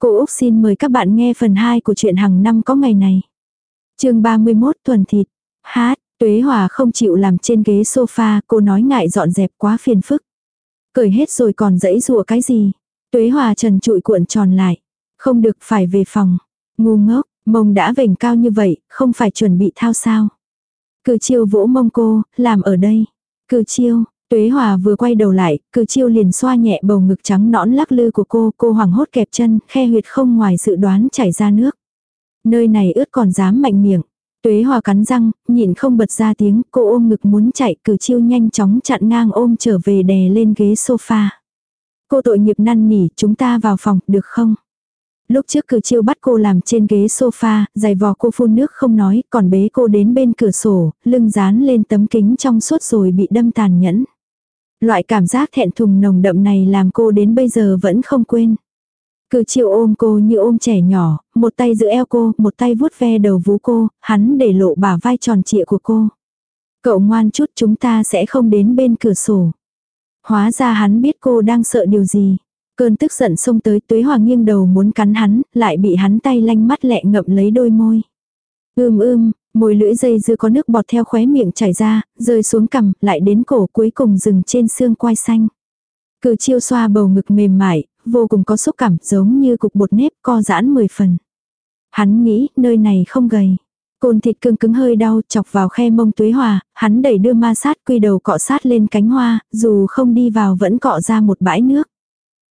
Cô Úc xin mời các bạn nghe phần 2 của chuyện hàng năm có ngày này. chương 31 tuần thịt. Hát, Tuế Hòa không chịu làm trên ghế sofa, cô nói ngại dọn dẹp quá phiền phức. Cởi hết rồi còn dẫy rùa cái gì. Tuế Hòa trần trụi cuộn tròn lại. Không được phải về phòng. Ngu ngốc, mông đã vểnh cao như vậy, không phải chuẩn bị thao sao. Cử chiêu vỗ mông cô, làm ở đây. Cử chiêu, Tuế Hòa vừa quay đầu lại, cử chiêu liền xoa nhẹ bầu ngực trắng nõn lắc lư của cô, cô hoảng hốt kẹp chân, khe huyệt không ngoài dự đoán chảy ra nước. Nơi này ướt còn dám mạnh miệng. Tuế Hòa cắn răng, nhịn không bật ra tiếng, cô ôm ngực muốn chạy, cử chiêu nhanh chóng chặn ngang ôm trở về đè lên ghế sofa. Cô tội nghiệp năn nỉ, chúng ta vào phòng, được không? Lúc trước cử chiêu bắt cô làm trên ghế sofa, giày vò cô phun nước không nói, còn bế cô đến bên cửa sổ, lưng dán lên tấm kính trong suốt rồi bị đâm tàn nhẫn. Loại cảm giác thẹn thùng nồng đậm này làm cô đến bây giờ vẫn không quên. Cử chiều ôm cô như ôm trẻ nhỏ, một tay giữ eo cô, một tay vuốt ve đầu vú cô, hắn để lộ bả vai tròn trịa của cô. Cậu ngoan chút chúng ta sẽ không đến bên cửa sổ. Hóa ra hắn biết cô đang sợ điều gì. Cơn tức giận xông tới tuế hòa nghiêng đầu muốn cắn hắn, lại bị hắn tay lanh mắt lẹ ngậm lấy đôi môi. Ưm ưm, môi lưỡi dây dưa có nước bọt theo khóe miệng chảy ra, rơi xuống cằm, lại đến cổ cuối cùng dừng trên xương quai xanh. Cử chiêu xoa bầu ngực mềm mại, vô cùng có xúc cảm giống như cục bột nếp co giãn 10 phần. Hắn nghĩ nơi này không gầy. Côn thịt cứng cứng hơi đau chọc vào khe mông tuế hòa, hắn đẩy đưa ma sát quy đầu cọ sát lên cánh hoa, dù không đi vào vẫn cọ ra một bãi nước.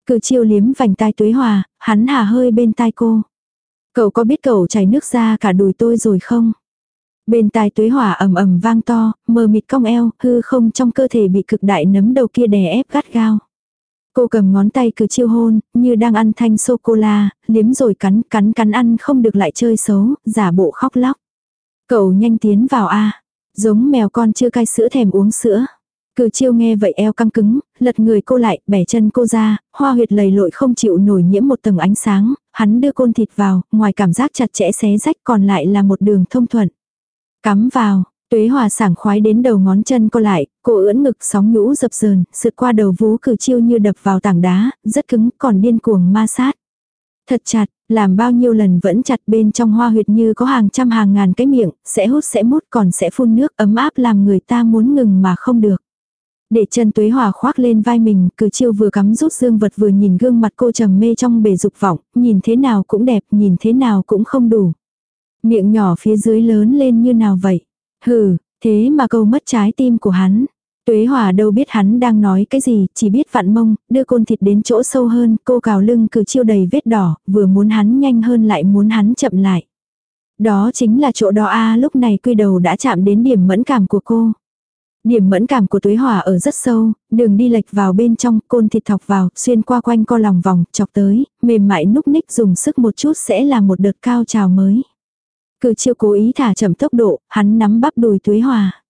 Cử chiêu liếm vành tai tuế hòa, hắn hà hơi bên tai cô. Cậu có biết cậu chảy nước ra cả đùi tôi rồi không? Bên tai tuế hỏa ầm ầm vang to, mờ mịt cong eo, hư không trong cơ thể bị cực đại nấm đầu kia đè ép gắt gao. Cô cầm ngón tay cứ chiêu hôn, như đang ăn thanh sô-cô-la, liếm rồi cắn, cắn cắn ăn không được lại chơi xấu, giả bộ khóc lóc. Cậu nhanh tiến vào a giống mèo con chưa cai sữa thèm uống sữa. Cử chiêu nghe vậy eo căng cứng, lật người cô lại, bẻ chân cô ra, hoa huyệt lầy lội không chịu nổi nhiễm một tầng ánh sáng, hắn đưa côn thịt vào, ngoài cảm giác chặt chẽ xé rách còn lại là một đường thông thuận. Cắm vào, tuế hòa sảng khoái đến đầu ngón chân cô lại, cô ưỡn ngực sóng nhũ dập dờn, sượt qua đầu vú cử chiêu như đập vào tảng đá, rất cứng còn điên cuồng ma sát. Thật chặt, làm bao nhiêu lần vẫn chặt bên trong hoa huyệt như có hàng trăm hàng ngàn cái miệng, sẽ hút sẽ mút còn sẽ phun nước ấm áp làm người ta muốn ngừng mà không được. Để chân tuế hòa khoác lên vai mình, cử chiêu vừa cắm rút dương vật vừa nhìn gương mặt cô trầm mê trong bể dục vọng, nhìn thế nào cũng đẹp, nhìn thế nào cũng không đủ. Miệng nhỏ phía dưới lớn lên như nào vậy? Hừ, thế mà câu mất trái tim của hắn. Tuế hòa đâu biết hắn đang nói cái gì, chỉ biết vặn mông, đưa côn thịt đến chỗ sâu hơn, cô cào lưng cứ chiêu đầy vết đỏ, vừa muốn hắn nhanh hơn lại muốn hắn chậm lại. Đó chính là chỗ đó a lúc này quy đầu đã chạm đến điểm mẫn cảm của cô. Điểm mẫn cảm của tuế hỏa ở rất sâu, đường đi lệch vào bên trong, côn thịt thọc vào, xuyên qua quanh co lòng vòng, chọc tới, mềm mại núc ních dùng sức một chút sẽ là một đợt cao trào mới. Cử chiêu cố ý thả chậm tốc độ, hắn nắm bắp đùi tuế hòa.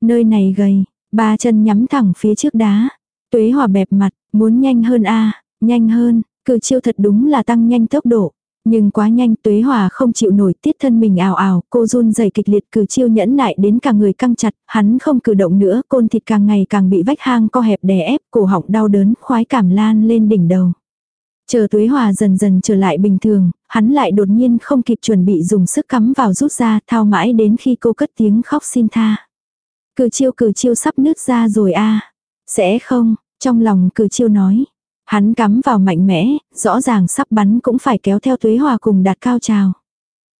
Nơi này gầy, ba chân nhắm thẳng phía trước đá. Tuế hòa bẹp mặt, muốn nhanh hơn a nhanh hơn, cử chiêu thật đúng là tăng nhanh tốc độ. Nhưng quá nhanh tuế hòa không chịu nổi tiết thân mình ảo ảo, cô run dày kịch liệt cử chiêu nhẫn nại đến cả người căng chặt, hắn không cử động nữa, côn thịt càng ngày càng bị vách hang co hẹp đè ép, cổ họng đau đớn, khoái cảm lan lên đỉnh đầu. Chờ tuế hòa dần dần trở lại bình thường, hắn lại đột nhiên không kịp chuẩn bị dùng sức cắm vào rút ra thao mãi đến khi cô cất tiếng khóc xin tha. Cử chiêu cử chiêu sắp nứt ra rồi a Sẽ không, trong lòng cử chiêu nói. Hắn cắm vào mạnh mẽ, rõ ràng sắp bắn cũng phải kéo theo tuế hòa cùng đạt cao trào.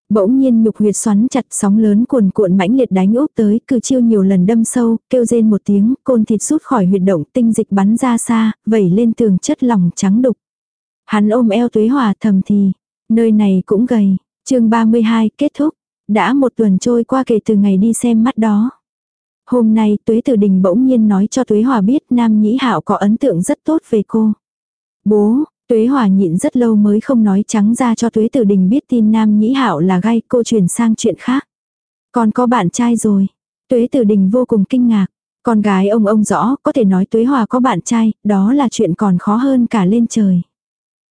Bỗng nhiên nhục huyệt xoắn chặt sóng lớn cuồn cuộn mãnh liệt đánh úp tới, cử chiêu nhiều lần đâm sâu, kêu rên một tiếng, côn thịt rút khỏi huyệt động, tinh dịch bắn ra xa, vẩy lên tường chất lỏng trắng đục. Hắn ôm eo tuế hòa thầm thì, nơi này cũng gầy. chương 32 kết thúc, đã một tuần trôi qua kể từ ngày đi xem mắt đó. Hôm nay tuế tử đình bỗng nhiên nói cho tuế hòa biết nam nhĩ hạo có ấn tượng rất tốt về cô. Bố, tuế hòa nhịn rất lâu mới không nói trắng ra cho tuế tử đình biết tin nam nhĩ hạo là gay cô chuyển sang chuyện khác. Còn có bạn trai rồi. Tuế tử đình vô cùng kinh ngạc. Con gái ông ông rõ có thể nói tuế hòa có bạn trai, đó là chuyện còn khó hơn cả lên trời.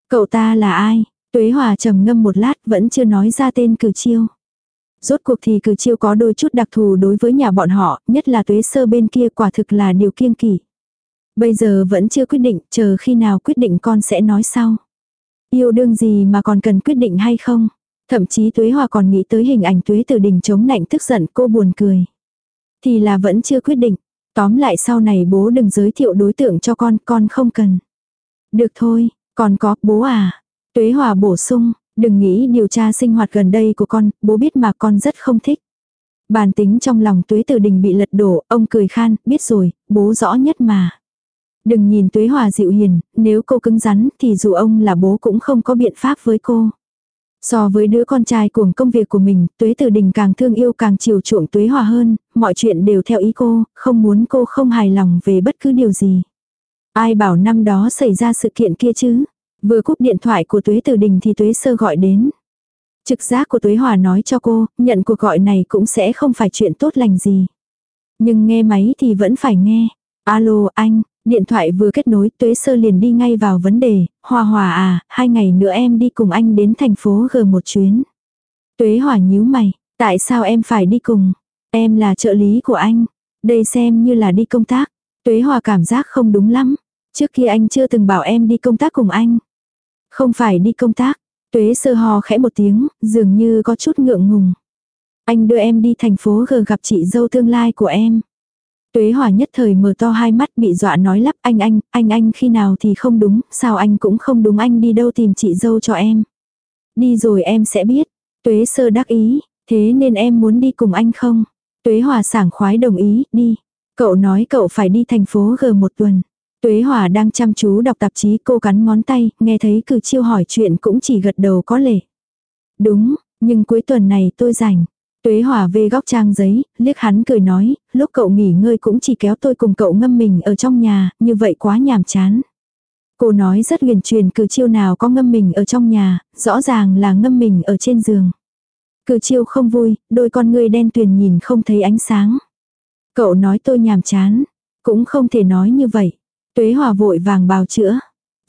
Cậu ta là ai? Tuế hòa trầm ngâm một lát vẫn chưa nói ra tên cử chiêu. Rốt cuộc thì cử chiêu có đôi chút đặc thù đối với nhà bọn họ, nhất là tuế sơ bên kia quả thực là điều kiêng kỵ. Bây giờ vẫn chưa quyết định, chờ khi nào quyết định con sẽ nói sau. Yêu đương gì mà còn cần quyết định hay không? Thậm chí Tuế Hòa còn nghĩ tới hình ảnh Tuế từ Đình chống nạnh tức giận cô buồn cười. Thì là vẫn chưa quyết định. Tóm lại sau này bố đừng giới thiệu đối tượng cho con, con không cần. Được thôi, còn có, bố à. Tuế Hòa bổ sung, đừng nghĩ điều tra sinh hoạt gần đây của con, bố biết mà con rất không thích. Bàn tính trong lòng Tuế Tử Đình bị lật đổ, ông cười khan, biết rồi, bố rõ nhất mà. Đừng nhìn Tuế Hòa dịu hiền, nếu cô cứng rắn thì dù ông là bố cũng không có biện pháp với cô. So với đứa con trai cuồng công việc của mình, Tuế Tử Đình càng thương yêu càng chiều chuộng Tuế Hòa hơn, mọi chuyện đều theo ý cô, không muốn cô không hài lòng về bất cứ điều gì. Ai bảo năm đó xảy ra sự kiện kia chứ? Vừa cúp điện thoại của Tuế từ Đình thì Tuế Sơ gọi đến. Trực giác của Tuế Hòa nói cho cô, nhận cuộc gọi này cũng sẽ không phải chuyện tốt lành gì. Nhưng nghe máy thì vẫn phải nghe. Alo anh, điện thoại vừa kết nối Tuế Sơ liền đi ngay vào vấn đề, Hòa Hòa à, hai ngày nữa em đi cùng anh đến thành phố G một chuyến. Tuế Hòa nhíu mày, tại sao em phải đi cùng? Em là trợ lý của anh, đây xem như là đi công tác. Tuế Hòa cảm giác không đúng lắm, trước kia anh chưa từng bảo em đi công tác cùng anh. Không phải đi công tác, Tuế sơ hò khẽ một tiếng, dường như có chút ngượng ngùng. Anh đưa em đi thành phố gờ gặp chị dâu tương lai của em. Tuế hòa nhất thời mở to hai mắt bị dọa nói lắp anh anh, anh anh khi nào thì không đúng, sao anh cũng không đúng anh đi đâu tìm chị dâu cho em. Đi rồi em sẽ biết. Tuế sơ đắc ý, thế nên em muốn đi cùng anh không? Tuế hòa sảng khoái đồng ý, đi. Cậu nói cậu phải đi thành phố G một tuần. Tuế Hòa đang chăm chú đọc tạp chí cô cắn ngón tay, nghe thấy cử chiêu hỏi chuyện cũng chỉ gật đầu có lệ. Đúng, nhưng cuối tuần này tôi rảnh. Tuế Hòa về góc trang giấy, liếc hắn cười nói, lúc cậu nghỉ ngơi cũng chỉ kéo tôi cùng cậu ngâm mình ở trong nhà, như vậy quá nhàm chán. Cô nói rất huyền truyền cử chiêu nào có ngâm mình ở trong nhà, rõ ràng là ngâm mình ở trên giường. Cử chiêu không vui, đôi con ngươi đen tuyền nhìn không thấy ánh sáng. Cậu nói tôi nhàm chán, cũng không thể nói như vậy. Tuế hòa vội vàng bào chữa.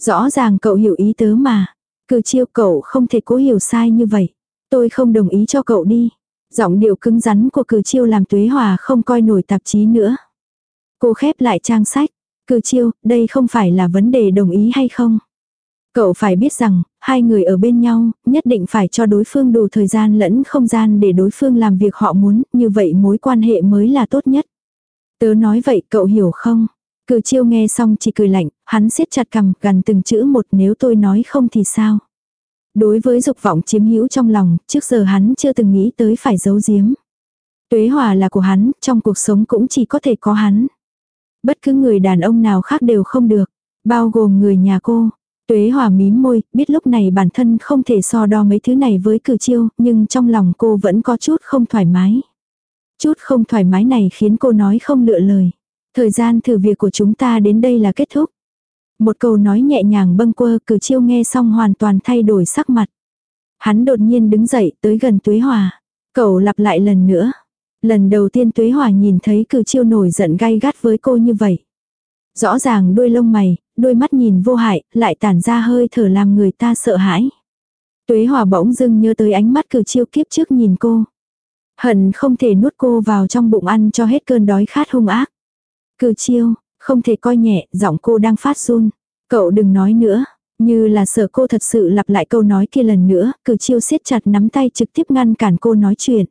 Rõ ràng cậu hiểu ý tớ mà. Cử chiêu cậu không thể cố hiểu sai như vậy. Tôi không đồng ý cho cậu đi. Giọng điệu cứng rắn của cử chiêu làm tuế hòa không coi nổi tạp chí nữa. Cô khép lại trang sách. Cử chiêu, đây không phải là vấn đề đồng ý hay không. Cậu phải biết rằng, hai người ở bên nhau, nhất định phải cho đối phương đủ thời gian lẫn không gian để đối phương làm việc họ muốn, như vậy mối quan hệ mới là tốt nhất. Tớ nói vậy cậu hiểu không? Cử chiêu nghe xong chỉ cười lạnh, hắn siết chặt cầm gần từng chữ một nếu tôi nói không thì sao. Đối với dục vọng chiếm hữu trong lòng, trước giờ hắn chưa từng nghĩ tới phải giấu giếm. Tuế hòa là của hắn, trong cuộc sống cũng chỉ có thể có hắn. Bất cứ người đàn ông nào khác đều không được, bao gồm người nhà cô. Tuế hòa mím môi, biết lúc này bản thân không thể so đo mấy thứ này với cử chiêu, nhưng trong lòng cô vẫn có chút không thoải mái. Chút không thoải mái này khiến cô nói không lựa lời. Thời gian thử việc của chúng ta đến đây là kết thúc. Một câu nói nhẹ nhàng bâng quơ cử chiêu nghe xong hoàn toàn thay đổi sắc mặt. Hắn đột nhiên đứng dậy tới gần Tuế Hòa. Cậu lặp lại lần nữa. Lần đầu tiên Tuế Hòa nhìn thấy cử chiêu nổi giận gay gắt với cô như vậy. Rõ ràng đôi lông mày, đôi mắt nhìn vô hại, lại tản ra hơi thở làm người ta sợ hãi. Tuế Hòa bỗng dưng nhớ tới ánh mắt cử chiêu kiếp trước nhìn cô. Hận không thể nuốt cô vào trong bụng ăn cho hết cơn đói khát hung ác. Cử chiêu, không thể coi nhẹ, giọng cô đang phát run. Cậu đừng nói nữa. Như là sợ cô thật sự lặp lại câu nói kia lần nữa, cử chiêu siết chặt nắm tay trực tiếp ngăn cản cô nói chuyện.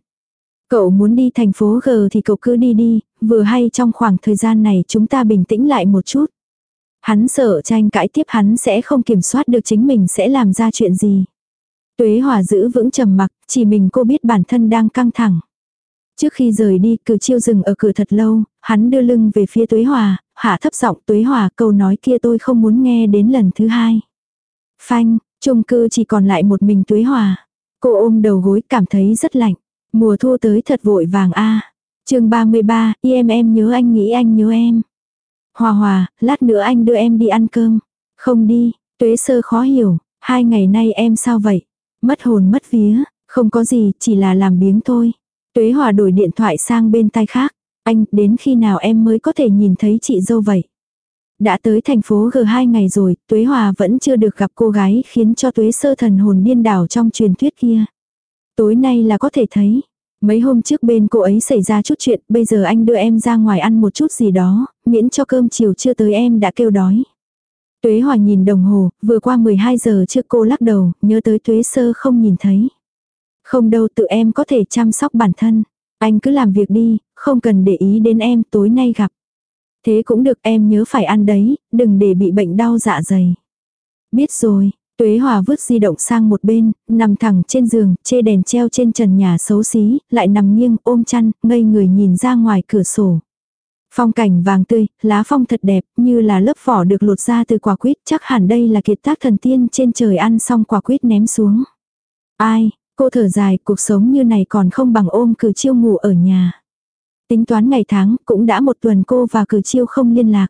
Cậu muốn đi thành phố G thì cậu cứ đi đi, vừa hay trong khoảng thời gian này chúng ta bình tĩnh lại một chút. Hắn sợ tranh cãi tiếp hắn sẽ không kiểm soát được chính mình sẽ làm ra chuyện gì. Tuế hòa giữ vững trầm mặc, chỉ mình cô biết bản thân đang căng thẳng. Trước khi rời đi, cử chiêu dừng ở cửa thật lâu, hắn đưa lưng về phía tuế hòa, hạ thấp giọng tuế hòa câu nói kia tôi không muốn nghe đến lần thứ hai. Phanh, chung cư chỉ còn lại một mình tuế hòa. Cô ôm đầu gối cảm thấy rất lạnh. Mùa thu tới thật vội vàng a à. chương 33, em em nhớ anh nghĩ anh nhớ em. Hòa hòa, lát nữa anh đưa em đi ăn cơm. Không đi, tuế sơ khó hiểu, hai ngày nay em sao vậy? Mất hồn mất vía, không có gì, chỉ là làm biếng thôi. Tuế Hòa đổi điện thoại sang bên tay khác. Anh, đến khi nào em mới có thể nhìn thấy chị dâu vậy? Đã tới thành phố G2 ngày rồi, Tuế Hòa vẫn chưa được gặp cô gái khiến cho Tuế sơ thần hồn điên đảo trong truyền thuyết kia. Tối nay là có thể thấy. Mấy hôm trước bên cô ấy xảy ra chút chuyện, bây giờ anh đưa em ra ngoài ăn một chút gì đó, miễn cho cơm chiều chưa tới em đã kêu đói. Tuế Hòa nhìn đồng hồ, vừa qua 12 giờ trước cô lắc đầu, nhớ tới Tuế Sơ không nhìn thấy. Không đâu tự em có thể chăm sóc bản thân. Anh cứ làm việc đi, không cần để ý đến em tối nay gặp. Thế cũng được em nhớ phải ăn đấy, đừng để bị bệnh đau dạ dày. Biết rồi, Tuế Hòa vứt di động sang một bên, nằm thẳng trên giường, chê đèn treo trên trần nhà xấu xí, lại nằm nghiêng ôm chăn, ngây người nhìn ra ngoài cửa sổ. Phong cảnh vàng tươi, lá phong thật đẹp, như là lớp vỏ được lột ra từ quả quýt, chắc hẳn đây là kiệt tác thần tiên trên trời ăn xong quả quýt ném xuống. Ai, cô thở dài, cuộc sống như này còn không bằng ôm cử chiêu ngủ ở nhà. Tính toán ngày tháng, cũng đã một tuần cô và cử chiêu không liên lạc.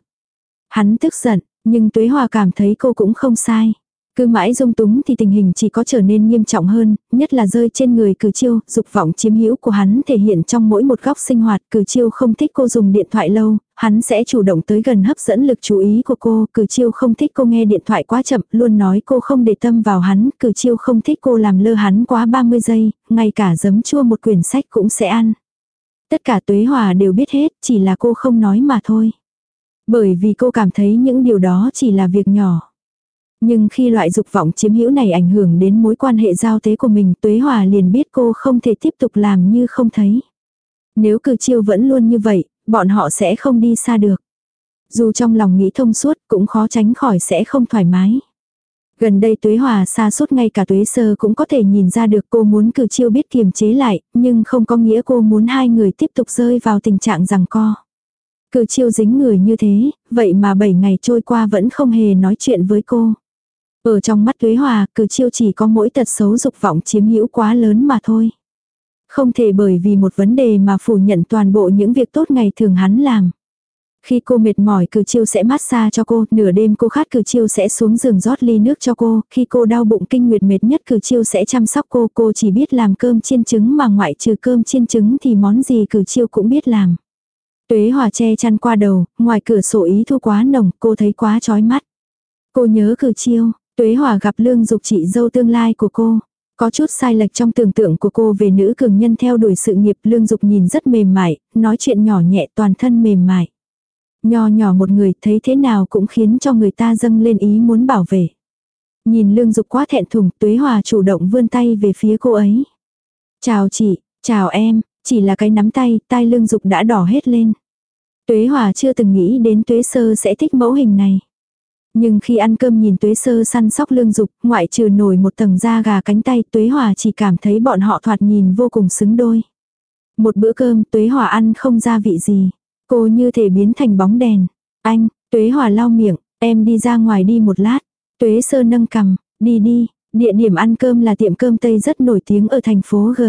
Hắn tức giận, nhưng Tuế Hòa cảm thấy cô cũng không sai. Cứ mãi dung túng thì tình hình chỉ có trở nên nghiêm trọng hơn, nhất là rơi trên người cử chiêu, dục vọng chiếm hữu của hắn thể hiện trong mỗi một góc sinh hoạt, cử chiêu không thích cô dùng điện thoại lâu, hắn sẽ chủ động tới gần hấp dẫn lực chú ý của cô, cử chiêu không thích cô nghe điện thoại quá chậm, luôn nói cô không để tâm vào hắn, cử chiêu không thích cô làm lơ hắn quá 30 giây, ngay cả giấm chua một quyển sách cũng sẽ ăn. Tất cả tuế hòa đều biết hết, chỉ là cô không nói mà thôi. Bởi vì cô cảm thấy những điều đó chỉ là việc nhỏ. Nhưng khi loại dục vọng chiếm hữu này ảnh hưởng đến mối quan hệ giao tế của mình, Tuế Hòa liền biết cô không thể tiếp tục làm như không thấy. Nếu cử chiêu vẫn luôn như vậy, bọn họ sẽ không đi xa được. Dù trong lòng nghĩ thông suốt cũng khó tránh khỏi sẽ không thoải mái. Gần đây tuế hòa xa suốt ngay cả tuế sơ cũng có thể nhìn ra được cô muốn cử chiêu biết kiềm chế lại, nhưng không có nghĩa cô muốn hai người tiếp tục rơi vào tình trạng rằng co. Cử chiêu dính người như thế, vậy mà 7 ngày trôi qua vẫn không hề nói chuyện với cô. Ở trong mắt tuế hòa, cử chiêu chỉ có mỗi tật xấu dục vọng chiếm hữu quá lớn mà thôi. Không thể bởi vì một vấn đề mà phủ nhận toàn bộ những việc tốt ngày thường hắn làm. Khi cô mệt mỏi cử chiêu sẽ massage cho cô, nửa đêm cô khát cử chiêu sẽ xuống giường rót ly nước cho cô, khi cô đau bụng kinh nguyệt mệt nhất cử chiêu sẽ chăm sóc cô, cô chỉ biết làm cơm chiên trứng mà ngoại trừ cơm chiên trứng thì món gì cử chiêu cũng biết làm. Tuế hòa che chăn qua đầu, ngoài cửa sổ ý thu quá nồng, cô thấy quá chói mắt. Cô nhớ cử chiêu, tuế hòa gặp lương dục chị dâu tương lai của cô. Có chút sai lệch trong tưởng tượng của cô về nữ cường nhân theo đuổi sự nghiệp lương dục nhìn rất mềm mại, nói chuyện nhỏ nhẹ toàn thân mềm mại. Nho nhỏ một người thấy thế nào cũng khiến cho người ta dâng lên ý muốn bảo vệ. Nhìn lương dục quá thẹn thùng, tuế hòa chủ động vươn tay về phía cô ấy. Chào chị, chào em, chỉ là cái nắm tay, tai lương dục đã đỏ hết lên. Tuế hòa chưa từng nghĩ đến tuế sơ sẽ thích mẫu hình này. Nhưng khi ăn cơm nhìn tuế sơ săn sóc lương dục, ngoại trừ nổi một tầng da gà cánh tay, tuế hòa chỉ cảm thấy bọn họ thoạt nhìn vô cùng xứng đôi. Một bữa cơm tuế hòa ăn không gia vị gì. Cô như thể biến thành bóng đèn. Anh, tuế hòa lau miệng, em đi ra ngoài đi một lát. Tuế sơ nâng cầm, đi đi, địa điểm ăn cơm là tiệm cơm Tây rất nổi tiếng ở thành phố G.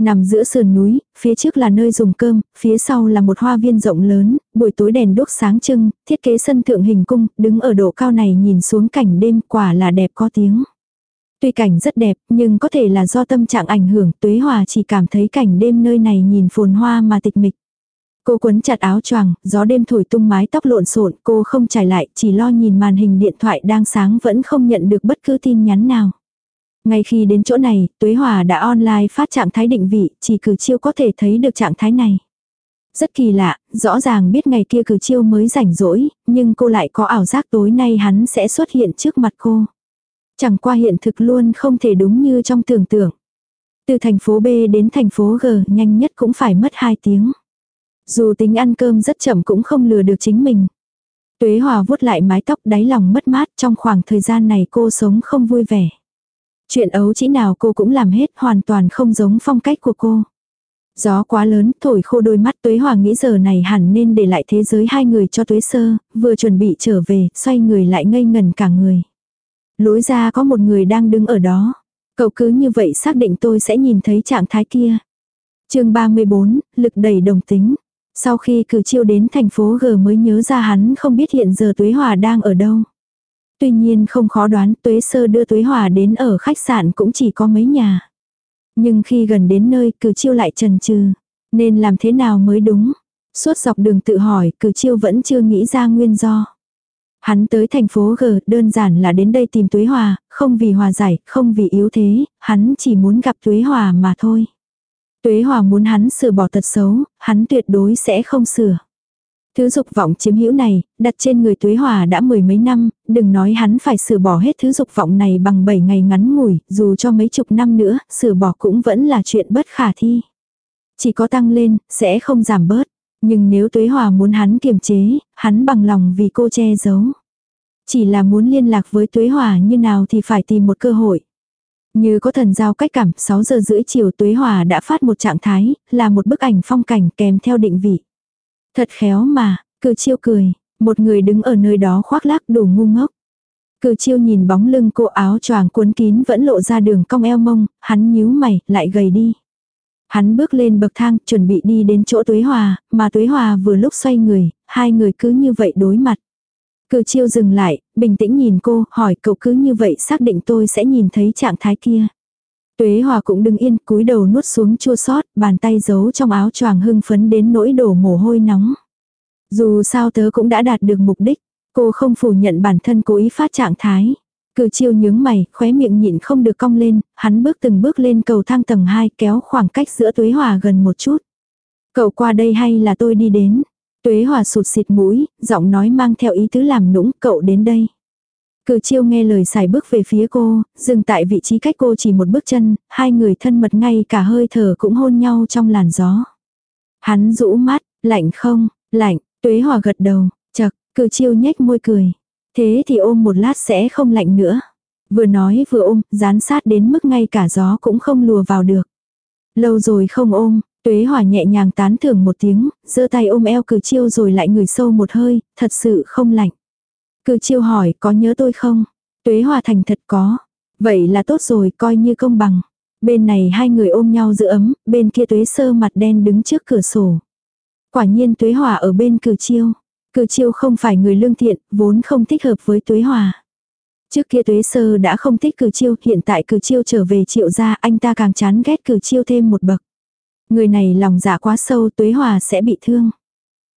Nằm giữa sườn núi, phía trước là nơi dùng cơm, phía sau là một hoa viên rộng lớn, buổi tối đèn đốt sáng trưng, thiết kế sân thượng hình cung, đứng ở độ cao này nhìn xuống cảnh đêm quả là đẹp có tiếng. Tuy cảnh rất đẹp, nhưng có thể là do tâm trạng ảnh hưởng, Tuế Hòa chỉ cảm thấy cảnh đêm nơi này nhìn phồn hoa mà tịch mịch. Cô quấn chặt áo choàng, gió đêm thổi tung mái tóc lộn xộn, cô không trải lại, chỉ lo nhìn màn hình điện thoại đang sáng vẫn không nhận được bất cứ tin nhắn nào. Ngay khi đến chỗ này, Tuế Hòa đã online phát trạng thái định vị, chỉ cử chiêu có thể thấy được trạng thái này. Rất kỳ lạ, rõ ràng biết ngày kia cử chiêu mới rảnh rỗi, nhưng cô lại có ảo giác tối nay hắn sẽ xuất hiện trước mặt cô. Chẳng qua hiện thực luôn không thể đúng như trong tưởng tượng. Từ thành phố B đến thành phố G nhanh nhất cũng phải mất 2 tiếng. Dù tính ăn cơm rất chậm cũng không lừa được chính mình. Tuế Hòa vuốt lại mái tóc đáy lòng mất mát trong khoảng thời gian này cô sống không vui vẻ. Chuyện ấu chỉ nào cô cũng làm hết hoàn toàn không giống phong cách của cô. Gió quá lớn, thổi khô đôi mắt Tuế Hòa nghĩ giờ này hẳn nên để lại thế giới hai người cho Tuế Sơ, vừa chuẩn bị trở về, xoay người lại ngây ngần cả người. Lối ra có một người đang đứng ở đó. Cậu cứ như vậy xác định tôi sẽ nhìn thấy trạng thái kia. chương 34, lực đầy đồng tính. Sau khi cử chiêu đến thành phố G mới nhớ ra hắn không biết hiện giờ Tuế Hòa đang ở đâu. Tuy nhiên không khó đoán Tuế Sơ đưa Tuế Hòa đến ở khách sạn cũng chỉ có mấy nhà. Nhưng khi gần đến nơi cử chiêu lại trần trừ. Nên làm thế nào mới đúng? Suốt dọc đường tự hỏi cử chiêu vẫn chưa nghĩ ra nguyên do. Hắn tới thành phố G đơn giản là đến đây tìm Tuế Hòa, không vì hòa giải, không vì yếu thế, hắn chỉ muốn gặp Tuế Hòa mà thôi. Tuế Hòa muốn hắn sửa bỏ tật xấu, hắn tuyệt đối sẽ không sửa. Thứ dục vọng chiếm hữu này, đặt trên người tuế hòa đã mười mấy năm, đừng nói hắn phải sửa bỏ hết thứ dục vọng này bằng 7 ngày ngắn ngủi, dù cho mấy chục năm nữa, sửa bỏ cũng vẫn là chuyện bất khả thi. Chỉ có tăng lên, sẽ không giảm bớt. Nhưng nếu tuế hòa muốn hắn kiềm chế, hắn bằng lòng vì cô che giấu. Chỉ là muốn liên lạc với tuế hòa như nào thì phải tìm một cơ hội. Như có thần giao cách cảm, 6 giờ rưỡi chiều tuế hòa đã phát một trạng thái, là một bức ảnh phong cảnh kèm theo định vị. Thật khéo mà, cử chiêu cười, một người đứng ở nơi đó khoác lác đủ ngu ngốc. Cử chiêu nhìn bóng lưng cô áo choàng cuốn kín vẫn lộ ra đường cong eo mông, hắn nhíu mày, lại gầy đi. Hắn bước lên bậc thang, chuẩn bị đi đến chỗ Tuế Hòa, mà Tuế Hòa vừa lúc xoay người, hai người cứ như vậy đối mặt. Cử chiêu dừng lại, bình tĩnh nhìn cô, hỏi cậu cứ như vậy xác định tôi sẽ nhìn thấy trạng thái kia. Tuế Hòa cũng đứng yên, cúi đầu nuốt xuống chua sót, bàn tay giấu trong áo choàng hưng phấn đến nỗi đổ mồ hôi nóng. Dù sao tớ cũng đã đạt được mục đích, cô không phủ nhận bản thân cố ý phát trạng thái. Cử chiêu nhướng mày, khóe miệng nhịn không được cong lên, hắn bước từng bước lên cầu thang tầng 2 kéo khoảng cách giữa Tuế Hòa gần một chút. Cậu qua đây hay là tôi đi đến? Tuế Hòa sụt xịt mũi, giọng nói mang theo ý tứ làm nũng, cậu đến đây. Cử chiêu nghe lời xài bước về phía cô, dừng tại vị trí cách cô chỉ một bước chân, hai người thân mật ngay cả hơi thở cũng hôn nhau trong làn gió. Hắn rũ mắt, lạnh không, lạnh, tuế hòa gật đầu, chật, cử chiêu nhếch môi cười. Thế thì ôm một lát sẽ không lạnh nữa. Vừa nói vừa ôm, dán sát đến mức ngay cả gió cũng không lùa vào được. Lâu rồi không ôm, tuế hòa nhẹ nhàng tán thưởng một tiếng, giơ tay ôm eo cử chiêu rồi lại ngửi sâu một hơi, thật sự không lạnh cư chiêu hỏi có nhớ tôi không? Tuế hòa thành thật có. Vậy là tốt rồi coi như công bằng. Bên này hai người ôm nhau giữ ấm, bên kia tuế sơ mặt đen đứng trước cửa sổ. Quả nhiên tuế hòa ở bên cử chiêu. Cử chiêu không phải người lương thiện, vốn không thích hợp với tuế hòa. Trước kia tuế sơ đã không thích cử chiêu, hiện tại cử chiêu trở về triệu gia anh ta càng chán ghét cử chiêu thêm một bậc. Người này lòng dạ quá sâu tuế hòa sẽ bị thương.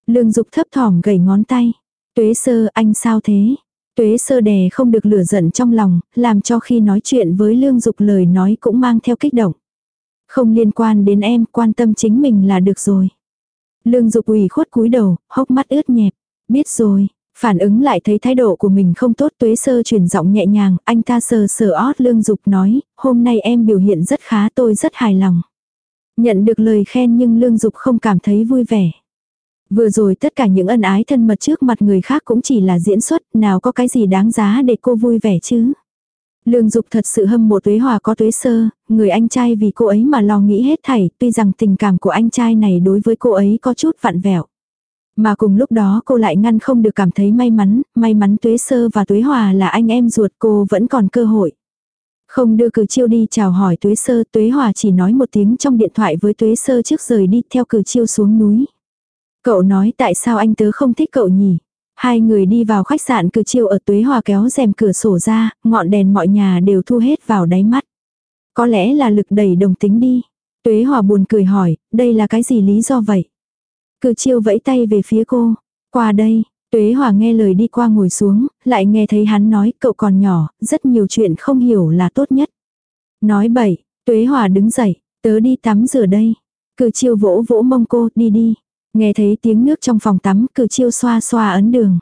Lương dục thấp thỏm gầy ngón tay. Tuế sơ anh sao thế? Tuế sơ đè không được lửa giận trong lòng, làm cho khi nói chuyện với lương dục lời nói cũng mang theo kích động. Không liên quan đến em, quan tâm chính mình là được rồi. Lương dục ủy khuất cúi đầu, hốc mắt ướt nhẹp. Biết rồi, phản ứng lại thấy thái độ của mình không tốt tuế sơ chuyển giọng nhẹ nhàng, anh ta sờ sờ ót lương dục nói, hôm nay em biểu hiện rất khá tôi rất hài lòng. Nhận được lời khen nhưng lương dục không cảm thấy vui vẻ. Vừa rồi tất cả những ân ái thân mật trước mặt người khác cũng chỉ là diễn xuất, nào có cái gì đáng giá để cô vui vẻ chứ. Lương Dục thật sự hâm mộ Tuế Hòa có Tuế Sơ, người anh trai vì cô ấy mà lo nghĩ hết thảy, tuy rằng tình cảm của anh trai này đối với cô ấy có chút vặn vẹo. Mà cùng lúc đó cô lại ngăn không được cảm thấy may mắn, may mắn Tuế Sơ và Tuế Hòa là anh em ruột cô vẫn còn cơ hội. Không đưa cử chiêu đi chào hỏi Tuế Sơ, Tuế Hòa chỉ nói một tiếng trong điện thoại với Tuế Sơ trước rời đi theo cử chiêu xuống núi. Cậu nói tại sao anh tớ không thích cậu nhỉ? Hai người đi vào khách sạn cử chiêu ở Tuế Hòa kéo rèm cửa sổ ra, ngọn đèn mọi nhà đều thu hết vào đáy mắt. Có lẽ là lực đẩy đồng tính đi. Tuế Hòa buồn cười hỏi, đây là cái gì lý do vậy? Cử chiêu vẫy tay về phía cô. Qua đây, Tuế Hòa nghe lời đi qua ngồi xuống, lại nghe thấy hắn nói cậu còn nhỏ, rất nhiều chuyện không hiểu là tốt nhất. Nói bậy, Tuế Hòa đứng dậy, tớ đi tắm rửa đây. Cử chiêu vỗ vỗ mông cô, đi đi. Nghe thấy tiếng nước trong phòng tắm, cử chiêu xoa xoa ấn đường.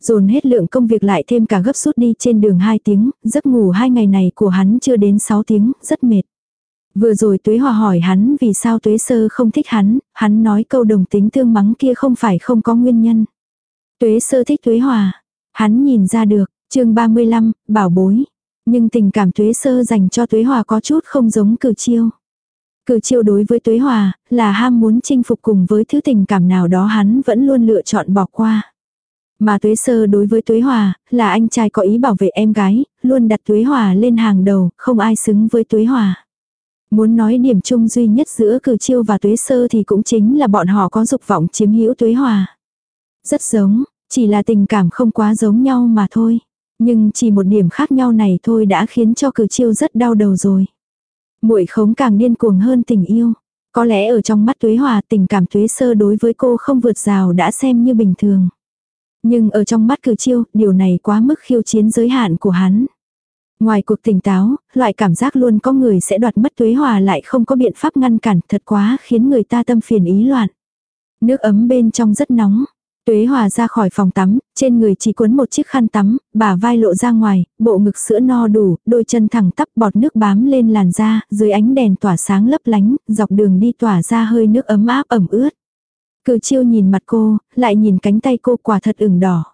Dồn hết lượng công việc lại thêm cả gấp rút đi trên đường 2 tiếng, giấc ngủ hai ngày này của hắn chưa đến 6 tiếng, rất mệt. Vừa rồi Tuế Hòa hỏi hắn vì sao Tuế Sơ không thích hắn, hắn nói câu đồng tính thương mắng kia không phải không có nguyên nhân. Tuế Sơ thích Tuế Hòa. Hắn nhìn ra được, chương 35, bảo bối. Nhưng tình cảm Tuế Sơ dành cho Tuế Hòa có chút không giống cử chiêu. Cử chiêu đối với Tuế Hòa, là ham muốn chinh phục cùng với thứ tình cảm nào đó hắn vẫn luôn lựa chọn bỏ qua. Mà Tuế Sơ đối với Tuế Hòa, là anh trai có ý bảo vệ em gái, luôn đặt Tuế Hòa lên hàng đầu, không ai xứng với Tuế Hòa. Muốn nói điểm chung duy nhất giữa cử chiêu và Tuế Sơ thì cũng chính là bọn họ có dục vọng chiếm hữu Tuế Hòa. Rất giống, chỉ là tình cảm không quá giống nhau mà thôi. Nhưng chỉ một điểm khác nhau này thôi đã khiến cho cử chiêu rất đau đầu rồi. Muội khống càng điên cuồng hơn tình yêu. Có lẽ ở trong mắt tuế hòa tình cảm tuế sơ đối với cô không vượt rào đã xem như bình thường. Nhưng ở trong mắt cử chiêu, điều này quá mức khiêu chiến giới hạn của hắn. Ngoài cuộc tỉnh táo, loại cảm giác luôn có người sẽ đoạt mất tuế hòa lại không có biện pháp ngăn cản thật quá khiến người ta tâm phiền ý loạn. Nước ấm bên trong rất nóng. Tuế Hòa ra khỏi phòng tắm, trên người chỉ cuốn một chiếc khăn tắm, bả vai lộ ra ngoài, bộ ngực sữa no đủ, đôi chân thẳng tắp bọt nước bám lên làn da, dưới ánh đèn tỏa sáng lấp lánh, dọc đường đi tỏa ra hơi nước ấm áp ẩm ướt. Cử chiêu nhìn mặt cô, lại nhìn cánh tay cô quả thật ửng đỏ.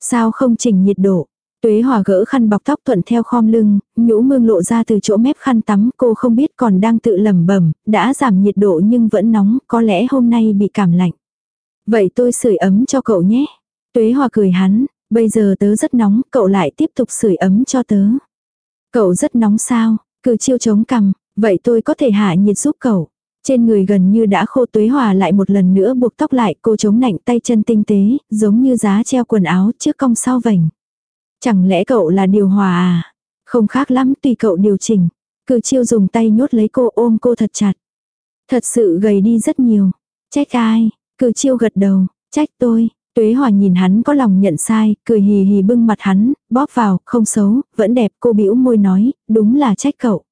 Sao không chỉnh nhiệt độ? Tuế Hòa gỡ khăn bọc tóc thuận theo khom lưng, nhũ mương lộ ra từ chỗ mép khăn tắm, cô không biết còn đang tự lẩm bẩm, đã giảm nhiệt độ nhưng vẫn nóng, có lẽ hôm nay bị cảm lạnh. Vậy tôi sưởi ấm cho cậu nhé. Tuế Hòa cười hắn, bây giờ tớ rất nóng, cậu lại tiếp tục sưởi ấm cho tớ. Cậu rất nóng sao, cứ chiêu chống cằm, vậy tôi có thể hạ nhiệt giúp cậu. Trên người gần như đã khô tuế hòa lại một lần nữa buộc tóc lại cô chống nạnh tay chân tinh tế, giống như giá treo quần áo trước cong sau vành. Chẳng lẽ cậu là điều hòa à? Không khác lắm tùy cậu điều chỉnh. Cử chiêu dùng tay nhốt lấy cô ôm cô thật chặt. Thật sự gầy đi rất nhiều. Trách ai? Cử chiêu gật đầu. Trách tôi. Tuế hòa nhìn hắn có lòng nhận sai, cười hì hì bưng mặt hắn, bóp vào, không xấu, vẫn đẹp, cô bĩu môi nói, đúng là trách cậu.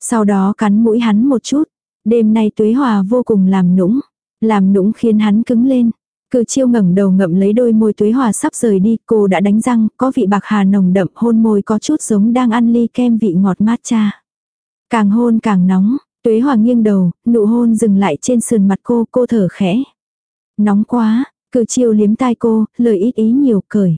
Sau đó cắn mũi hắn một chút, Đêm nay tuế hòa vô cùng làm nũng. Làm nũng khiến hắn cứng lên. Cử chiêu ngẩng đầu ngậm lấy đôi môi tuế hòa sắp rời đi, cô đã đánh răng, có vị bạc hà nồng đậm, hôn môi có chút giống đang ăn ly kem vị ngọt mát cha. Càng hôn càng nóng, tuế hòa nghiêng đầu, nụ hôn dừng lại trên sườn mặt cô, cô thở khẽ. Nóng quá, cử chiêu liếm tai cô, lời ít ý nhiều cởi.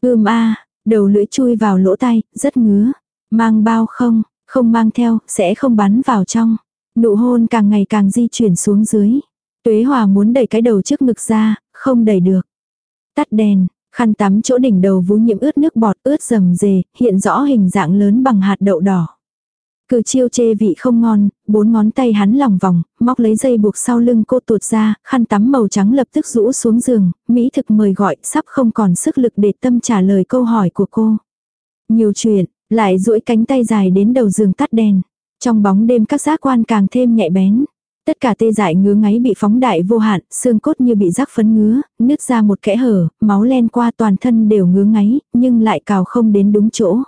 Ưm a, đầu lưỡi chui vào lỗ tay, rất ngứa. Mang bao không, không mang theo, sẽ không bắn vào trong. Nụ hôn càng ngày càng di chuyển xuống dưới. Tuế Hòa muốn đẩy cái đầu trước ngực ra, không đẩy được. Tắt đèn, khăn tắm chỗ đỉnh đầu vú nhiễm ướt nước bọt ướt rầm rề, hiện rõ hình dạng lớn bằng hạt đậu đỏ. Cử chiêu chê vị không ngon, bốn ngón tay hắn lòng vòng, móc lấy dây buộc sau lưng cô tuột ra, khăn tắm màu trắng lập tức rũ xuống giường, Mỹ thực mời gọi, sắp không còn sức lực để tâm trả lời câu hỏi của cô. Nhiều chuyện, lại duỗi cánh tay dài đến đầu giường tắt đèn. Trong bóng đêm các giác quan càng thêm nhạy bén. Tất cả tê dại ngứa ngáy bị phóng đại vô hạn, xương cốt như bị rắc phấn ngứa, nứt ra một kẽ hở, máu len qua toàn thân đều ngứa ngáy, nhưng lại cào không đến đúng chỗ.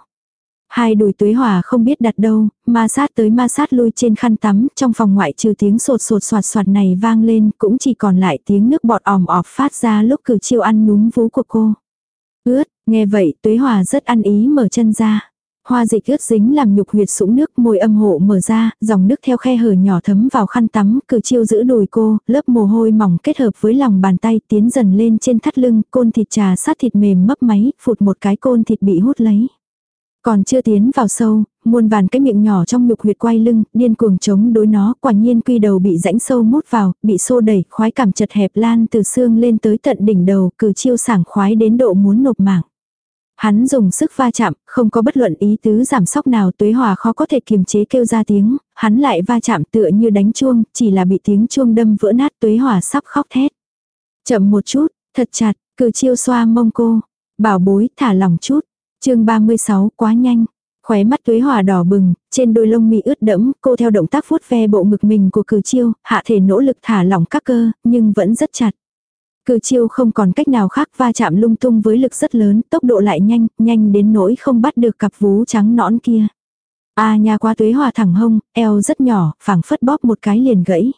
Hai đùi tuế hỏa không biết đặt đâu, ma sát tới ma sát lui trên khăn tắm, trong phòng ngoại trừ tiếng sột sột soạt soạt này vang lên, cũng chỉ còn lại tiếng nước bọt òm ọp phát ra lúc cử chiêu ăn núm vú của cô. Ướt, nghe vậy tuế hỏa rất ăn ý mở chân ra. Hoa dịch ướt dính làm nhục huyệt sũng nước môi âm hộ mở ra, dòng nước theo khe hở nhỏ thấm vào khăn tắm, cử chiêu giữ đùi cô, lớp mồ hôi mỏng kết hợp với lòng bàn tay tiến dần lên trên thắt lưng, côn thịt trà sát thịt mềm mấp máy, phụt một cái côn thịt bị hút lấy. Còn chưa tiến vào sâu, muôn vàn cái miệng nhỏ trong nhục huyệt quay lưng, điên cuồng chống đối nó, quả nhiên quy đầu bị rãnh sâu mút vào, bị xô đẩy, khoái cảm chật hẹp lan từ xương lên tới tận đỉnh đầu, cử chiêu sảng khoái đến độ muốn nộp mạng. Hắn dùng sức va chạm, không có bất luận ý tứ giảm sóc nào tuế hòa khó có thể kiềm chế kêu ra tiếng, hắn lại va chạm tựa như đánh chuông, chỉ là bị tiếng chuông đâm vỡ nát tuế hòa sắp khóc thét. Chậm một chút, thật chặt, cử chiêu xoa mông cô. Bảo bối, thả lỏng chút chương 36, quá nhanh. Khóe mắt tuế hòa đỏ bừng, trên đôi lông mi ướt đẫm, cô theo động tác vuốt ve bộ ngực mình của cử chiêu, hạ thể nỗ lực thả lỏng các cơ, nhưng vẫn rất chặt. Cử chiêu không còn cách nào khác va chạm lung tung với lực rất lớn, tốc độ lại nhanh, nhanh đến nỗi không bắt được cặp vú trắng nõn kia. A à, nhà qua tuế hòa thẳng hông, eo rất nhỏ, phẳng phất bóp một cái liền gãy.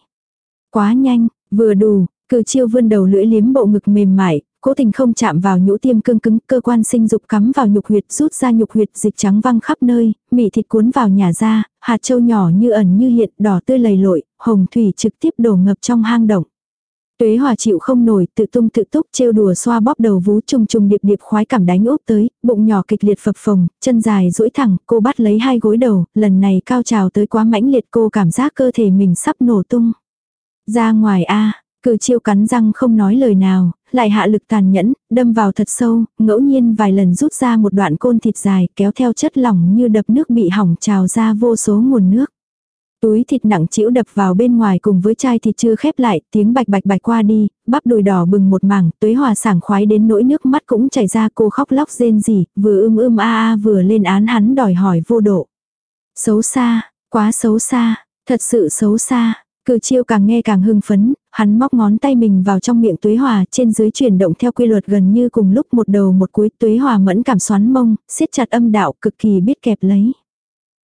Quá nhanh, vừa đủ, cử chiêu vươn đầu lưỡi liếm bộ ngực mềm mại, cố tình không chạm vào nhũ tiêm cương cứng, cơ quan sinh dục cắm vào nhục huyệt, rút ra nhục huyệt, dịch trắng văng khắp nơi, mị thịt cuốn vào nhà ra, hạt châu nhỏ như ẩn như hiện, đỏ tươi lầy lội, hồng thủy trực tiếp đổ ngập trong hang động. Tuế hòa chịu không nổi, tự tung tự túc trêu đùa xoa bóp đầu vú trùng trùng điệp điệp khoái cảm đánh úp tới, bụng nhỏ kịch liệt phập phồng, chân dài duỗi thẳng, cô bắt lấy hai gối đầu, lần này cao trào tới quá mãnh liệt cô cảm giác cơ thể mình sắp nổ tung. Ra ngoài a cử chiêu cắn răng không nói lời nào, lại hạ lực tàn nhẫn, đâm vào thật sâu, ngẫu nhiên vài lần rút ra một đoạn côn thịt dài kéo theo chất lỏng như đập nước bị hỏng trào ra vô số nguồn nước. Túi thịt nặng chĩu đập vào bên ngoài cùng với chai thịt chưa khép lại, tiếng bạch bạch bạch qua đi, bắp đùi đỏ bừng một mảng, tuế hòa sảng khoái đến nỗi nước mắt cũng chảy ra cô khóc lóc rên rỉ, vừa ưm ưm a a vừa lên án hắn đòi hỏi vô độ. Xấu xa, quá xấu xa, thật sự xấu xa. Cử chiêu càng nghe càng hưng phấn, hắn móc ngón tay mình vào trong miệng tuế hòa trên dưới chuyển động theo quy luật gần như cùng lúc một đầu một cuối tuế hòa mẫn cảm xoắn mông, siết chặt âm đạo cực kỳ biết kẹp lấy.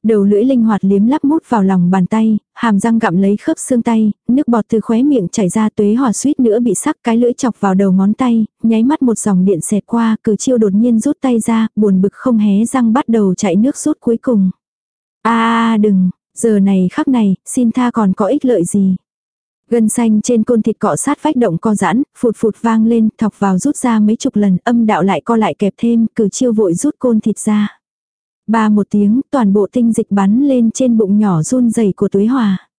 Đầu lưỡi linh hoạt liếm lắp mút vào lòng bàn tay, hàm răng gặm lấy khớp xương tay, nước bọt từ khóe miệng chảy ra tuế hòa suýt nữa bị sắc cái lưỡi chọc vào đầu ngón tay, nháy mắt một dòng điện xẹt qua, cử chiêu đột nhiên rút tay ra, buồn bực không hé răng bắt đầu chạy nước rút cuối cùng. a đừng, giờ này khắc này, xin tha còn có ích lợi gì. Gân xanh trên côn thịt cọ sát vách động co giãn, phụt phụt vang lên, thọc vào rút ra mấy chục lần, âm đạo lại co lại kẹp thêm, cử chiêu vội rút côn thịt ra. Ba một tiếng, toàn bộ tinh dịch bắn lên trên bụng nhỏ run rẩy của Tuế Hòa.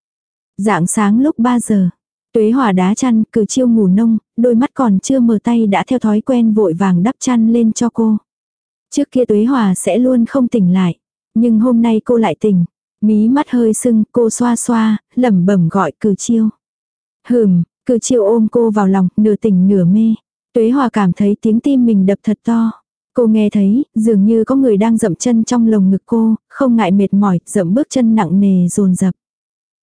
Dạng sáng lúc 3 giờ, Tuế Hòa đá chăn, cử chiêu ngủ nông, đôi mắt còn chưa mở tay đã theo thói quen vội vàng đắp chăn lên cho cô. Trước kia Tuế Hòa sẽ luôn không tỉnh lại, nhưng hôm nay cô lại tỉnh. Mí mắt hơi sưng, cô xoa xoa, lẩm bẩm gọi cử chiêu. Hừm, cử chiêu ôm cô vào lòng, nửa tỉnh nửa mê. Tuế Hòa cảm thấy tiếng tim mình đập thật to. Cô nghe thấy, dường như có người đang dậm chân trong lồng ngực cô, không ngại mệt mỏi, dậm bước chân nặng nề dồn dập.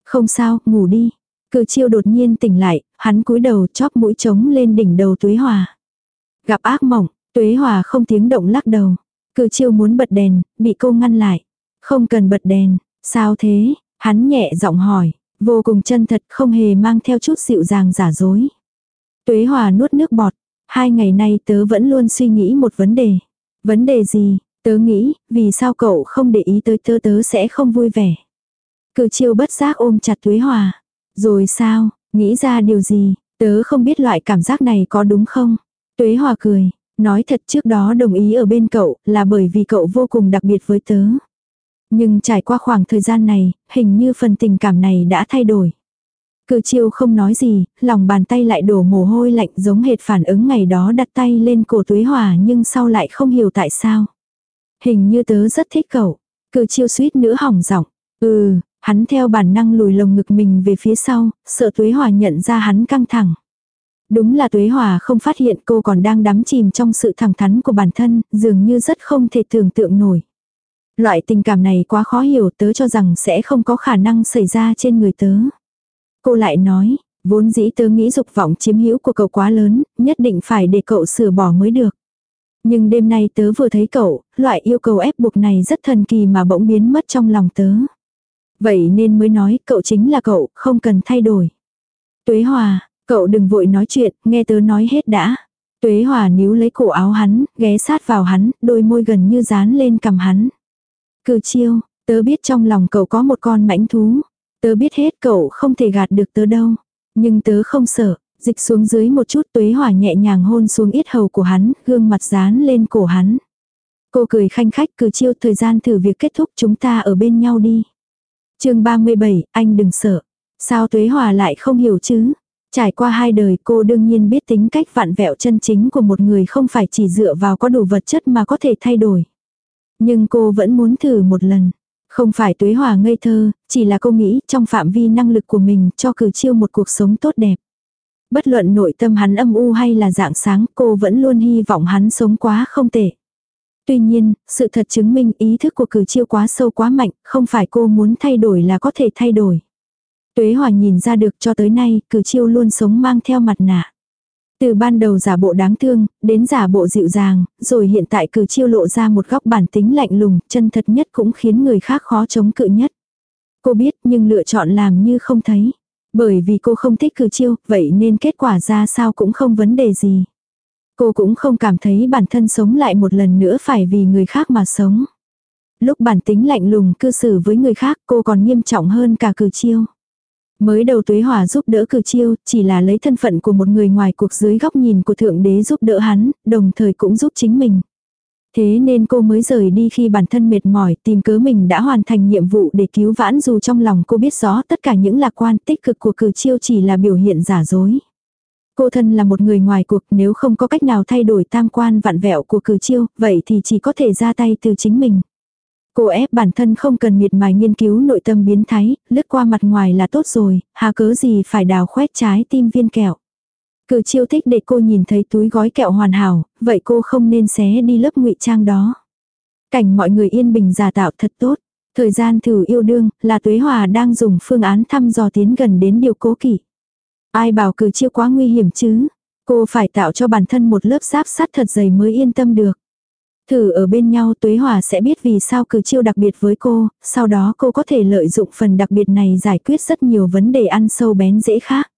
Không sao, ngủ đi. Cử chiêu đột nhiên tỉnh lại, hắn cúi đầu chóp mũi trống lên đỉnh đầu tuế hòa. Gặp ác mộng, tuế hòa không tiếng động lắc đầu. Cử chiêu muốn bật đèn, bị cô ngăn lại. Không cần bật đèn, sao thế? Hắn nhẹ giọng hỏi, vô cùng chân thật không hề mang theo chút dịu dàng giả dối. Tuế hòa nuốt nước bọt, hai ngày nay tớ vẫn luôn suy nghĩ một vấn đề. Vấn đề gì? Tớ nghĩ, vì sao cậu không để ý tới tớ tớ sẽ không vui vẻ. Cự chiêu bất giác ôm chặt Tuế Hòa. Rồi sao, nghĩ ra điều gì, tớ không biết loại cảm giác này có đúng không? Tuế Hòa cười, nói thật trước đó đồng ý ở bên cậu là bởi vì cậu vô cùng đặc biệt với tớ. Nhưng trải qua khoảng thời gian này, hình như phần tình cảm này đã thay đổi. Cự chiêu không nói gì, lòng bàn tay lại đổ mồ hôi lạnh giống hệt phản ứng ngày đó đặt tay lên cổ tuế hòa nhưng sau lại không hiểu tại sao. Hình như tớ rất thích cậu. Cự chiêu suýt nữa hỏng giọng. Ừ, hắn theo bản năng lùi lồng ngực mình về phía sau, sợ tuế hòa nhận ra hắn căng thẳng. Đúng là tuế hòa không phát hiện cô còn đang đắm chìm trong sự thẳng thắn của bản thân, dường như rất không thể tưởng tượng nổi. Loại tình cảm này quá khó hiểu tớ cho rằng sẽ không có khả năng xảy ra trên người tớ. Cô lại nói, vốn dĩ tớ nghĩ dục vọng chiếm hữu của cậu quá lớn, nhất định phải để cậu sửa bỏ mới được. Nhưng đêm nay tớ vừa thấy cậu, loại yêu cầu ép buộc này rất thần kỳ mà bỗng biến mất trong lòng tớ. Vậy nên mới nói cậu chính là cậu, không cần thay đổi. Tuế Hòa, cậu đừng vội nói chuyện, nghe tớ nói hết đã. Tuế Hòa níu lấy cổ áo hắn, ghé sát vào hắn, đôi môi gần như dán lên cầm hắn. Cử chiêu, tớ biết trong lòng cậu có một con mãnh thú. Tớ biết hết cậu không thể gạt được tớ đâu. Nhưng tớ không sợ, dịch xuống dưới một chút tuế hỏa nhẹ nhàng hôn xuống yết hầu của hắn, gương mặt dán lên cổ hắn. Cô cười khanh khách cử chiêu thời gian thử việc kết thúc chúng ta ở bên nhau đi. chương 37, anh đừng sợ. Sao tuế hòa lại không hiểu chứ? Trải qua hai đời cô đương nhiên biết tính cách vạn vẹo chân chính của một người không phải chỉ dựa vào có đủ vật chất mà có thể thay đổi. Nhưng cô vẫn muốn thử một lần. Không phải tuế hòa ngây thơ, chỉ là cô nghĩ trong phạm vi năng lực của mình cho cử chiêu một cuộc sống tốt đẹp. Bất luận nội tâm hắn âm u hay là dạng sáng cô vẫn luôn hy vọng hắn sống quá không tệ. Tuy nhiên, sự thật chứng minh ý thức của cử chiêu quá sâu quá mạnh, không phải cô muốn thay đổi là có thể thay đổi. Tuế hòa nhìn ra được cho tới nay, cử chiêu luôn sống mang theo mặt nạ. Từ ban đầu giả bộ đáng thương, đến giả bộ dịu dàng, rồi hiện tại cử chiêu lộ ra một góc bản tính lạnh lùng, chân thật nhất cũng khiến người khác khó chống cự nhất. Cô biết nhưng lựa chọn làm như không thấy. Bởi vì cô không thích cử chiêu, vậy nên kết quả ra sao cũng không vấn đề gì. Cô cũng không cảm thấy bản thân sống lại một lần nữa phải vì người khác mà sống. Lúc bản tính lạnh lùng cư xử với người khác cô còn nghiêm trọng hơn cả cử chiêu. Mới đầu tuế hòa giúp đỡ cử chiêu, chỉ là lấy thân phận của một người ngoài cuộc dưới góc nhìn của thượng đế giúp đỡ hắn, đồng thời cũng giúp chính mình. Thế nên cô mới rời đi khi bản thân mệt mỏi tìm cớ mình đã hoàn thành nhiệm vụ để cứu vãn dù trong lòng cô biết rõ tất cả những lạc quan tích cực của cử chiêu chỉ là biểu hiện giả dối. Cô thân là một người ngoài cuộc nếu không có cách nào thay đổi tam quan vạn vẹo của cử chiêu, vậy thì chỉ có thể ra tay từ chính mình. Cô ép bản thân không cần miệt mài nghiên cứu nội tâm biến thái, lướt qua mặt ngoài là tốt rồi, hà cớ gì phải đào khoét trái tim viên kẹo. Cử chiêu thích để cô nhìn thấy túi gói kẹo hoàn hảo, vậy cô không nên xé đi lớp ngụy trang đó. Cảnh mọi người yên bình giả tạo thật tốt. Thời gian thử yêu đương là Tuế Hòa đang dùng phương án thăm dò tiến gần đến điều cố kỵ. Ai bảo cử chiêu quá nguy hiểm chứ. Cô phải tạo cho bản thân một lớp giáp sắt thật dày mới yên tâm được. Thử ở bên nhau Tuế Hòa sẽ biết vì sao cử chiêu đặc biệt với cô, sau đó cô có thể lợi dụng phần đặc biệt này giải quyết rất nhiều vấn đề ăn sâu bén dễ khác.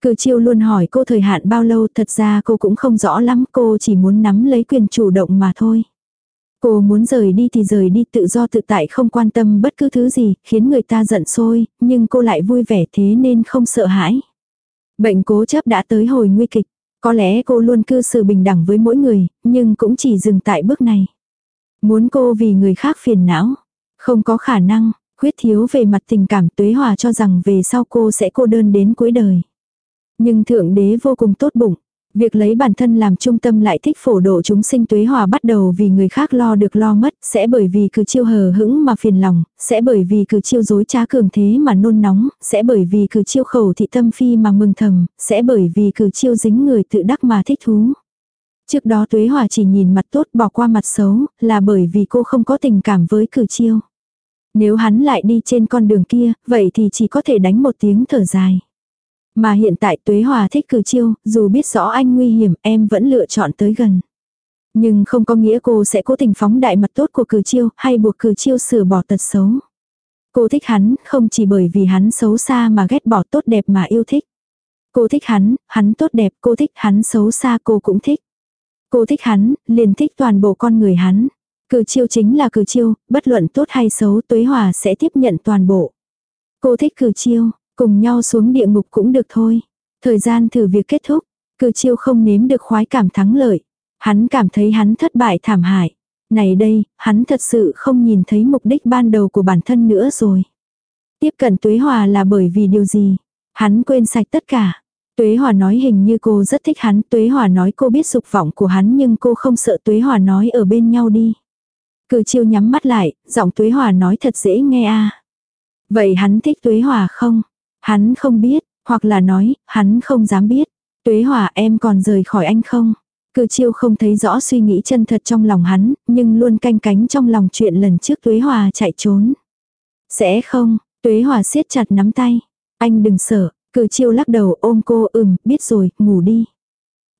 Cử chiêu luôn hỏi cô thời hạn bao lâu thật ra cô cũng không rõ lắm cô chỉ muốn nắm lấy quyền chủ động mà thôi. Cô muốn rời đi thì rời đi tự do tự tại không quan tâm bất cứ thứ gì, khiến người ta giận sôi, nhưng cô lại vui vẻ thế nên không sợ hãi. Bệnh cố chấp đã tới hồi nguy kịch, có lẽ cô luôn cư xử bình đẳng với mỗi người, nhưng cũng chỉ dừng tại bước này. Muốn cô vì người khác phiền não, không có khả năng, khuyết thiếu về mặt tình cảm tuế hòa cho rằng về sau cô sẽ cô đơn đến cuối đời. Nhưng Thượng Đế vô cùng tốt bụng. Việc lấy bản thân làm trung tâm lại thích phổ độ chúng sinh tuế hòa bắt đầu vì người khác lo được lo mất, sẽ bởi vì cử chiêu hờ hững mà phiền lòng, sẽ bởi vì cử chiêu dối trá cường thế mà nôn nóng, sẽ bởi vì cử chiêu khẩu thị tâm phi mà mừng thầm, sẽ bởi vì cử chiêu dính người tự đắc mà thích thú. Trước đó tuế hòa chỉ nhìn mặt tốt bỏ qua mặt xấu, là bởi vì cô không có tình cảm với cử chiêu. Nếu hắn lại đi trên con đường kia, vậy thì chỉ có thể đánh một tiếng thở dài. Mà hiện tại Tuế Hòa thích cử chiêu, dù biết rõ anh nguy hiểm em vẫn lựa chọn tới gần. Nhưng không có nghĩa cô sẽ cố tình phóng đại mặt tốt của cử chiêu hay buộc cử chiêu sửa bỏ tật xấu. Cô thích hắn không chỉ bởi vì hắn xấu xa mà ghét bỏ tốt đẹp mà yêu thích. Cô thích hắn, hắn tốt đẹp, cô thích hắn xấu xa cô cũng thích. Cô thích hắn, liền thích toàn bộ con người hắn. Cử chiêu chính là cử chiêu, bất luận tốt hay xấu tuế hòa sẽ tiếp nhận toàn bộ. Cô thích cử chiêu, Cùng nhau xuống địa ngục cũng được thôi. Thời gian thử việc kết thúc, cử chiêu không nếm được khoái cảm thắng lợi. Hắn cảm thấy hắn thất bại thảm hại. Này đây, hắn thật sự không nhìn thấy mục đích ban đầu của bản thân nữa rồi. Tiếp cận Tuế Hòa là bởi vì điều gì? Hắn quên sạch tất cả. Tuế Hòa nói hình như cô rất thích hắn, Tuế Hòa nói cô biết dục vọng của hắn nhưng cô không sợ Tuế Hòa nói ở bên nhau đi. Cử chiêu nhắm mắt lại, giọng Tuế Hòa nói thật dễ nghe a. Vậy hắn thích Tuế Hòa không? Hắn không biết, hoặc là nói, hắn không dám biết. Tuế hỏa em còn rời khỏi anh không? Cử chiêu không thấy rõ suy nghĩ chân thật trong lòng hắn, nhưng luôn canh cánh trong lòng chuyện lần trước Tuế Hòa chạy trốn. Sẽ không, Tuế Hòa siết chặt nắm tay. Anh đừng sợ, cử chiêu lắc đầu ôm cô ừm, biết rồi, ngủ đi.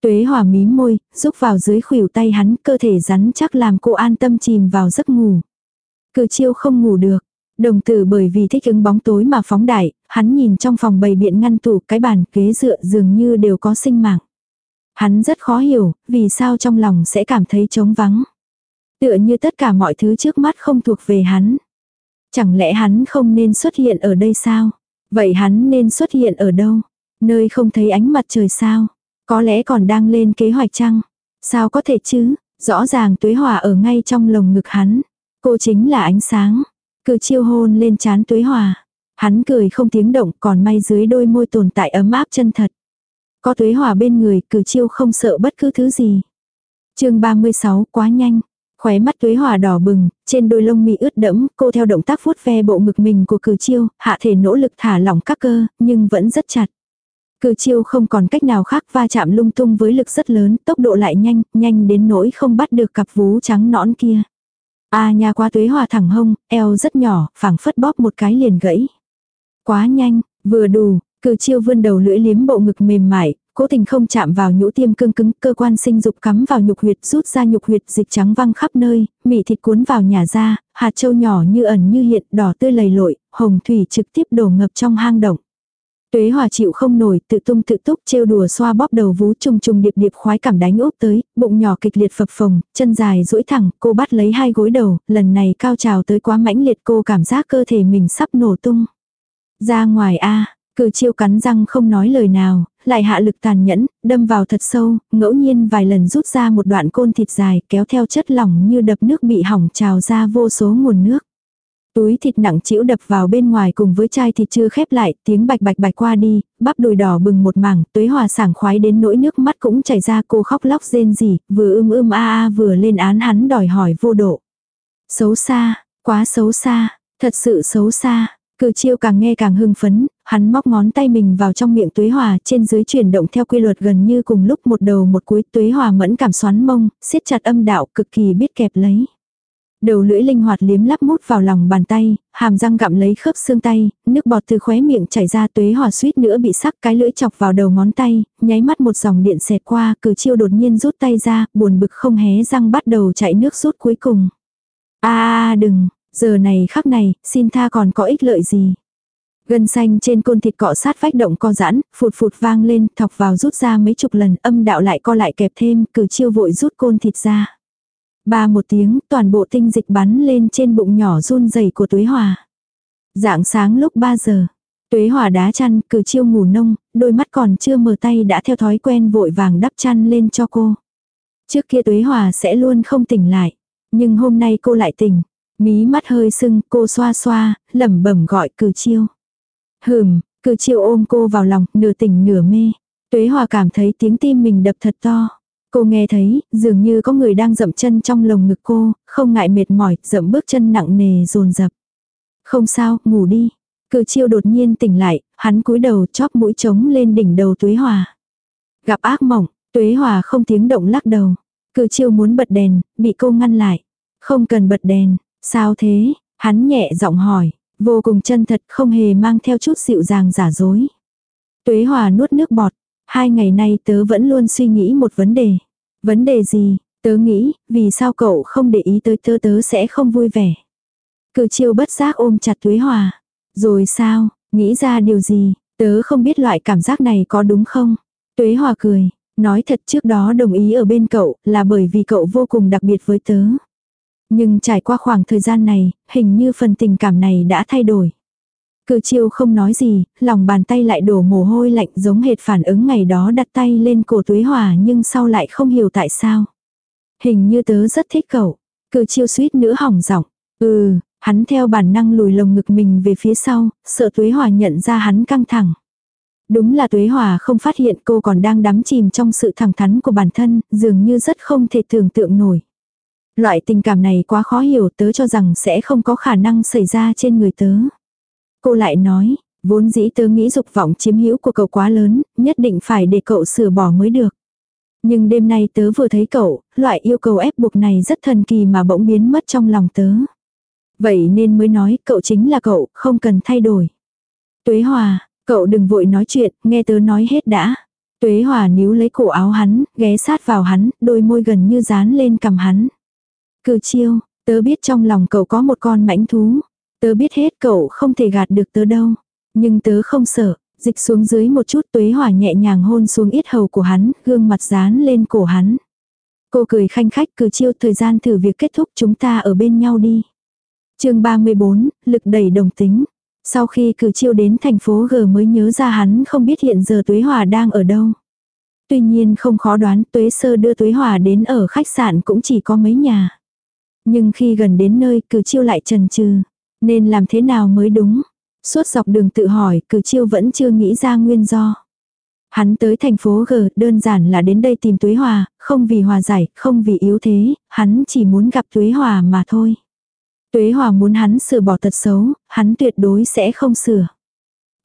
Tuế Hòa mím môi, rúc vào dưới khuỷu tay hắn, cơ thể rắn chắc làm cô an tâm chìm vào giấc ngủ. Cử chiêu không ngủ được, Đồng tử bởi vì thích ứng bóng tối mà phóng đại, hắn nhìn trong phòng bày biện ngăn tủ cái bàn ghế dựa dường như đều có sinh mạng. Hắn rất khó hiểu, vì sao trong lòng sẽ cảm thấy trống vắng. Tựa như tất cả mọi thứ trước mắt không thuộc về hắn. Chẳng lẽ hắn không nên xuất hiện ở đây sao? Vậy hắn nên xuất hiện ở đâu? Nơi không thấy ánh mặt trời sao? Có lẽ còn đang lên kế hoạch chăng? Sao có thể chứ? Rõ ràng tuế hòa ở ngay trong lồng ngực hắn. Cô chính là ánh sáng. Cử chiêu hôn lên chán tuế hòa. Hắn cười không tiếng động còn may dưới đôi môi tồn tại ấm áp chân thật. Có tuế hòa bên người cử chiêu không sợ bất cứ thứ gì. chương 36 quá nhanh. Khóe mắt tuế hòa đỏ bừng, trên đôi lông mi ướt đẫm, cô theo động tác vuốt ve bộ ngực mình của cử chiêu, hạ thể nỗ lực thả lỏng các cơ, nhưng vẫn rất chặt. Cử chiêu không còn cách nào khác va chạm lung tung với lực rất lớn, tốc độ lại nhanh, nhanh đến nỗi không bắt được cặp vú trắng nõn kia. A à, nha quá tuế hòa thẳng hông, eo rất nhỏ, phẳng phất bóp một cái liền gãy. Quá nhanh, vừa đủ, cử chiêu vươn đầu lưỡi liếm bộ ngực mềm mại, cố tình không chạm vào nhũ tiêm cương cứng, cơ quan sinh dục cắm vào nhục huyệt, rút ra nhục huyệt dịch trắng văng khắp nơi, mị thịt cuốn vào nhà ra, hạt châu nhỏ như ẩn như hiện, đỏ tươi lầy lội, hồng thủy trực tiếp đổ ngập trong hang động. Tuế hòa chịu không nổi, tự tung tự túc trêu đùa xoa bóp đầu vú trùng trùng điệp điệp khoái cảm đánh úp tới, bụng nhỏ kịch liệt phập phồng, chân dài duỗi thẳng, cô bắt lấy hai gối đầu, lần này cao trào tới quá mãnh liệt cô cảm giác cơ thể mình sắp nổ tung. Ra ngoài a cử chiêu cắn răng không nói lời nào, lại hạ lực tàn nhẫn, đâm vào thật sâu, ngẫu nhiên vài lần rút ra một đoạn côn thịt dài kéo theo chất lỏng như đập nước bị hỏng trào ra vô số nguồn nước. Túi thịt nặng chĩu đập vào bên ngoài cùng với chai thịt chưa khép lại, tiếng bạch bạch bạch qua đi, bắp đùi đỏ bừng một mảng, tuế hòa sảng khoái đến nỗi nước mắt cũng chảy ra cô khóc lóc rên rỉ, vừa ưm ưm a a vừa lên án hắn đòi hỏi vô độ. Xấu xa, quá xấu xa, thật sự xấu xa. Cử chiêu càng nghe càng hưng phấn, hắn móc ngón tay mình vào trong miệng tuế hòa trên dưới chuyển động theo quy luật gần như cùng lúc một đầu một cuối tuế hòa mẫn cảm xoắn mông, siết chặt âm đạo cực kỳ biết kẹp lấy. Đầu lưỡi linh hoạt liếm lắp mút vào lòng bàn tay, hàm răng gặm lấy khớp xương tay, nước bọt từ khóe miệng chảy ra tuế hòa suýt nữa bị sắc cái lưỡi chọc vào đầu ngón tay, nháy mắt một dòng điện xẹt qua, cử chiêu đột nhiên rút tay ra, buồn bực không hé răng bắt đầu chạy nước rút cuối cùng. a đừng, giờ này khắc này, xin tha còn có ích lợi gì. Gân xanh trên côn thịt cọ sát vách động co giãn, phụt phụt vang lên, thọc vào rút ra mấy chục lần, âm đạo lại co lại kẹp thêm, cử chiêu vội rút côn thịt ra. Ba một tiếng, toàn bộ tinh dịch bắn lên trên bụng nhỏ run rẩy của tuế hòa. Dạng sáng lúc 3 giờ, tuế hòa đá chăn, cử chiêu ngủ nông, đôi mắt còn chưa mở tay đã theo thói quen vội vàng đắp chăn lên cho cô. Trước kia tuế hòa sẽ luôn không tỉnh lại, nhưng hôm nay cô lại tỉnh. Mí mắt hơi sưng, cô xoa xoa, lẩm bẩm gọi cử chiêu. Hừm, cử chiêu ôm cô vào lòng, nửa tỉnh nửa mê. Tuế hòa cảm thấy tiếng tim mình đập thật to. Cô nghe thấy, dường như có người đang dậm chân trong lồng ngực cô, không ngại mệt mỏi, dậm bước chân nặng nề dồn dập. Không sao, ngủ đi. Cử chiêu đột nhiên tỉnh lại, hắn cúi đầu chóp mũi trống lên đỉnh đầu tuế hòa. Gặp ác mộng, tuế hòa không tiếng động lắc đầu. Cử chiêu muốn bật đèn, bị cô ngăn lại. Không cần bật đèn, sao thế? Hắn nhẹ giọng hỏi, vô cùng chân thật không hề mang theo chút dịu dàng giả dối. Tuế hòa nuốt nước bọt, Hai ngày nay tớ vẫn luôn suy nghĩ một vấn đề. Vấn đề gì? Tớ nghĩ, vì sao cậu không để ý tới tớ tớ sẽ không vui vẻ. Cử chiêu bất giác ôm chặt Tuế Hòa. Rồi sao, nghĩ ra điều gì, tớ không biết loại cảm giác này có đúng không? Tuế Hòa cười, nói thật trước đó đồng ý ở bên cậu là bởi vì cậu vô cùng đặc biệt với tớ. Nhưng trải qua khoảng thời gian này, hình như phần tình cảm này đã thay đổi cư chiêu không nói gì, lòng bàn tay lại đổ mồ hôi lạnh giống hệt phản ứng ngày đó đặt tay lên cổ tuế hòa nhưng sau lại không hiểu tại sao. Hình như tớ rất thích cậu. cư chiêu suýt nữa hỏng giọng. Ừ, hắn theo bản năng lùi lồng ngực mình về phía sau, sợ tuế hòa nhận ra hắn căng thẳng. Đúng là tuế hòa không phát hiện cô còn đang đắm chìm trong sự thẳng thắn của bản thân, dường như rất không thể tưởng tượng nổi. Loại tình cảm này quá khó hiểu tớ cho rằng sẽ không có khả năng xảy ra trên người tớ. Cô lại nói, vốn dĩ tớ nghĩ dục vọng chiếm hữu của cậu quá lớn, nhất định phải để cậu sửa bỏ mới được. Nhưng đêm nay tớ vừa thấy cậu, loại yêu cầu ép buộc này rất thần kỳ mà bỗng biến mất trong lòng tớ. Vậy nên mới nói cậu chính là cậu, không cần thay đổi. Tuế Hòa, cậu đừng vội nói chuyện, nghe tớ nói hết đã. Tuế Hòa níu lấy cổ áo hắn, ghé sát vào hắn, đôi môi gần như dán lên cầm hắn. Cử chiêu, tớ biết trong lòng cậu có một con mãnh thú, Tớ biết hết cậu không thể gạt được tớ đâu. Nhưng tớ không sợ. Dịch xuống dưới một chút tuế hỏa nhẹ nhàng hôn xuống yết hầu của hắn, gương mặt dán lên cổ hắn. Cô cười khanh khách cử chiêu thời gian thử việc kết thúc chúng ta ở bên nhau đi. chương 34, lực đẩy đồng tính. Sau khi cử chiêu đến thành phố G mới nhớ ra hắn không biết hiện giờ Tuế Hòa đang ở đâu. Tuy nhiên không khó đoán Tuế Sơ đưa Tuế Hòa đến ở khách sạn cũng chỉ có mấy nhà. Nhưng khi gần đến nơi cử chiêu lại trần trừ. Nên làm thế nào mới đúng? Suốt dọc đường tự hỏi, cử chiêu vẫn chưa nghĩ ra nguyên do. Hắn tới thành phố G đơn giản là đến đây tìm Tuế Hòa, không vì hòa giải, không vì yếu thế, hắn chỉ muốn gặp Tuế Hòa mà thôi. Tuế Hòa muốn hắn sửa bỏ tật xấu, hắn tuyệt đối sẽ không sửa.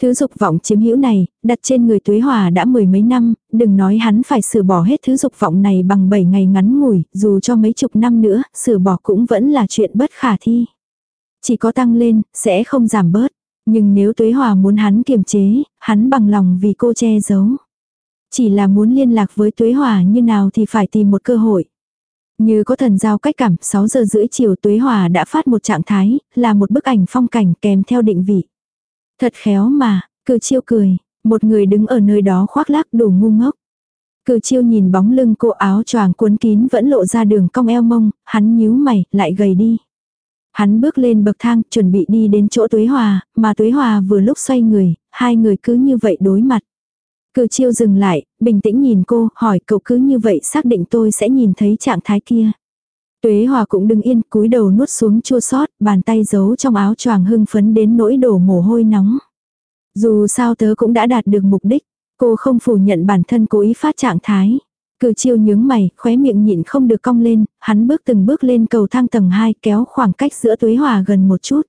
Thứ dục vọng chiếm hữu này, đặt trên người Tuế Hòa đã mười mấy năm, đừng nói hắn phải sửa bỏ hết thứ dục vọng này bằng 7 ngày ngắn ngủi, dù cho mấy chục năm nữa, sửa bỏ cũng vẫn là chuyện bất khả thi. Chỉ có tăng lên, sẽ không giảm bớt. Nhưng nếu Tuế Hòa muốn hắn kiềm chế, hắn bằng lòng vì cô che giấu. Chỉ là muốn liên lạc với Tuế Hòa như nào thì phải tìm một cơ hội. Như có thần giao cách cảm, 6 giờ rưỡi chiều Tuế Hòa đã phát một trạng thái, là một bức ảnh phong cảnh kèm theo định vị. Thật khéo mà, cử chiêu cười, một người đứng ở nơi đó khoác lác đủ ngu ngốc. Cử chiêu nhìn bóng lưng cô áo choàng cuốn kín vẫn lộ ra đường cong eo mông, hắn nhíu mày, lại gầy đi. Hắn bước lên bậc thang, chuẩn bị đi đến chỗ Tuế Hòa, mà Tuế Hòa vừa lúc xoay người, hai người cứ như vậy đối mặt. Cử chiêu dừng lại, bình tĩnh nhìn cô, hỏi cậu cứ như vậy xác định tôi sẽ nhìn thấy trạng thái kia. Tuế Hòa cũng đứng yên, cúi đầu nuốt xuống chua sót, bàn tay giấu trong áo choàng hưng phấn đến nỗi đổ mồ hôi nóng. Dù sao tớ cũng đã đạt được mục đích, cô không phủ nhận bản thân cố ý phát trạng thái. Cử chiêu nhướng mày, khóe miệng nhịn không được cong lên, hắn bước từng bước lên cầu thang tầng 2 kéo khoảng cách giữa tuế hòa gần một chút.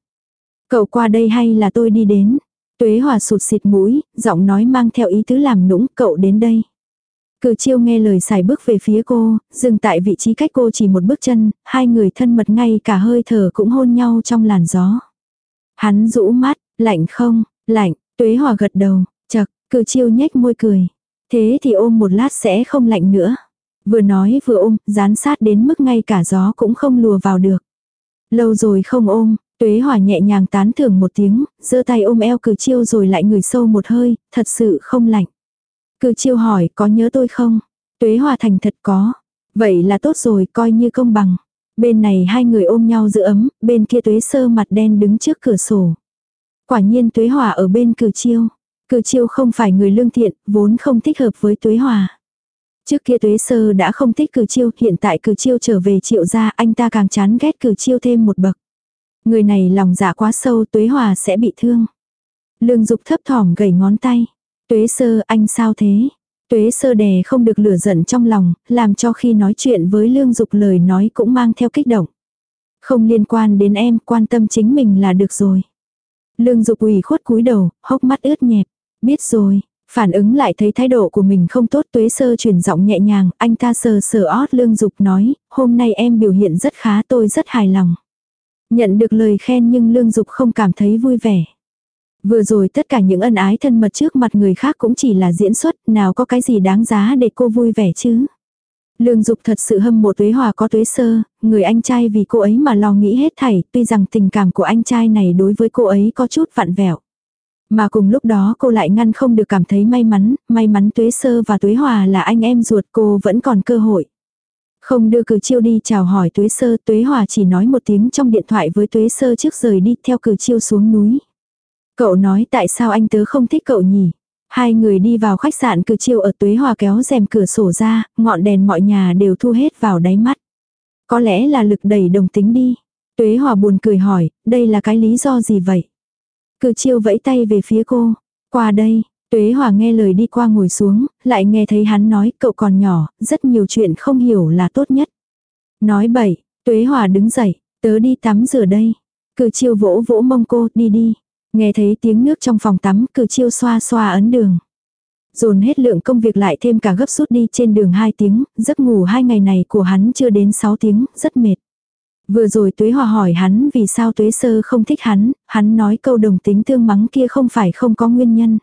Cậu qua đây hay là tôi đi đến? Tuế hòa sụt xịt mũi, giọng nói mang theo ý tứ làm nũng cậu đến đây. Cử chiêu nghe lời xài bước về phía cô, dừng tại vị trí cách cô chỉ một bước chân, hai người thân mật ngay cả hơi thở cũng hôn nhau trong làn gió. Hắn rũ mắt, lạnh không, lạnh, tuế hòa gật đầu, chật, cử chiêu nhếch môi cười. Thế thì ôm một lát sẽ không lạnh nữa. Vừa nói vừa ôm, dán sát đến mức ngay cả gió cũng không lùa vào được. Lâu rồi không ôm, tuế hòa nhẹ nhàng tán thưởng một tiếng, giơ tay ôm eo cử chiêu rồi lại ngửi sâu một hơi, thật sự không lạnh. Cử chiêu hỏi có nhớ tôi không? Tuế hòa thành thật có. Vậy là tốt rồi coi như công bằng. Bên này hai người ôm nhau giữ ấm, bên kia tuế sơ mặt đen đứng trước cửa sổ. Quả nhiên tuế hòa ở bên cử chiêu. Cử chiêu không phải người lương thiện, vốn không thích hợp với tuế hòa. Trước kia tuế sơ đã không thích cử chiêu, hiện tại cử chiêu trở về triệu gia anh ta càng chán ghét cử chiêu thêm một bậc. Người này lòng dạ quá sâu tuế hòa sẽ bị thương. Lương dục thấp thỏm gầy ngón tay. Tuế sơ anh sao thế? Tuế sơ đè không được lửa giận trong lòng, làm cho khi nói chuyện với lương dục lời nói cũng mang theo kích động. Không liên quan đến em, quan tâm chính mình là được rồi. Lương dục ủy khuất cúi đầu, hốc mắt ướt nhẹp. Biết rồi, phản ứng lại thấy thái độ của mình không tốt tuế sơ chuyển giọng nhẹ nhàng, anh ta sờ sờ ót lương dục nói, hôm nay em biểu hiện rất khá tôi rất hài lòng. Nhận được lời khen nhưng lương dục không cảm thấy vui vẻ. Vừa rồi tất cả những ân ái thân mật trước mặt người khác cũng chỉ là diễn xuất, nào có cái gì đáng giá để cô vui vẻ chứ. Lương Dục thật sự hâm mộ Tuế Hòa có Tuế Sơ, người anh trai vì cô ấy mà lo nghĩ hết thảy, tuy rằng tình cảm của anh trai này đối với cô ấy có chút vặn vẹo. Mà cùng lúc đó cô lại ngăn không được cảm thấy may mắn, may mắn Tuế Sơ và Tuế Hòa là anh em ruột cô vẫn còn cơ hội. Không đưa cử chiêu đi chào hỏi Tuế Sơ, Tuế Hòa chỉ nói một tiếng trong điện thoại với Tuế Sơ trước rời đi theo cử chiêu xuống núi. Cậu nói tại sao anh tớ không thích cậu nhỉ? Hai người đi vào khách sạn cử Chiêu ở Tuế Hòa kéo rèm cửa sổ ra, ngọn đèn mọi nhà đều thu hết vào đáy mắt. Có lẽ là lực đẩy đồng tính đi. Tuế Hòa buồn cười hỏi, đây là cái lý do gì vậy? Cử chiêu vẫy tay về phía cô. Qua đây, Tuế Hòa nghe lời đi qua ngồi xuống, lại nghe thấy hắn nói cậu còn nhỏ, rất nhiều chuyện không hiểu là tốt nhất. Nói bậy, Tuế Hòa đứng dậy, tớ đi tắm rửa đây. Cử chiêu vỗ vỗ mông cô, đi đi. Nghe thấy tiếng nước trong phòng tắm, cử chiêu xoa xoa ấn đường. Dồn hết lượng công việc lại thêm cả gấp rút đi trên đường 2 tiếng, giấc ngủ hai ngày này của hắn chưa đến 6 tiếng, rất mệt. Vừa rồi Tuế Hòa hỏi hắn vì sao Tuế Sơ không thích hắn, hắn nói câu đồng tính tương mắng kia không phải không có nguyên nhân.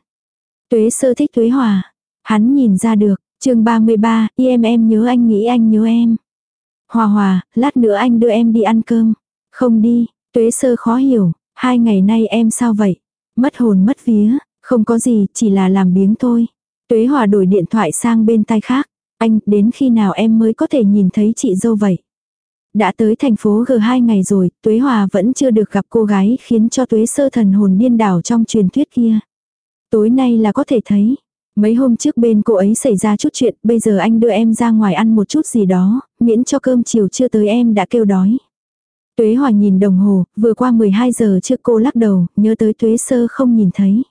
Tuế Sơ thích Tuế Hòa. Hắn nhìn ra được, chương 33, em em nhớ anh nghĩ anh nhớ em. Hòa hòa, lát nữa anh đưa em đi ăn cơm. Không đi, Tuế Sơ khó hiểu, Hai ngày nay em sao vậy? Mất hồn mất vía, không có gì, chỉ là làm biếng thôi. Tuế Hòa đổi điện thoại sang bên tay khác. Anh, đến khi nào em mới có thể nhìn thấy chị dâu vậy? Đã tới thành phố G 2 ngày rồi, Tuế Hòa vẫn chưa được gặp cô gái khiến cho Tuế sơ thần hồn điên đảo trong truyền thuyết kia. Tối nay là có thể thấy. Mấy hôm trước bên cô ấy xảy ra chút chuyện, bây giờ anh đưa em ra ngoài ăn một chút gì đó, miễn cho cơm chiều chưa tới em đã kêu đói. Tuế Hòa nhìn đồng hồ, vừa qua 12 giờ trước cô lắc đầu, nhớ tới Tuế Sơ không nhìn thấy.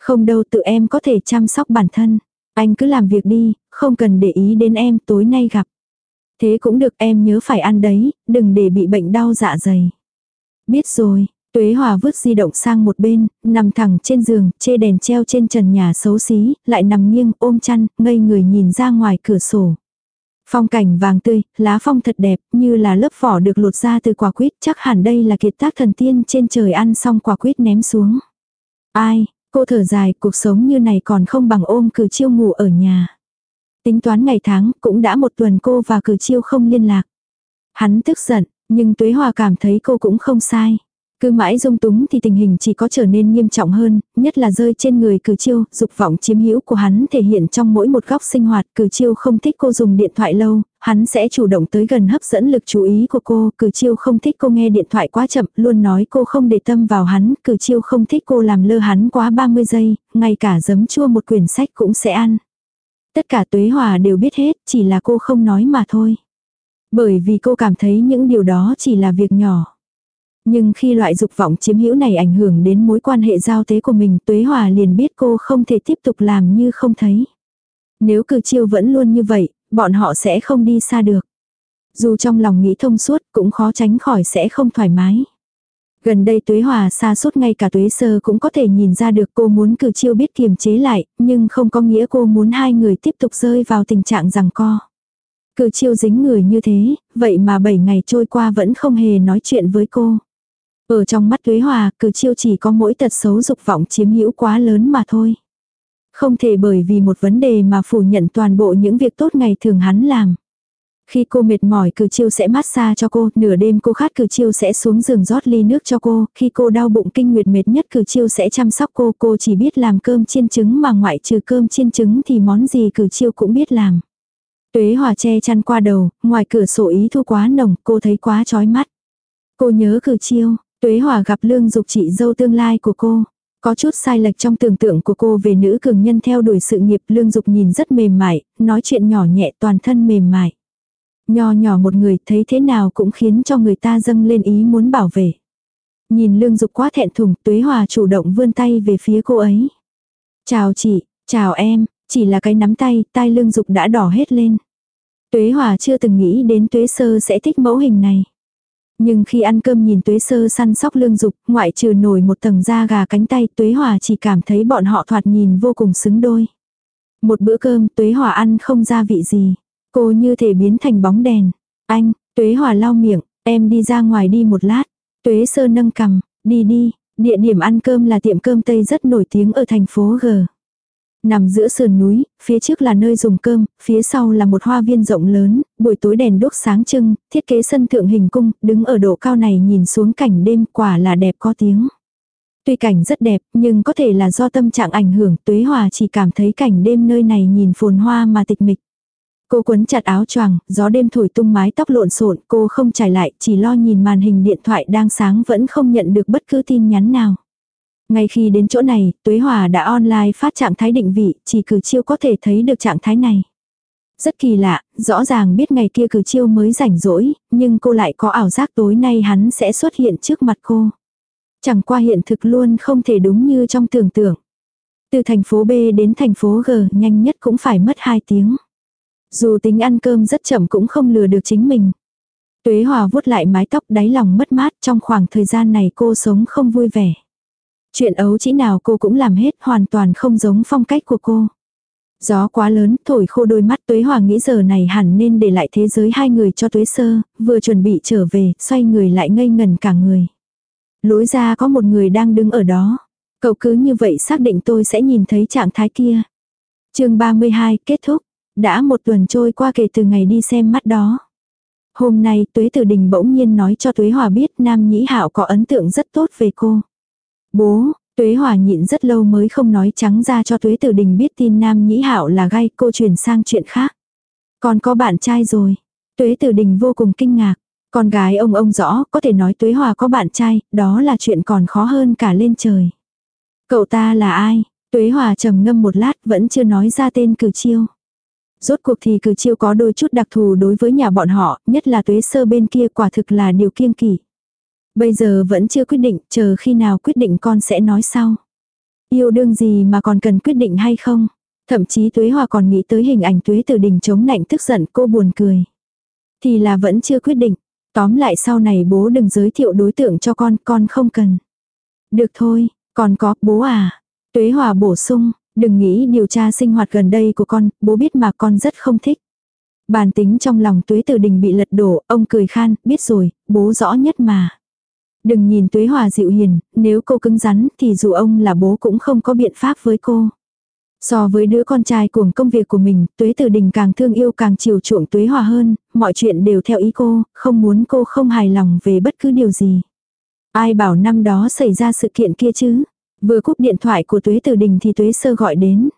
Không đâu tự em có thể chăm sóc bản thân. Anh cứ làm việc đi, không cần để ý đến em tối nay gặp. Thế cũng được em nhớ phải ăn đấy, đừng để bị bệnh đau dạ dày. Biết rồi, Tuế Hòa vứt di động sang một bên, nằm thẳng trên giường, chê đèn treo trên trần nhà xấu xí, lại nằm nghiêng ôm chăn, ngây người nhìn ra ngoài cửa sổ. Phong cảnh vàng tươi, lá phong thật đẹp, như là lớp vỏ được lột ra từ quả quýt, chắc hẳn đây là kiệt tác thần tiên trên trời ăn xong quả quýt ném xuống. Ai, cô thở dài, cuộc sống như này còn không bằng ôm cử chiêu ngủ ở nhà. Tính toán ngày tháng, cũng đã một tuần cô và cử chiêu không liên lạc. Hắn tức giận, nhưng Tuế Hòa cảm thấy cô cũng không sai. Cứ mãi dung túng thì tình hình chỉ có trở nên nghiêm trọng hơn, nhất là rơi trên người cử chiêu, dục vọng chiếm hữu của hắn thể hiện trong mỗi một góc sinh hoạt, cử chiêu không thích cô dùng điện thoại lâu, hắn sẽ chủ động tới gần hấp dẫn lực chú ý của cô, cử chiêu không thích cô nghe điện thoại quá chậm, luôn nói cô không để tâm vào hắn, cử chiêu không thích cô làm lơ hắn quá 30 giây, ngay cả giấm chua một quyển sách cũng sẽ ăn. Tất cả tuế hòa đều biết hết, chỉ là cô không nói mà thôi. Bởi vì cô cảm thấy những điều đó chỉ là việc nhỏ. Nhưng khi loại dục vọng chiếm hữu này ảnh hưởng đến mối quan hệ giao tế của mình, Tuế Hòa liền biết cô không thể tiếp tục làm như không thấy. Nếu cử chiêu vẫn luôn như vậy, bọn họ sẽ không đi xa được. Dù trong lòng nghĩ thông suốt cũng khó tránh khỏi sẽ không thoải mái. Gần đây tuế hòa xa suốt ngay cả tuế sơ cũng có thể nhìn ra được cô muốn cử chiêu biết kiềm chế lại, nhưng không có nghĩa cô muốn hai người tiếp tục rơi vào tình trạng rằng co. Cử chiêu dính người như thế, vậy mà 7 ngày trôi qua vẫn không hề nói chuyện với cô. Ở trong mắt tuế hòa, cử chiêu chỉ có mỗi tật xấu dục vọng chiếm hữu quá lớn mà thôi. Không thể bởi vì một vấn đề mà phủ nhận toàn bộ những việc tốt ngày thường hắn làm. Khi cô mệt mỏi cử chiêu sẽ massage cho cô, nửa đêm cô khát cử chiêu sẽ xuống giường rót ly nước cho cô, khi cô đau bụng kinh nguyệt mệt nhất cử chiêu sẽ chăm sóc cô, cô chỉ biết làm cơm chiên trứng mà ngoại trừ cơm chiên trứng thì món gì cử chiêu cũng biết làm. Tuế hòa che chăn qua đầu, ngoài cửa sổ ý thu quá nồng, cô thấy quá chói mắt. Cô nhớ cử chiêu, tuế hòa gặp lương dục chị dâu tương lai của cô. Có chút sai lệch trong tưởng tượng của cô về nữ cường nhân theo đuổi sự nghiệp lương dục nhìn rất mềm mại, nói chuyện nhỏ nhẹ toàn thân mềm mại. Nho nhỏ một người thấy thế nào cũng khiến cho người ta dâng lên ý muốn bảo vệ. Nhìn lương dục quá thẹn thùng, tuế hòa chủ động vươn tay về phía cô ấy. Chào chị, chào em, chỉ là cái nắm tay, tai lương dục đã đỏ hết lên. Tuế hòa chưa từng nghĩ đến tuế sơ sẽ thích mẫu hình này. Nhưng khi ăn cơm nhìn tuế sơ săn sóc lương dục, ngoại trừ nổi một tầng da gà cánh tay, tuế hòa chỉ cảm thấy bọn họ thoạt nhìn vô cùng xứng đôi. Một bữa cơm tuế hòa ăn không ra vị gì. Cô như thể biến thành bóng đèn. Anh, tuế hòa lau miệng, em đi ra ngoài đi một lát. Tuế sơ nâng cầm, đi đi, địa điểm ăn cơm là tiệm cơm Tây rất nổi tiếng ở thành phố G. Nằm giữa sườn núi, phía trước là nơi dùng cơm, phía sau là một hoa viên rộng lớn, buổi tối đèn đốt sáng trưng, thiết kế sân thượng hình cung, đứng ở độ cao này nhìn xuống cảnh đêm quả là đẹp có tiếng. Tuy cảnh rất đẹp, nhưng có thể là do tâm trạng ảnh hưởng, Tuế Hòa chỉ cảm thấy cảnh đêm nơi này nhìn phồn hoa mà tịch mịch. Cô quấn chặt áo choàng, gió đêm thổi tung mái tóc lộn xộn, cô không trải lại, chỉ lo nhìn màn hình điện thoại đang sáng vẫn không nhận được bất cứ tin nhắn nào. Ngay khi đến chỗ này, Tuế Hòa đã online phát trạng thái định vị, chỉ cử chiêu có thể thấy được trạng thái này. Rất kỳ lạ, rõ ràng biết ngày kia cử chiêu mới rảnh rỗi, nhưng cô lại có ảo giác tối nay hắn sẽ xuất hiện trước mặt cô. Chẳng qua hiện thực luôn không thể đúng như trong tưởng tượng. Từ thành phố B đến thành phố G nhanh nhất cũng phải mất 2 tiếng. Dù tính ăn cơm rất chậm cũng không lừa được chính mình. Tuế Hòa vuốt lại mái tóc đáy lòng mất mát trong khoảng thời gian này cô sống không vui vẻ. Chuyện ấu chỉ nào cô cũng làm hết hoàn toàn không giống phong cách của cô. Gió quá lớn, thổi khô đôi mắt Tuế Hòa nghĩ giờ này hẳn nên để lại thế giới hai người cho Tuế Sơ, vừa chuẩn bị trở về, xoay người lại ngây ngần cả người. Lối ra có một người đang đứng ở đó. Cậu cứ như vậy xác định tôi sẽ nhìn thấy trạng thái kia. chương 32 kết thúc. Đã một tuần trôi qua kể từ ngày đi xem mắt đó. Hôm nay Tuế Tử Đình bỗng nhiên nói cho Tuế Hòa biết Nam Nhĩ Hạo có ấn tượng rất tốt về cô. Bố, Tuế Hòa nhịn rất lâu mới không nói trắng ra cho Tuế Tử Đình biết tin Nam Nhĩ Hạo là gay cô chuyển sang chuyện khác. Còn có bạn trai rồi. Tuế Tử Đình vô cùng kinh ngạc. Con gái ông ông rõ có thể nói Tuế Hòa có bạn trai, đó là chuyện còn khó hơn cả lên trời. Cậu ta là ai? Tuế Hòa trầm ngâm một lát vẫn chưa nói ra tên cử chiêu. Rốt cuộc thì cử chiêu có đôi chút đặc thù đối với nhà bọn họ, nhất là tuế sơ bên kia quả thực là điều kiêng kỵ. Bây giờ vẫn chưa quyết định, chờ khi nào quyết định con sẽ nói sau. Yêu đương gì mà còn cần quyết định hay không? Thậm chí Tuế Hòa còn nghĩ tới hình ảnh Tuế Tử Đình chống nạnh tức giận cô buồn cười. Thì là vẫn chưa quyết định. Tóm lại sau này bố đừng giới thiệu đối tượng cho con, con không cần. Được thôi, còn có, bố à. Tuế Hòa bổ sung, đừng nghĩ điều tra sinh hoạt gần đây của con, bố biết mà con rất không thích. Bàn tính trong lòng Tuế Tử Đình bị lật đổ, ông cười khan, biết rồi, bố rõ nhất mà. Đừng nhìn tuế hòa dịu hiền, nếu cô cứng rắn thì dù ông là bố cũng không có biện pháp với cô. So với đứa con trai cuồng công việc của mình, tuế tử đình càng thương yêu càng chiều chuộng tuế hòa hơn, mọi chuyện đều theo ý cô, không muốn cô không hài lòng về bất cứ điều gì. Ai bảo năm đó xảy ra sự kiện kia chứ? Vừa cúp điện thoại của tuế tử đình thì tuế sơ gọi đến.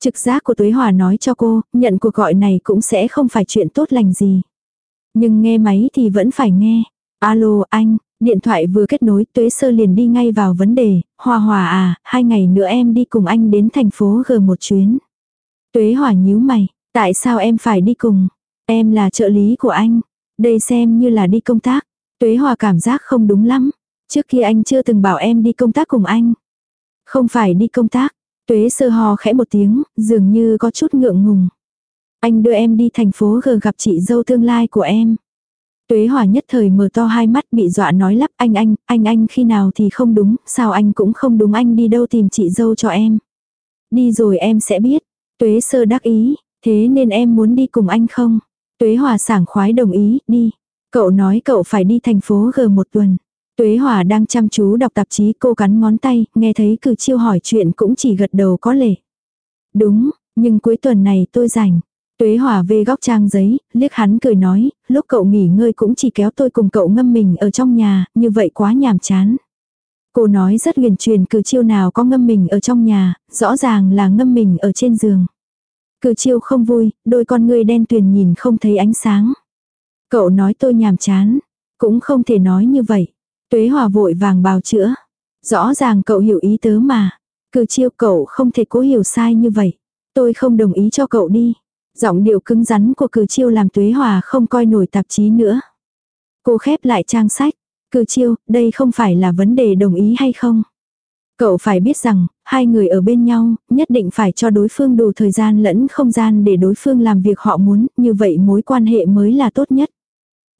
Trực giác của tuế hòa nói cho cô, nhận cuộc gọi này cũng sẽ không phải chuyện tốt lành gì. Nhưng nghe máy thì vẫn phải nghe. Alo anh, Điện thoại vừa kết nối tuế sơ liền đi ngay vào vấn đề, hòa hòa à, hai ngày nữa em đi cùng anh đến thành phố G một chuyến. Tuế hòa nhíu mày, tại sao em phải đi cùng? Em là trợ lý của anh, đây xem như là đi công tác. Tuế hòa cảm giác không đúng lắm, trước kia anh chưa từng bảo em đi công tác cùng anh. Không phải đi công tác, tuế sơ hò khẽ một tiếng, dường như có chút ngượng ngùng. Anh đưa em đi thành phố gờ gặp chị dâu tương lai của em. Tuế Hòa nhất thời mở to hai mắt bị dọa nói lắp anh anh, anh anh khi nào thì không đúng, sao anh cũng không đúng anh đi đâu tìm chị dâu cho em. Đi rồi em sẽ biết. Tuế sơ đắc ý, thế nên em muốn đi cùng anh không? Tuế Hòa sảng khoái đồng ý, đi. Cậu nói cậu phải đi thành phố G một tuần. Tuế Hòa đang chăm chú đọc tạp chí cô cắn ngón tay, nghe thấy cử chiêu hỏi chuyện cũng chỉ gật đầu có lệ. Đúng, nhưng cuối tuần này tôi rảnh. Tuế Hòa về góc trang giấy, liếc hắn cười nói, lúc cậu nghỉ ngơi cũng chỉ kéo tôi cùng cậu ngâm mình ở trong nhà, như vậy quá nhàm chán. Cô nói rất huyền truyền cử chiêu nào có ngâm mình ở trong nhà, rõ ràng là ngâm mình ở trên giường. Cử chiêu không vui, đôi con người đen tuyền nhìn không thấy ánh sáng. Cậu nói tôi nhàm chán, cũng không thể nói như vậy. Tuế Hòa vội vàng bào chữa. Rõ ràng cậu hiểu ý tớ mà. Cử chiêu cậu không thể cố hiểu sai như vậy. Tôi không đồng ý cho cậu đi. Giọng điệu cứng rắn của cử chiêu làm tuế hòa không coi nổi tạp chí nữa. Cô khép lại trang sách. Cử chiêu, đây không phải là vấn đề đồng ý hay không. Cậu phải biết rằng, hai người ở bên nhau, nhất định phải cho đối phương đủ thời gian lẫn không gian để đối phương làm việc họ muốn, như vậy mối quan hệ mới là tốt nhất.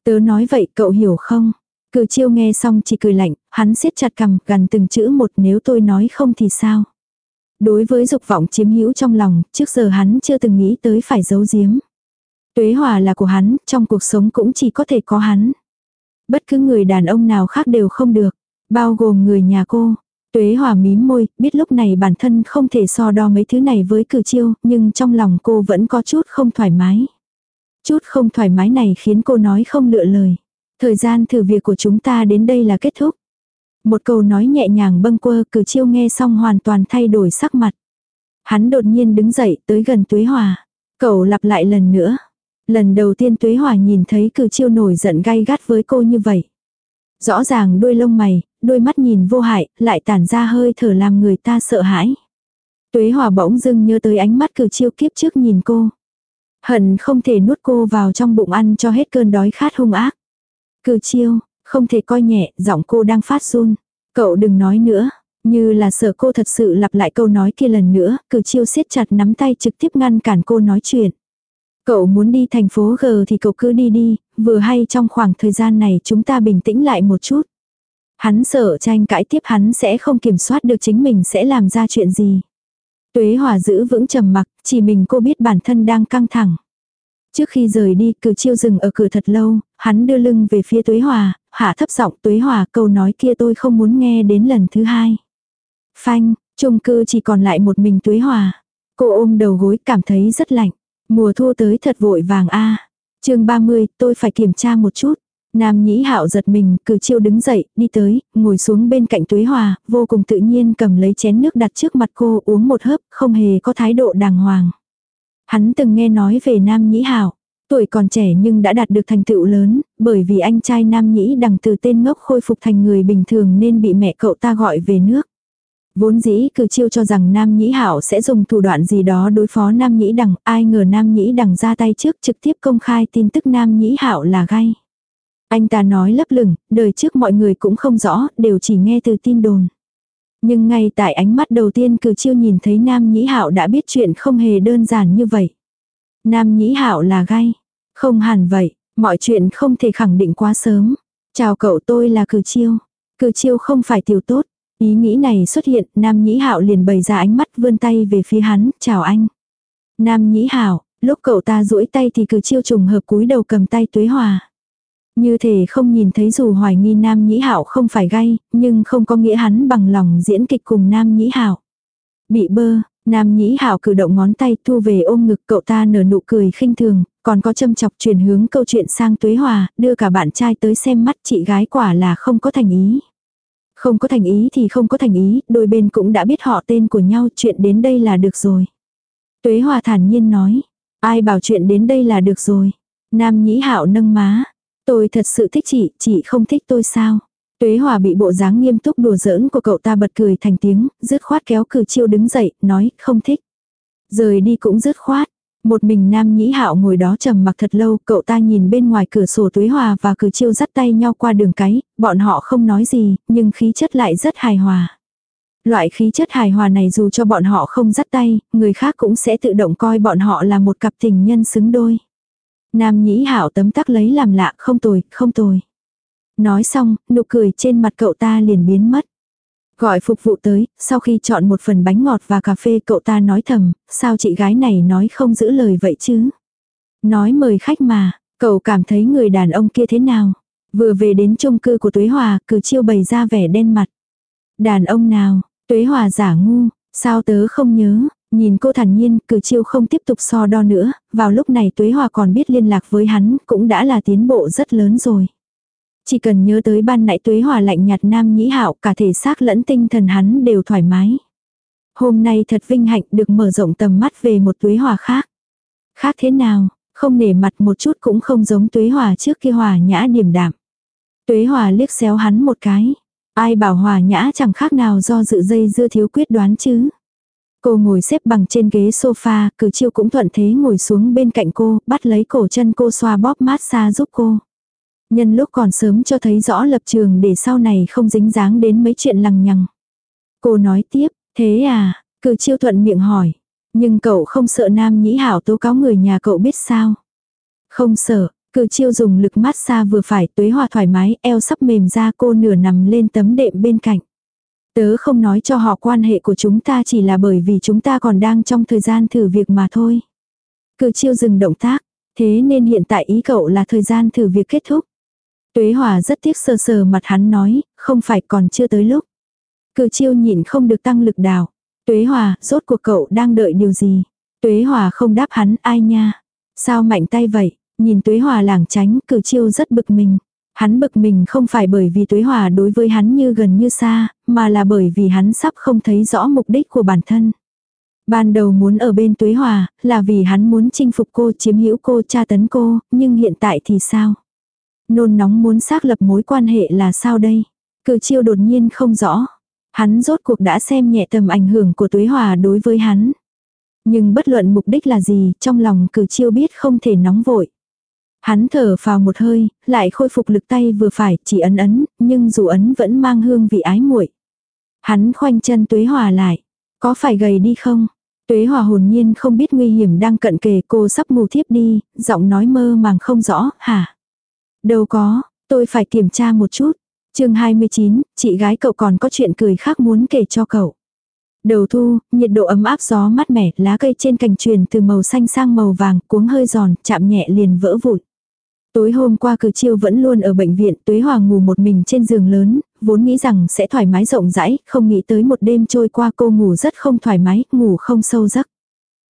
Tớ nói vậy cậu hiểu không? Cử chiêu nghe xong chỉ cười lạnh, hắn siết chặt cằm gần từng chữ một nếu tôi nói không thì sao? Đối với dục vọng chiếm hữu trong lòng, trước giờ hắn chưa từng nghĩ tới phải giấu giếm. Tuế hòa là của hắn, trong cuộc sống cũng chỉ có thể có hắn. Bất cứ người đàn ông nào khác đều không được, bao gồm người nhà cô. Tuế hòa mím môi, biết lúc này bản thân không thể so đo mấy thứ này với cử chiêu, nhưng trong lòng cô vẫn có chút không thoải mái. Chút không thoải mái này khiến cô nói không lựa lời. Thời gian thử việc của chúng ta đến đây là kết thúc. Một câu nói nhẹ nhàng bâng quơ cử chiêu nghe xong hoàn toàn thay đổi sắc mặt. Hắn đột nhiên đứng dậy tới gần Tuế Hòa. Cậu lặp lại lần nữa. Lần đầu tiên Tuế Hòa nhìn thấy cử chiêu nổi giận gay gắt với cô như vậy. Rõ ràng đôi lông mày, đôi mắt nhìn vô hại, lại tản ra hơi thở làm người ta sợ hãi. Tuế Hòa bỗng dưng nhớ tới ánh mắt cử chiêu kiếp trước nhìn cô. Hận không thể nuốt cô vào trong bụng ăn cho hết cơn đói khát hung ác. Cử chiêu, không thể coi nhẹ, giọng cô đang phát run. Cậu đừng nói nữa. Như là sợ cô thật sự lặp lại câu nói kia lần nữa, cử chiêu siết chặt nắm tay trực tiếp ngăn cản cô nói chuyện. Cậu muốn đi thành phố G thì cậu cứ đi đi, vừa hay trong khoảng thời gian này chúng ta bình tĩnh lại một chút. Hắn sợ tranh cãi tiếp hắn sẽ không kiểm soát được chính mình sẽ làm ra chuyện gì. Tuế Hòa giữ vững trầm mặc, chỉ mình cô biết bản thân đang căng thẳng. Trước khi rời đi, cử chiêu dừng ở cửa thật lâu, hắn đưa lưng về phía Tuế Hòa, hạ thấp giọng Tuế Hòa câu nói kia tôi không muốn nghe đến lần thứ hai. Phanh, chung cư chỉ còn lại một mình Tuế Hòa. Cô ôm đầu gối cảm thấy rất lạnh. Mùa thu tới thật vội vàng a. À. Chương 30, tôi phải kiểm tra một chút. Nam Nhĩ Hạo giật mình, cử chiêu đứng dậy, đi tới, ngồi xuống bên cạnh Tuế Hòa, vô cùng tự nhiên cầm lấy chén nước đặt trước mặt cô uống một hớp, không hề có thái độ đàng hoàng. Hắn từng nghe nói về Nam Nhĩ hạo Tuổi còn trẻ nhưng đã đạt được thành tựu lớn, bởi vì anh trai Nam Nhĩ đằng từ tên ngốc khôi phục thành người bình thường nên bị mẹ cậu ta gọi về nước. Vốn dĩ cử chiêu cho rằng Nam Nhĩ Hảo sẽ dùng thủ đoạn gì đó đối phó Nam Nhĩ đằng, ai ngờ Nam Nhĩ đằng ra tay trước trực tiếp công khai tin tức Nam Nhĩ Hảo là gay. Anh ta nói lấp lửng, đời trước mọi người cũng không rõ, đều chỉ nghe từ tin đồn. Nhưng ngay tại ánh mắt đầu tiên cử chiêu nhìn thấy Nam Nhĩ Hạo đã biết chuyện không hề đơn giản như vậy. Nam Nhĩ Hạo là gai. Không hẳn vậy, mọi chuyện không thể khẳng định quá sớm. Chào cậu tôi là cử chiêu. Cử chiêu không phải tiểu tốt. Ý nghĩ này xuất hiện, Nam Nhĩ Hạo liền bày ra ánh mắt vươn tay về phía hắn, chào anh. Nam Nhĩ Hạo, lúc cậu ta duỗi tay thì cử chiêu trùng hợp cúi đầu cầm tay Tuế Hòa. Như thể không nhìn thấy dù hoài nghi Nam Nhĩ Hạo không phải gay, nhưng không có nghĩa hắn bằng lòng diễn kịch cùng Nam Nhĩ Hạo. Bị bơ, Nam Nhĩ Hạo cử động ngón tay thu về ôm ngực cậu ta nở nụ cười khinh thường, còn có châm chọc chuyển hướng câu chuyện sang Tuế Hòa, đưa cả bạn trai tới xem mắt chị gái quả là không có thành ý. Không có thành ý thì không có thành ý, đôi bên cũng đã biết họ tên của nhau, chuyện đến đây là được rồi. Tuế Hòa thản nhiên nói, ai bảo chuyện đến đây là được rồi. Nam Nhĩ Hạo nâng má, Tôi thật sự thích chị, chị không thích tôi sao? Tuế Hòa bị bộ dáng nghiêm túc đùa giỡn của cậu ta bật cười thành tiếng, dứt khoát kéo cử chiêu đứng dậy, nói, không thích. Rời đi cũng dứt khoát. Một mình nam nhĩ hạo ngồi đó trầm mặc thật lâu, cậu ta nhìn bên ngoài cửa sổ tuế hòa và cử chiêu dắt tay nhau qua đường cái, bọn họ không nói gì, nhưng khí chất lại rất hài hòa. Loại khí chất hài hòa này dù cho bọn họ không dắt tay, người khác cũng sẽ tự động coi bọn họ là một cặp tình nhân xứng đôi. Nam nhĩ hảo tấm tắc lấy làm lạ không tồi, không tồi. Nói xong, nụ cười trên mặt cậu ta liền biến mất. Gọi phục vụ tới, sau khi chọn một phần bánh ngọt và cà phê cậu ta nói thầm, sao chị gái này nói không giữ lời vậy chứ? Nói mời khách mà, cậu cảm thấy người đàn ông kia thế nào? Vừa về đến chung cư của Tuế Hòa, cử chiêu bày ra vẻ đen mặt. Đàn ông nào? Tuế Hòa giả ngu, sao tớ không nhớ? Nhìn cô thản nhiên, cử chiêu không tiếp tục so đo nữa, vào lúc này Tuế Hòa còn biết liên lạc với hắn, cũng đã là tiến bộ rất lớn rồi. Chỉ cần nhớ tới ban nãy tuế hòa lạnh nhạt nam nhĩ hạo cả thể xác lẫn tinh thần hắn đều thoải mái. Hôm nay thật vinh hạnh được mở rộng tầm mắt về một tuế hòa khác. Khác thế nào, không nể mặt một chút cũng không giống tuế hòa trước kia hòa nhã điềm đạm. Tuế hòa liếc xéo hắn một cái. Ai bảo hòa nhã chẳng khác nào do dự dây dưa thiếu quyết đoán chứ. Cô ngồi xếp bằng trên ghế sofa, cử chiêu cũng thuận thế ngồi xuống bên cạnh cô, bắt lấy cổ chân cô xoa bóp mát xa giúp cô. Nhân lúc còn sớm cho thấy rõ lập trường để sau này không dính dáng đến mấy chuyện lằng nhằng. Cô nói tiếp, thế à, cử chiêu thuận miệng hỏi. Nhưng cậu không sợ nam nhĩ hảo tố cáo người nhà cậu biết sao. Không sợ, cử chiêu dùng lực mát xa vừa phải tuế hòa thoải mái, eo sắp mềm ra cô nửa nằm lên tấm đệm bên cạnh. Tớ không nói cho họ quan hệ của chúng ta chỉ là bởi vì chúng ta còn đang trong thời gian thử việc mà thôi. Cử chiêu dừng động tác, thế nên hiện tại ý cậu là thời gian thử việc kết thúc. Tuế Hòa rất tiếc sờ sờ mặt hắn nói, không phải còn chưa tới lúc. Cử chiêu nhịn không được tăng lực đào. Tuế Hòa, rốt cuộc cậu đang đợi điều gì? Tuế Hòa không đáp hắn, ai nha? Sao mạnh tay vậy? Nhìn Tuế Hòa lảng tránh, cử chiêu rất bực mình. Hắn bực mình không phải bởi vì Tuế Hòa đối với hắn như gần như xa, mà là bởi vì hắn sắp không thấy rõ mục đích của bản thân. Ban đầu muốn ở bên Tuế Hòa, là vì hắn muốn chinh phục cô, chiếm hữu cô, tra tấn cô, nhưng hiện tại thì sao? Nôn nóng muốn xác lập mối quan hệ là sao đây? Cử chiêu đột nhiên không rõ. Hắn rốt cuộc đã xem nhẹ tầm ảnh hưởng của tuế hòa đối với hắn. Nhưng bất luận mục đích là gì, trong lòng cử chiêu biết không thể nóng vội. Hắn thở vào một hơi, lại khôi phục lực tay vừa phải, chỉ ấn ấn, nhưng dù ấn vẫn mang hương vị ái muội. Hắn khoanh chân tuế hòa lại. Có phải gầy đi không? Tuế hòa hồn nhiên không biết nguy hiểm đang cận kề cô sắp ngủ thiếp đi, giọng nói mơ màng không rõ, hả? Đâu có, tôi phải kiểm tra một chút. chương 29, chị gái cậu còn có chuyện cười khác muốn kể cho cậu. Đầu thu, nhiệt độ ấm áp gió mát mẻ, lá cây trên cành truyền từ màu xanh sang màu vàng, cuống hơi giòn, chạm nhẹ liền vỡ vụn. Tối hôm qua cử chiêu vẫn luôn ở bệnh viện, tuế hoàng ngủ một mình trên giường lớn, vốn nghĩ rằng sẽ thoải mái rộng rãi, không nghĩ tới một đêm trôi qua cô ngủ rất không thoải mái, ngủ không sâu giấc.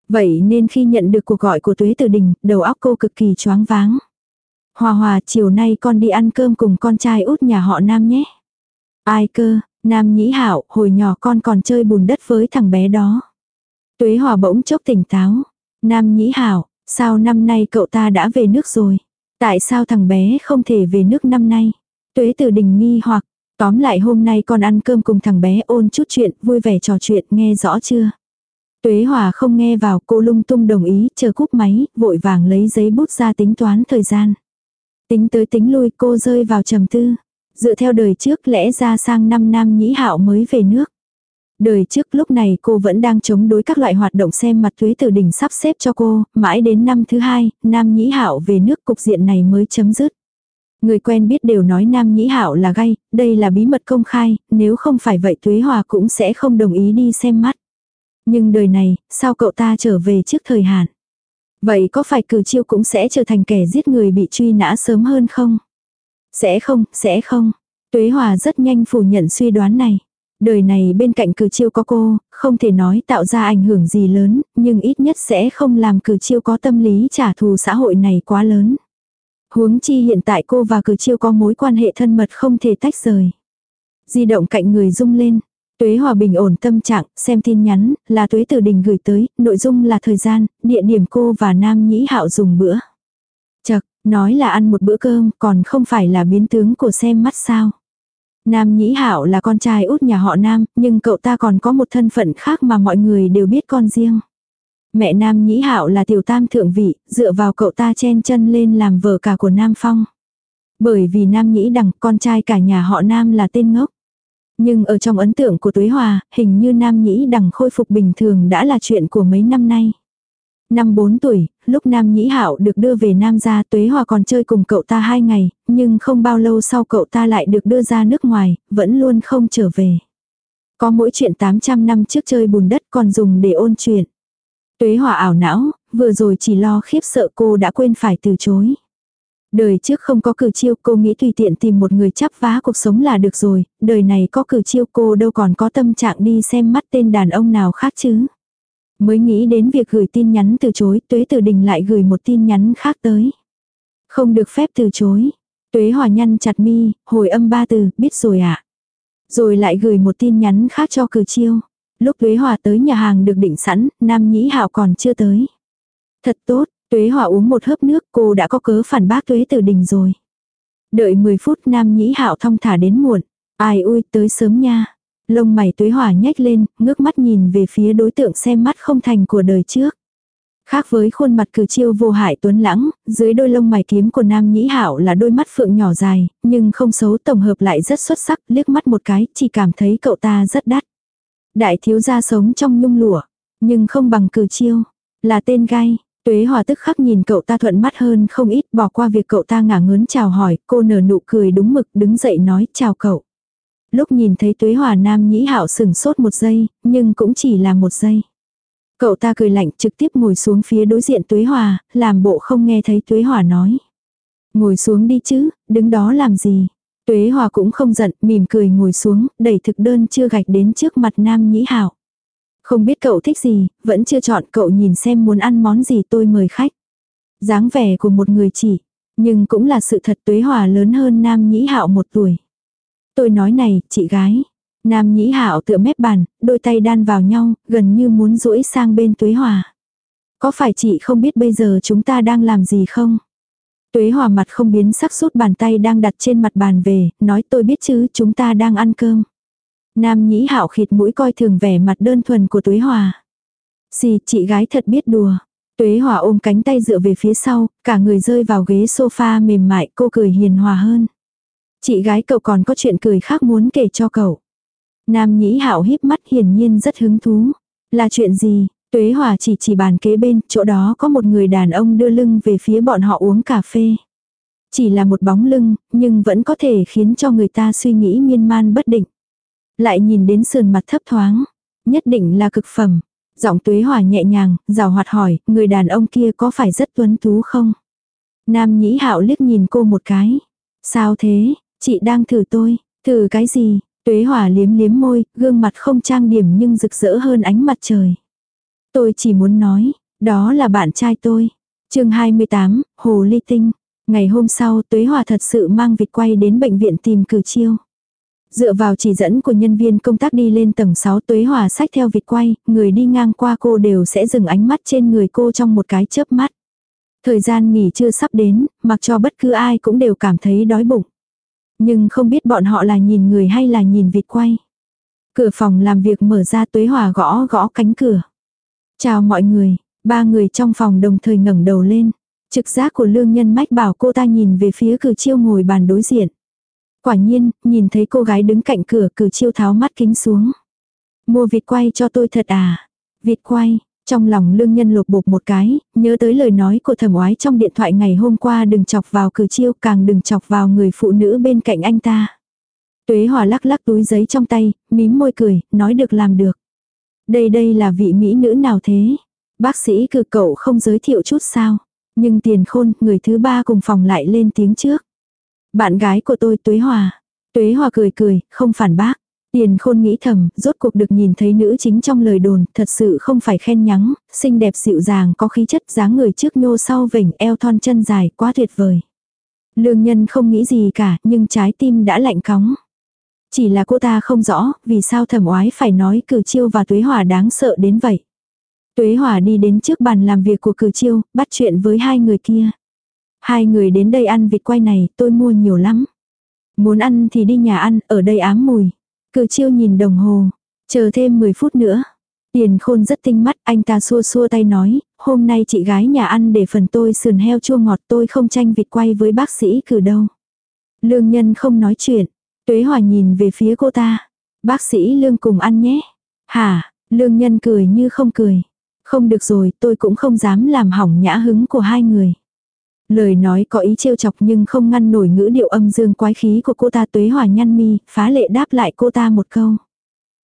Vậy nên khi nhận được cuộc gọi của tuế từ đình, đầu óc cô cực kỳ choáng váng. Hòa hòa chiều nay con đi ăn cơm cùng con trai út nhà họ Nam nhé. Ai cơ, Nam nhĩ hảo, hồi nhỏ con còn chơi bùn đất với thằng bé đó. Tuế hòa bỗng chốc tỉnh táo. Nam nhĩ hảo, sao năm nay cậu ta đã về nước rồi? Tại sao thằng bé không thể về nước năm nay? Tuế từ đình nghi hoặc, tóm lại hôm nay con ăn cơm cùng thằng bé ôn chút chuyện, vui vẻ trò chuyện, nghe rõ chưa? Tuế Hòa không nghe vào, cô lung tung đồng ý, chờ cúp máy, vội vàng lấy giấy bút ra tính toán thời gian. Tính tới tính lui cô rơi vào trầm tư. Dựa theo đời trước lẽ ra sang năm Nam nhĩ hạo mới về nước. Đời trước lúc này cô vẫn đang chống đối các loại hoạt động xem mặt thuế từ đỉnh sắp xếp cho cô, mãi đến năm thứ hai, Nam Nhĩ Hạo về nước cục diện này mới chấm dứt. Người quen biết đều nói Nam Nhĩ Hạo là gay, đây là bí mật công khai, nếu không phải vậy Tuế Hòa cũng sẽ không đồng ý đi xem mắt. Nhưng đời này, sao cậu ta trở về trước thời hạn? Vậy có phải cử chiêu cũng sẽ trở thành kẻ giết người bị truy nã sớm hơn không? Sẽ không, sẽ không. Tuế Hòa rất nhanh phủ nhận suy đoán này. Đời này bên cạnh cử chiêu có cô, không thể nói tạo ra ảnh hưởng gì lớn, nhưng ít nhất sẽ không làm cử chiêu có tâm lý trả thù xã hội này quá lớn. Huống chi hiện tại cô và cử chiêu có mối quan hệ thân mật không thể tách rời. Di động cạnh người rung lên, Tuế Hòa bình ổn tâm trạng, xem tin nhắn, là Tuế Tử Đình gửi tới, nội dung là thời gian, địa điểm cô và Nam Nhĩ Hạo dùng bữa. Chật, nói là ăn một bữa cơm, còn không phải là biến tướng của xem mắt sao. Nam Nhĩ Hạo là con trai út nhà họ Nam, nhưng cậu ta còn có một thân phận khác mà mọi người đều biết con riêng. Mẹ Nam Nhĩ Hạo là tiểu tam thượng vị, dựa vào cậu ta chen chân lên làm vợ cả của Nam Phong. Bởi vì Nam Nhĩ Đằng, con trai cả nhà họ Nam là tên ngốc. Nhưng ở trong ấn tượng của Tuế Hòa, hình như Nam Nhĩ đằng khôi phục bình thường đã là chuyện của mấy năm nay. Năm 4 tuổi, lúc Nam Nhĩ Hạo được đưa về Nam gia Tuế Hòa còn chơi cùng cậu ta 2 ngày, nhưng không bao lâu sau cậu ta lại được đưa ra nước ngoài, vẫn luôn không trở về. Có mỗi chuyện 800 năm trước chơi bùn đất còn dùng để ôn chuyện. Tuế Hòa ảo não, vừa rồi chỉ lo khiếp sợ cô đã quên phải từ chối. Đời trước không có cử chiêu cô nghĩ tùy tiện tìm một người chắp vá cuộc sống là được rồi, đời này có cử chiêu cô đâu còn có tâm trạng đi xem mắt tên đàn ông nào khác chứ. Mới nghĩ đến việc gửi tin nhắn từ chối, tuế từ đình lại gửi một tin nhắn khác tới. Không được phép từ chối. Tuế hòa nhăn chặt mi, hồi âm ba từ, biết rồi ạ. À. Rồi lại gửi một tin nhắn khác cho cử chiêu. Lúc tuế hòa tới nhà hàng được định sẵn, nam nhĩ hạo còn chưa tới. Thật tốt, tuế hòa uống một hớp nước cô đã có cớ phản bác tuế từ đình rồi. Đợi 10 phút nam nhĩ hạo thong thả đến muộn. Ai ui tới sớm nha. Lông mày tuế hỏa nhếch lên, ngước mắt nhìn về phía đối tượng xem mắt không thành của đời trước. Khác với khuôn mặt cử chiêu vô hại tuấn lãng, dưới đôi lông mày kiếm của nam nhĩ hảo là đôi mắt phượng nhỏ dài, nhưng không xấu tổng hợp lại rất xuất sắc, liếc mắt một cái, chỉ cảm thấy cậu ta rất đắt. Đại thiếu gia sống trong nhung lụa, nhưng không bằng cử chiêu, là tên gai. Tuế hòa tức khắc nhìn cậu ta thuận mắt hơn không ít bỏ qua việc cậu ta ngả ngớn chào hỏi, cô nở nụ cười đúng mực đứng dậy nói chào cậu. Lúc nhìn thấy tuế hòa nam nhĩ hạo sừng sốt một giây, nhưng cũng chỉ là một giây. Cậu ta cười lạnh trực tiếp ngồi xuống phía đối diện tuế hòa, làm bộ không nghe thấy tuế hòa nói. Ngồi xuống đi chứ, đứng đó làm gì. Tuế hòa cũng không giận, mỉm cười ngồi xuống, đẩy thực đơn chưa gạch đến trước mặt nam nhĩ hạo. Không biết cậu thích gì, vẫn chưa chọn cậu nhìn xem muốn ăn món gì tôi mời khách. dáng vẻ của một người chỉ, nhưng cũng là sự thật tuế hòa lớn hơn nam nhĩ hạo một tuổi. Tôi nói này, chị gái. Nam nhĩ hạo tựa mép bàn, đôi tay đan vào nhau, gần như muốn duỗi sang bên tuế hòa. Có phải chị không biết bây giờ chúng ta đang làm gì không? Tuế hòa mặt không biến sắc sút bàn tay đang đặt trên mặt bàn về, nói tôi biết chứ chúng ta đang ăn cơm. Nam nhĩ hạo khịt mũi coi thường vẻ mặt đơn thuần của tuế hòa. Xì, chị gái thật biết đùa. Tuế hòa ôm cánh tay dựa về phía sau, cả người rơi vào ghế sofa mềm mại, cô cười hiền hòa hơn. Chị gái cậu còn có chuyện cười khác muốn kể cho cậu. Nam nhĩ hạo híp mắt hiển nhiên rất hứng thú. Là chuyện gì? Tuế hòa chỉ chỉ bàn kế bên, chỗ đó có một người đàn ông đưa lưng về phía bọn họ uống cà phê. Chỉ là một bóng lưng, nhưng vẫn có thể khiến cho người ta suy nghĩ miên man bất định. Lại nhìn đến sườn mặt thấp thoáng. Nhất định là cực phẩm. Giọng tuế hòa nhẹ nhàng, rào hoạt hỏi, người đàn ông kia có phải rất tuấn tú không? Nam nhĩ hạo liếc nhìn cô một cái. Sao thế, Chị đang thử tôi, thử cái gì? Tuế hòa liếm liếm môi, gương mặt không trang điểm nhưng rực rỡ hơn ánh mặt trời. Tôi chỉ muốn nói, đó là bạn trai tôi. chương 28, Hồ Ly Tinh. Ngày hôm sau Tuế Hòa thật sự mang vịt quay đến bệnh viện tìm cử chiêu. Dựa vào chỉ dẫn của nhân viên công tác đi lên tầng 6 Tuế Hòa sách theo vịt quay, người đi ngang qua cô đều sẽ dừng ánh mắt trên người cô trong một cái chớp mắt. Thời gian nghỉ chưa sắp đến, mặc cho bất cứ ai cũng đều cảm thấy đói bụng. Nhưng không biết bọn họ là nhìn người hay là nhìn vịt quay. Cửa phòng làm việc mở ra tuế hòa gõ gõ cánh cửa. Chào mọi người, ba người trong phòng đồng thời ngẩng đầu lên. Trực giác của lương nhân mách bảo cô ta nhìn về phía cử chiêu ngồi bàn đối diện. Quả nhiên, nhìn thấy cô gái đứng cạnh cửa cử chiêu tháo mắt kính xuống. Mua vịt quay cho tôi thật à? Vịt quay, trong lòng lương nhân lột bột một cái, nhớ tới lời nói của thẩm oái trong điện thoại ngày hôm qua đừng chọc vào cử chiêu càng đừng chọc vào người phụ nữ bên cạnh anh ta. Tuế hòa lắc lắc túi giấy trong tay, mím môi cười, nói được làm được. Đây đây là vị mỹ nữ nào thế? Bác sĩ cử cậu không giới thiệu chút sao? Nhưng tiền khôn, người thứ ba cùng phòng lại lên tiếng trước. Bạn gái của tôi Tuế Hòa. Tuế Hòa cười cười, không phản bác. Tiền khôn nghĩ thầm, rốt cuộc được nhìn thấy nữ chính trong lời đồn, thật sự không phải khen nhắng, xinh đẹp dịu dàng có khí chất dáng người trước nhô sau vểnh eo thon chân dài, quá tuyệt vời. Lương nhân không nghĩ gì cả, nhưng trái tim đã lạnh cóng. Chỉ là cô ta không rõ, vì sao thẩm oái phải nói cử chiêu và tuế hòa đáng sợ đến vậy. Tuế hòa đi đến trước bàn làm việc của cử chiêu, bắt chuyện với hai người kia. Hai người đến đây ăn vịt quay này, tôi mua nhiều lắm. Muốn ăn thì đi nhà ăn, ở đây ám mùi. Cử chiêu nhìn đồng hồ, chờ thêm 10 phút nữa. Tiền khôn rất tinh mắt, anh ta xua xua tay nói, hôm nay chị gái nhà ăn để phần tôi sườn heo chua ngọt tôi không tranh vịt quay với bác sĩ cử đâu. Lương nhân không nói chuyện, tuế hòa nhìn về phía cô ta. Bác sĩ lương cùng ăn nhé. Hả, lương nhân cười như không cười. Không được rồi, tôi cũng không dám làm hỏng nhã hứng của hai người. Lời nói có ý trêu chọc nhưng không ngăn nổi ngữ điệu âm dương quái khí của cô ta tuế hòa nhăn mi, phá lệ đáp lại cô ta một câu.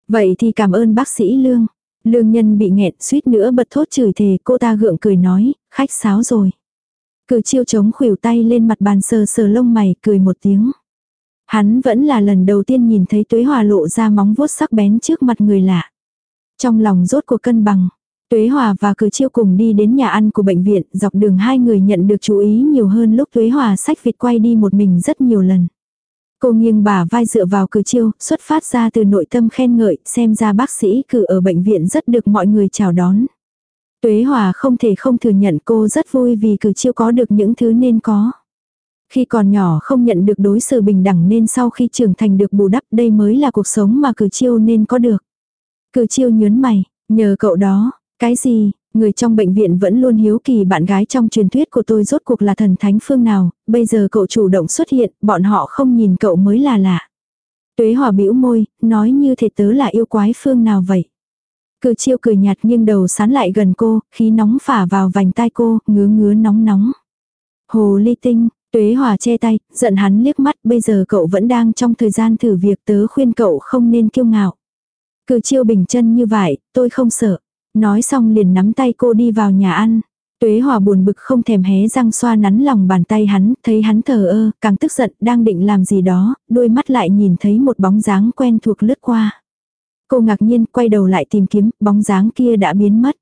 Vậy thì cảm ơn bác sĩ Lương. Lương nhân bị nghẹn suýt nữa bật thốt chửi thề cô ta gượng cười nói, khách sáo rồi. Cử chiêu chống khuỷu tay lên mặt bàn sờ sờ lông mày cười một tiếng. Hắn vẫn là lần đầu tiên nhìn thấy tuế hòa lộ ra móng vuốt sắc bén trước mặt người lạ. Trong lòng rốt cuộc cân bằng. Tuế Hòa và Cử Chiêu cùng đi đến nhà ăn của bệnh viện, dọc đường hai người nhận được chú ý nhiều hơn lúc Tuế Hòa sách vịt quay đi một mình rất nhiều lần. Cô nghiêng bà vai dựa vào Cử Chiêu, xuất phát ra từ nội tâm khen ngợi, xem ra bác sĩ cử ở bệnh viện rất được mọi người chào đón. Tuế Hòa không thể không thừa nhận cô rất vui vì Cử Chiêu có được những thứ nên có. Khi còn nhỏ không nhận được đối xử bình đẳng nên sau khi trưởng thành được bù đắp đây mới là cuộc sống mà Cử Chiêu nên có được. Cử Chiêu nhớn mày, nhờ cậu đó, cái gì, người trong bệnh viện vẫn luôn hiếu kỳ bạn gái trong truyền thuyết của tôi rốt cuộc là thần thánh phương nào, bây giờ cậu chủ động xuất hiện, bọn họ không nhìn cậu mới là lạ. Tuế hòa bĩu môi, nói như thể tớ là yêu quái phương nào vậy. Cử chiêu cười nhạt nhưng đầu sán lại gần cô, khí nóng phả vào vành tai cô, ngứa ngứa nóng nóng. Hồ ly tinh, tuế hòa che tay, giận hắn liếc mắt, bây giờ cậu vẫn đang trong thời gian thử việc tớ khuyên cậu không nên kiêu ngạo. Cử chiêu bình chân như vậy, tôi không sợ. Nói xong liền nắm tay cô đi vào nhà ăn. Tuế hòa buồn bực không thèm hé răng xoa nắn lòng bàn tay hắn, thấy hắn thờ ơ, càng tức giận, đang định làm gì đó, đôi mắt lại nhìn thấy một bóng dáng quen thuộc lướt qua. Cô ngạc nhiên quay đầu lại tìm kiếm, bóng dáng kia đã biến mất.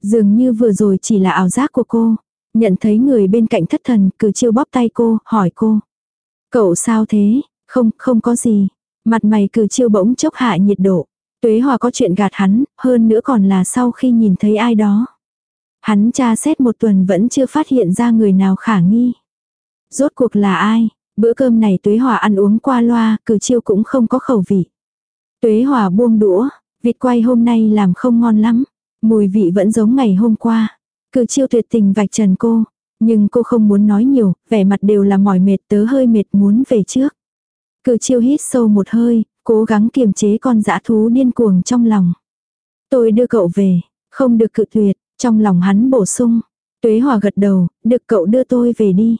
Dường như vừa rồi chỉ là ảo giác của cô. Nhận thấy người bên cạnh thất thần, cử chiêu bóp tay cô, hỏi cô. Cậu sao thế? Không, không có gì. Mặt mày cử chiêu bỗng chốc hạ nhiệt độ. Tuế Hòa có chuyện gạt hắn, hơn nữa còn là sau khi nhìn thấy ai đó. Hắn tra xét một tuần vẫn chưa phát hiện ra người nào khả nghi. Rốt cuộc là ai? Bữa cơm này Tuế Hòa ăn uống qua loa, cử chiêu cũng không có khẩu vị. Tuế Hòa buông đũa, vịt quay hôm nay làm không ngon lắm. Mùi vị vẫn giống ngày hôm qua. Cử chiêu tuyệt tình vạch trần cô. Nhưng cô không muốn nói nhiều, vẻ mặt đều là mỏi mệt tớ hơi mệt muốn về trước. Cử chiêu hít sâu một hơi, cố gắng kiềm chế con dã thú điên cuồng trong lòng. Tôi đưa cậu về, không được cự tuyệt, trong lòng hắn bổ sung. Tuế Hòa gật đầu, được cậu đưa tôi về đi.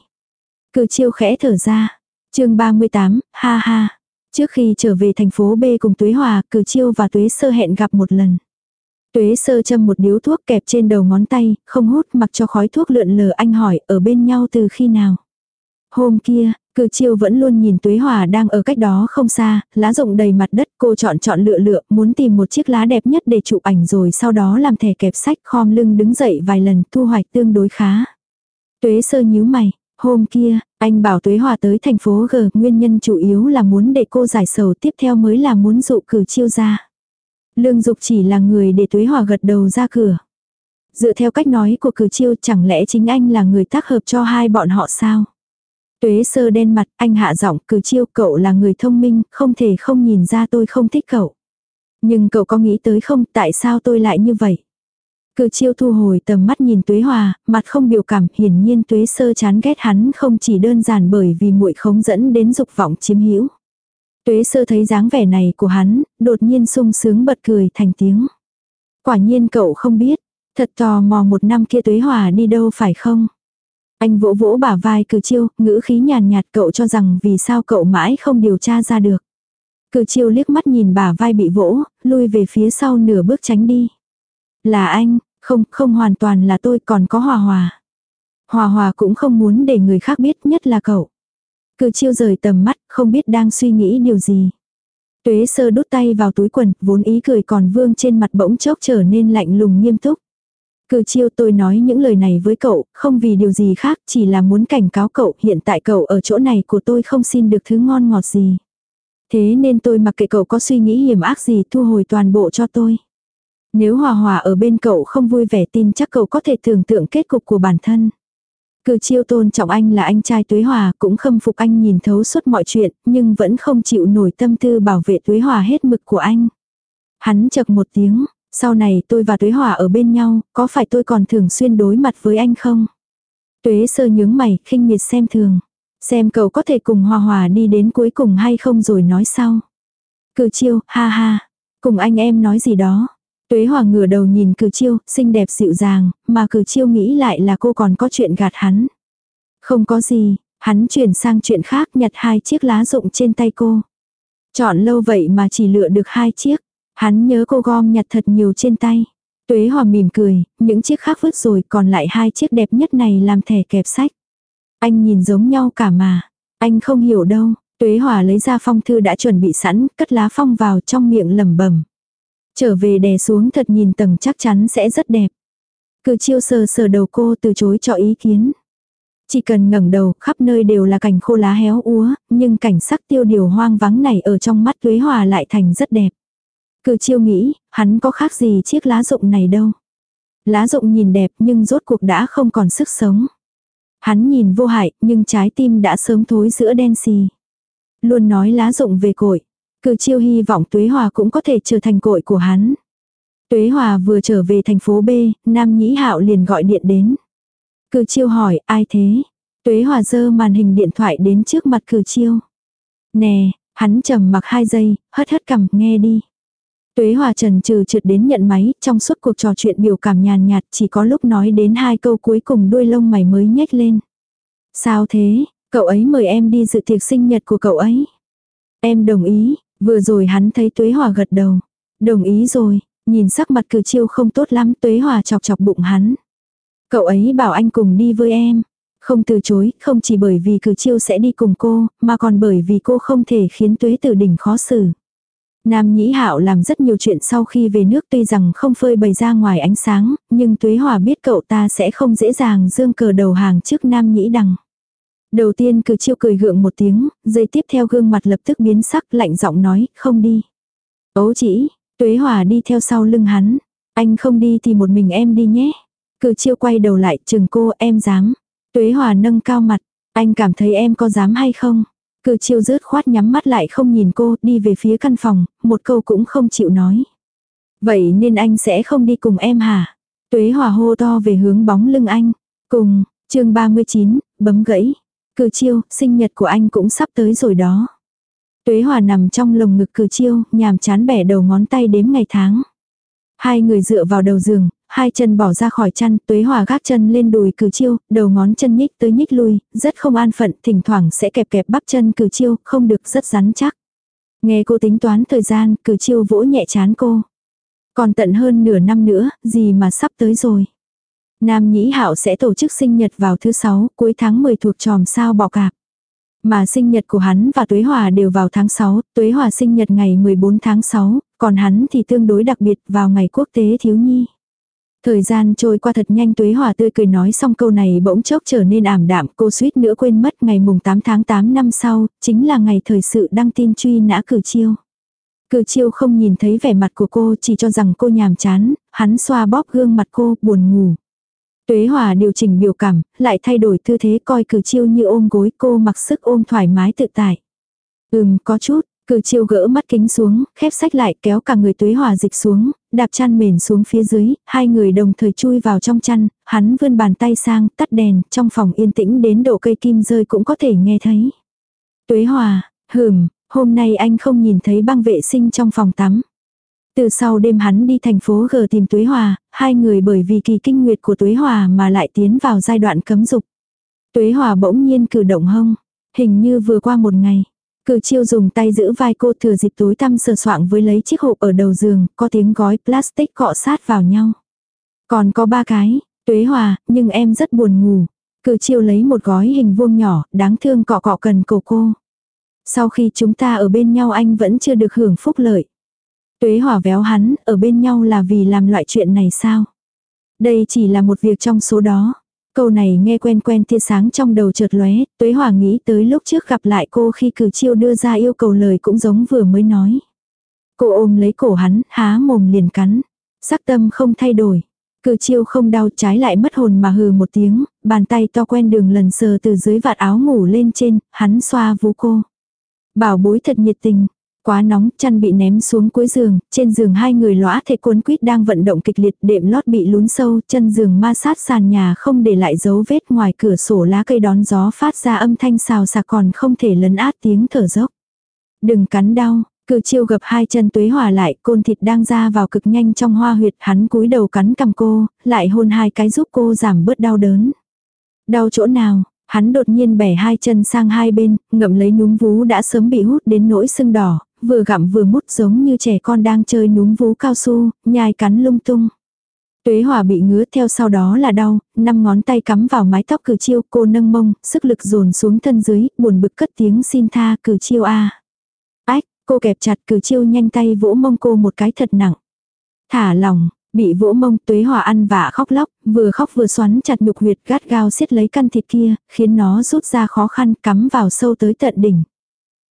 Cử chiêu khẽ thở ra. chương 38, ha ha. Trước khi trở về thành phố B cùng Tuế Hòa, Cử chiêu và Tuế Sơ hẹn gặp một lần. Tuế Sơ châm một điếu thuốc kẹp trên đầu ngón tay, không hút mặc cho khói thuốc lượn lờ anh hỏi ở bên nhau từ khi nào. Hôm kia, Cử chiêu vẫn luôn nhìn Tuế Hòa đang ở cách đó không xa, lá rộng đầy mặt đất, cô chọn chọn lựa lựa, muốn tìm một chiếc lá đẹp nhất để chụp ảnh rồi sau đó làm thẻ kẹp sách khom lưng đứng dậy vài lần thu hoạch tương đối khá. Tuế sơ nhíu mày, hôm kia, anh bảo Tuế Hòa tới thành phố G, nguyên nhân chủ yếu là muốn để cô giải sầu tiếp theo mới là muốn dụ cử chiêu ra. Lương Dục chỉ là người để Tuế Hòa gật đầu ra cửa. Dựa theo cách nói của cử chiêu chẳng lẽ chính anh là người tác hợp cho hai bọn họ sao? Tuế sơ đen mặt, anh hạ giọng cử chiêu cậu là người thông minh, không thể không nhìn ra tôi không thích cậu. Nhưng cậu có nghĩ tới không, tại sao tôi lại như vậy? Cử chiêu thu hồi tầm mắt nhìn tuế hòa, mặt không biểu cảm, hiển nhiên tuế sơ chán ghét hắn không chỉ đơn giản bởi vì muội khống dẫn đến dục vọng chiếm hữu. Tuế sơ thấy dáng vẻ này của hắn, đột nhiên sung sướng bật cười thành tiếng. Quả nhiên cậu không biết, thật tò mò một năm kia tuế hòa đi đâu phải không? Anh vỗ vỗ bả vai cử chiêu, ngữ khí nhàn nhạt cậu cho rằng vì sao cậu mãi không điều tra ra được. Cử chiêu liếc mắt nhìn bả vai bị vỗ, lui về phía sau nửa bước tránh đi. Là anh, không, không hoàn toàn là tôi còn có hòa hòa. Hòa hòa cũng không muốn để người khác biết nhất là cậu. Cử chiêu rời tầm mắt, không biết đang suy nghĩ điều gì. Tuế sơ đút tay vào túi quần, vốn ý cười còn vương trên mặt bỗng chốc trở nên lạnh lùng nghiêm túc. Cử chiêu tôi nói những lời này với cậu, không vì điều gì khác, chỉ là muốn cảnh cáo cậu, hiện tại cậu ở chỗ này của tôi không xin được thứ ngon ngọt gì. Thế nên tôi mặc kệ cậu có suy nghĩ hiểm ác gì thu hồi toàn bộ cho tôi. Nếu hòa hòa ở bên cậu không vui vẻ tin chắc cậu có thể tưởng tượng kết cục của bản thân. Cử chiêu tôn trọng anh là anh trai Tuế Hòa cũng khâm phục anh nhìn thấu suốt mọi chuyện, nhưng vẫn không chịu nổi tâm tư bảo vệ Tuế Hòa hết mực của anh. Hắn chật một tiếng, sau này tôi và Tuế Hòa ở bên nhau, có phải tôi còn thường xuyên đối mặt với anh không? Tuế sơ nhướng mày, khinh miệt xem thường. Xem cậu có thể cùng Hòa Hòa đi đến cuối cùng hay không rồi nói sau. Cử chiêu, ha ha. Cùng anh em nói gì đó. Tuế Hòa ngửa đầu nhìn cử chiêu, xinh đẹp dịu dàng, mà cử chiêu nghĩ lại là cô còn có chuyện gạt hắn. Không có gì, hắn chuyển sang chuyện khác nhặt hai chiếc lá rụng trên tay cô. Chọn lâu vậy mà chỉ lựa được hai chiếc. Hắn nhớ cô gom nhặt thật nhiều trên tay. Tuế Hòa mỉm cười, những chiếc khác vứt rồi còn lại hai chiếc đẹp nhất này làm thẻ kẹp sách. Anh nhìn giống nhau cả mà. Anh không hiểu đâu. Tuế Hòa lấy ra phong thư đã chuẩn bị sẵn, cất lá phong vào trong miệng lẩm bẩm. Trở về đè xuống thật nhìn tầng chắc chắn sẽ rất đẹp. Cử chiêu sờ sờ đầu cô từ chối cho ý kiến. Chỉ cần ngẩng đầu, khắp nơi đều là cảnh khô lá héo úa, nhưng cảnh sắc tiêu điều hoang vắng này ở trong mắt Tuế Hòa lại thành rất đẹp. Cử chiêu nghĩ, hắn có khác gì chiếc lá rụng này đâu. Lá rụng nhìn đẹp nhưng rốt cuộc đã không còn sức sống. Hắn nhìn vô hại, nhưng trái tim đã sớm thối giữa đen xì. Luôn nói lá rụng về cội. Cử chiêu hy vọng Tuế Hòa cũng có thể trở thành cội của hắn. Tuế Hòa vừa trở về thành phố B, Nam Nhĩ Hạo liền gọi điện đến. Cử chiêu hỏi, ai thế? Tuế Hòa dơ màn hình điện thoại đến trước mặt cử chiêu. Nè, hắn trầm mặc hai giây, hất hất cầm, nghe đi. Tuế Hòa trần trừ trượt đến nhận máy, trong suốt cuộc trò chuyện biểu cảm nhàn nhạt chỉ có lúc nói đến hai câu cuối cùng đuôi lông mày mới nhếch lên. Sao thế, cậu ấy mời em đi dự tiệc sinh nhật của cậu ấy. Em đồng ý, vừa rồi hắn thấy Tuế Hòa gật đầu. Đồng ý rồi, nhìn sắc mặt cử chiêu không tốt lắm Tuế Hòa chọc chọc bụng hắn. Cậu ấy bảo anh cùng đi với em. Không từ chối, không chỉ bởi vì cử chiêu sẽ đi cùng cô, mà còn bởi vì cô không thể khiến Tuế Tử Đỉnh khó xử. Nam Nhĩ Hạo làm rất nhiều chuyện sau khi về nước tuy rằng không phơi bày ra ngoài ánh sáng, nhưng Tuế Hòa biết cậu ta sẽ không dễ dàng dương cờ đầu hàng trước Nam Nhĩ Đằng. Đầu tiên cử chiêu cười gượng một tiếng, dây tiếp theo gương mặt lập tức biến sắc lạnh giọng nói, không đi. Ấu chỉ, Tuế Hòa đi theo sau lưng hắn. Anh không đi thì một mình em đi nhé. Cử chiêu quay đầu lại, chừng cô em dám. Tuế Hòa nâng cao mặt, anh cảm thấy em có dám hay không? Cử chiêu rớt khoát nhắm mắt lại không nhìn cô, đi về phía căn phòng, một câu cũng không chịu nói. Vậy nên anh sẽ không đi cùng em hả? Tuế hòa hô to về hướng bóng lưng anh. Cùng, chương 39, bấm gãy. Cử chiêu, sinh nhật của anh cũng sắp tới rồi đó. Tuế hòa nằm trong lồng ngực cử chiêu, nhàm chán bẻ đầu ngón tay đếm ngày tháng. Hai người dựa vào đầu giường, hai chân bỏ ra khỏi chăn, tuế hòa gác chân lên đùi cử chiêu, đầu ngón chân nhích tới nhích lui, rất không an phận, thỉnh thoảng sẽ kẹp kẹp bắp chân cử chiêu, không được rất rắn chắc. Nghe cô tính toán thời gian, cử chiêu vỗ nhẹ chán cô. Còn tận hơn nửa năm nữa, gì mà sắp tới rồi. Nam Nhĩ Hạo sẽ tổ chức sinh nhật vào thứ sáu, cuối tháng 10 thuộc tròm sao bọ cạp. Mà sinh nhật của hắn và Tuế Hòa đều vào tháng 6, Tuế Hòa sinh nhật ngày 14 tháng 6, còn hắn thì tương đối đặc biệt vào ngày quốc tế thiếu nhi. Thời gian trôi qua thật nhanh tuế hòa tươi cười nói xong câu này bỗng chốc trở nên ảm đạm cô suýt nữa quên mất ngày mùng 8 tháng 8 năm sau, chính là ngày thời sự đăng tin truy nã cử chiêu. Cử chiêu không nhìn thấy vẻ mặt của cô chỉ cho rằng cô nhàm chán, hắn xoa bóp gương mặt cô buồn ngủ. Tuế hòa điều chỉnh biểu cảm, lại thay đổi tư thế coi cử chiêu như ôm gối cô mặc sức ôm thoải mái tự tại. Ừm có chút, Cử chiêu gỡ mắt kính xuống, khép sách lại kéo cả người tuế hòa dịch xuống, đạp chăn mền xuống phía dưới, hai người đồng thời chui vào trong chăn, hắn vươn bàn tay sang, tắt đèn, trong phòng yên tĩnh đến độ cây kim rơi cũng có thể nghe thấy. Tuế hòa, hừm, hôm nay anh không nhìn thấy băng vệ sinh trong phòng tắm. Từ sau đêm hắn đi thành phố G tìm Tuế Hòa, hai người bởi vì kỳ kinh nguyệt của Tuế Hòa mà lại tiến vào giai đoạn cấm dục. Tuế Hòa bỗng nhiên cử động hông, hình như vừa qua một ngày. Cử chiêu dùng tay giữ vai cô thừa dịp tối tăm sờ soạng với lấy chiếc hộp ở đầu giường, có tiếng gói plastic cọ sát vào nhau. Còn có ba cái, tuế hòa, nhưng em rất buồn ngủ. Cử chiêu lấy một gói hình vuông nhỏ, đáng thương cọ cọ cần cổ cô. Sau khi chúng ta ở bên nhau anh vẫn chưa được hưởng phúc lợi. Tuế hòa véo hắn, ở bên nhau là vì làm loại chuyện này sao? Đây chỉ là một việc trong số đó. Câu này nghe quen quen tia sáng trong đầu chợt lóe, Tuế Hòa nghĩ tới lúc trước gặp lại cô khi cử chiêu đưa ra yêu cầu lời cũng giống vừa mới nói. Cô ôm lấy cổ hắn, há mồm liền cắn. Sắc tâm không thay đổi. Cử chiêu không đau trái lại mất hồn mà hừ một tiếng, bàn tay to quen đường lần sờ từ dưới vạt áo ngủ lên trên, hắn xoa vú cô. Bảo bối thật nhiệt tình, Quá nóng, chăn bị ném xuống cuối giường, trên giường hai người lõa thể cuốn quýt đang vận động kịch liệt, đệm lót bị lún sâu, chân giường ma sát sàn nhà không để lại dấu vết ngoài cửa sổ lá cây đón gió phát ra âm thanh xào xạc còn không thể lấn át tiếng thở dốc. Đừng cắn đau, Cử chiêu gập hai chân tuế hòa lại, côn thịt đang ra vào cực nhanh trong hoa huyệt, hắn cúi đầu cắn cầm cô, lại hôn hai cái giúp cô giảm bớt đau đớn. Đau chỗ nào, hắn đột nhiên bẻ hai chân sang hai bên, ngậm lấy núm vú đã sớm bị hút đến nỗi sưng đỏ, vừa gặm vừa mút giống như trẻ con đang chơi núm vú cao su, nhai cắn lung tung. Tuế hòa bị ngứa theo sau đó là đau, năm ngón tay cắm vào mái tóc cử chiêu, cô nâng mông, sức lực dồn xuống thân dưới, buồn bực cất tiếng xin tha cử chiêu a. Ách, cô kẹp chặt cử chiêu nhanh tay vỗ mông cô một cái thật nặng. Thả lòng, bị vỗ mông tuế hòa ăn vạ khóc lóc, vừa khóc vừa xoắn chặt nhục huyệt gắt gao siết lấy căn thịt kia, khiến nó rút ra khó khăn cắm vào sâu tới tận đỉnh.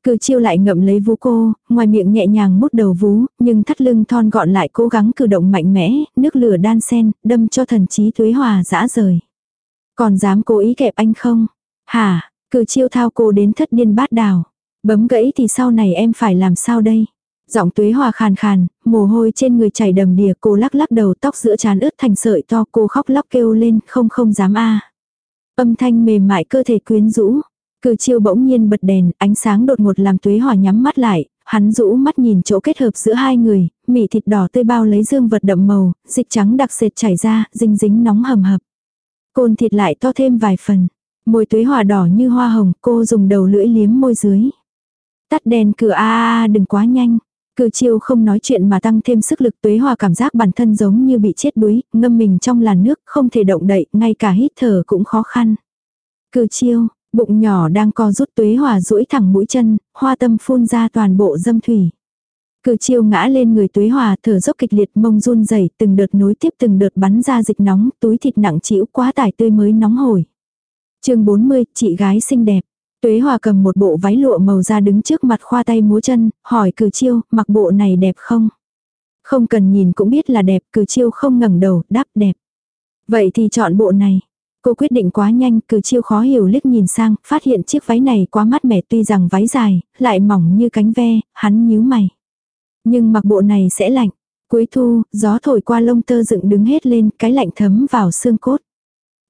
Cử chiêu lại ngậm lấy vú cô, ngoài miệng nhẹ nhàng mút đầu vú, nhưng thắt lưng thon gọn lại cố gắng cử động mạnh mẽ, nước lửa đan sen, đâm cho thần trí tuế hòa dã rời. Còn dám cố ý kẹp anh không? Hả, cử chiêu thao cô đến thất điên bát đào. Bấm gãy thì sau này em phải làm sao đây? Giọng tuế hòa khàn khàn, mồ hôi trên người chảy đầm đìa cô lắc lắc đầu tóc giữa trán ướt thành sợi to cô khóc lóc kêu lên không không dám a Âm thanh mềm mại cơ thể quyến rũ. Cử chiêu bỗng nhiên bật đèn, ánh sáng đột ngột làm tuế hỏa nhắm mắt lại, hắn rũ mắt nhìn chỗ kết hợp giữa hai người, mị thịt đỏ tươi bao lấy dương vật đậm màu, dịch trắng đặc sệt chảy ra, dính dính nóng hầm hập. Côn thịt lại to thêm vài phần. Môi tuế hỏa đỏ như hoa hồng, cô dùng đầu lưỡi liếm môi dưới. Tắt đèn cửa a a đừng quá nhanh. Cử chiêu không nói chuyện mà tăng thêm sức lực tuế hòa cảm giác bản thân giống như bị chết đuối, ngâm mình trong làn nước, không thể động đậy, ngay cả hít thở cũng khó khăn. Cử chiêu, Bụng nhỏ đang co rút tuế hòa duỗi thẳng mũi chân, hoa tâm phun ra toàn bộ dâm thủy. Cử chiêu ngã lên người tuế hòa thở dốc kịch liệt mông run rẩy từng đợt nối tiếp từng đợt bắn ra dịch nóng, túi thịt nặng chịu quá tải tươi mới nóng hổi. chương 40, chị gái xinh đẹp. Tuế hòa cầm một bộ váy lụa màu da đứng trước mặt khoa tay múa chân, hỏi cử chiêu, mặc bộ này đẹp không? Không cần nhìn cũng biết là đẹp, cử chiêu không ngẩng đầu, đáp đẹp. Vậy thì chọn bộ này. Cô quyết định quá nhanh, cử chiêu khó hiểu liếc nhìn sang, phát hiện chiếc váy này quá mát mẻ tuy rằng váy dài, lại mỏng như cánh ve, hắn nhíu mày. Nhưng mặc bộ này sẽ lạnh. Cuối thu, gió thổi qua lông tơ dựng đứng hết lên, cái lạnh thấm vào xương cốt.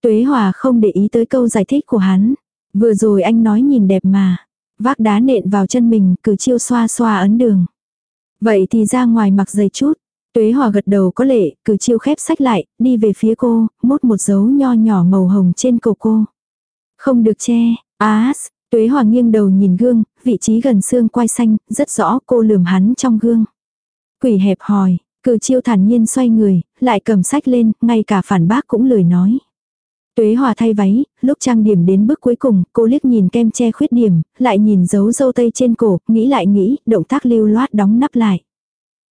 Tuế Hòa không để ý tới câu giải thích của hắn. Vừa rồi anh nói nhìn đẹp mà. Vác đá nện vào chân mình, cử chiêu xoa xoa ấn đường. Vậy thì ra ngoài mặc giày chút. Tuế Hòa gật đầu có lệ, cử chiêu khép sách lại, đi về phía cô, mốt một dấu nho nhỏ màu hồng trên cổ cô. Không được che, á, Tuế Hòa nghiêng đầu nhìn gương, vị trí gần xương quai xanh, rất rõ cô lườm hắn trong gương. Quỷ hẹp hòi, cử chiêu thản nhiên xoay người, lại cầm sách lên, ngay cả phản bác cũng lười nói. Tuế Hòa thay váy, lúc trang điểm đến bước cuối cùng, cô liếc nhìn kem che khuyết điểm, lại nhìn dấu dâu tây trên cổ, nghĩ lại nghĩ, động tác lưu loát đóng nắp lại.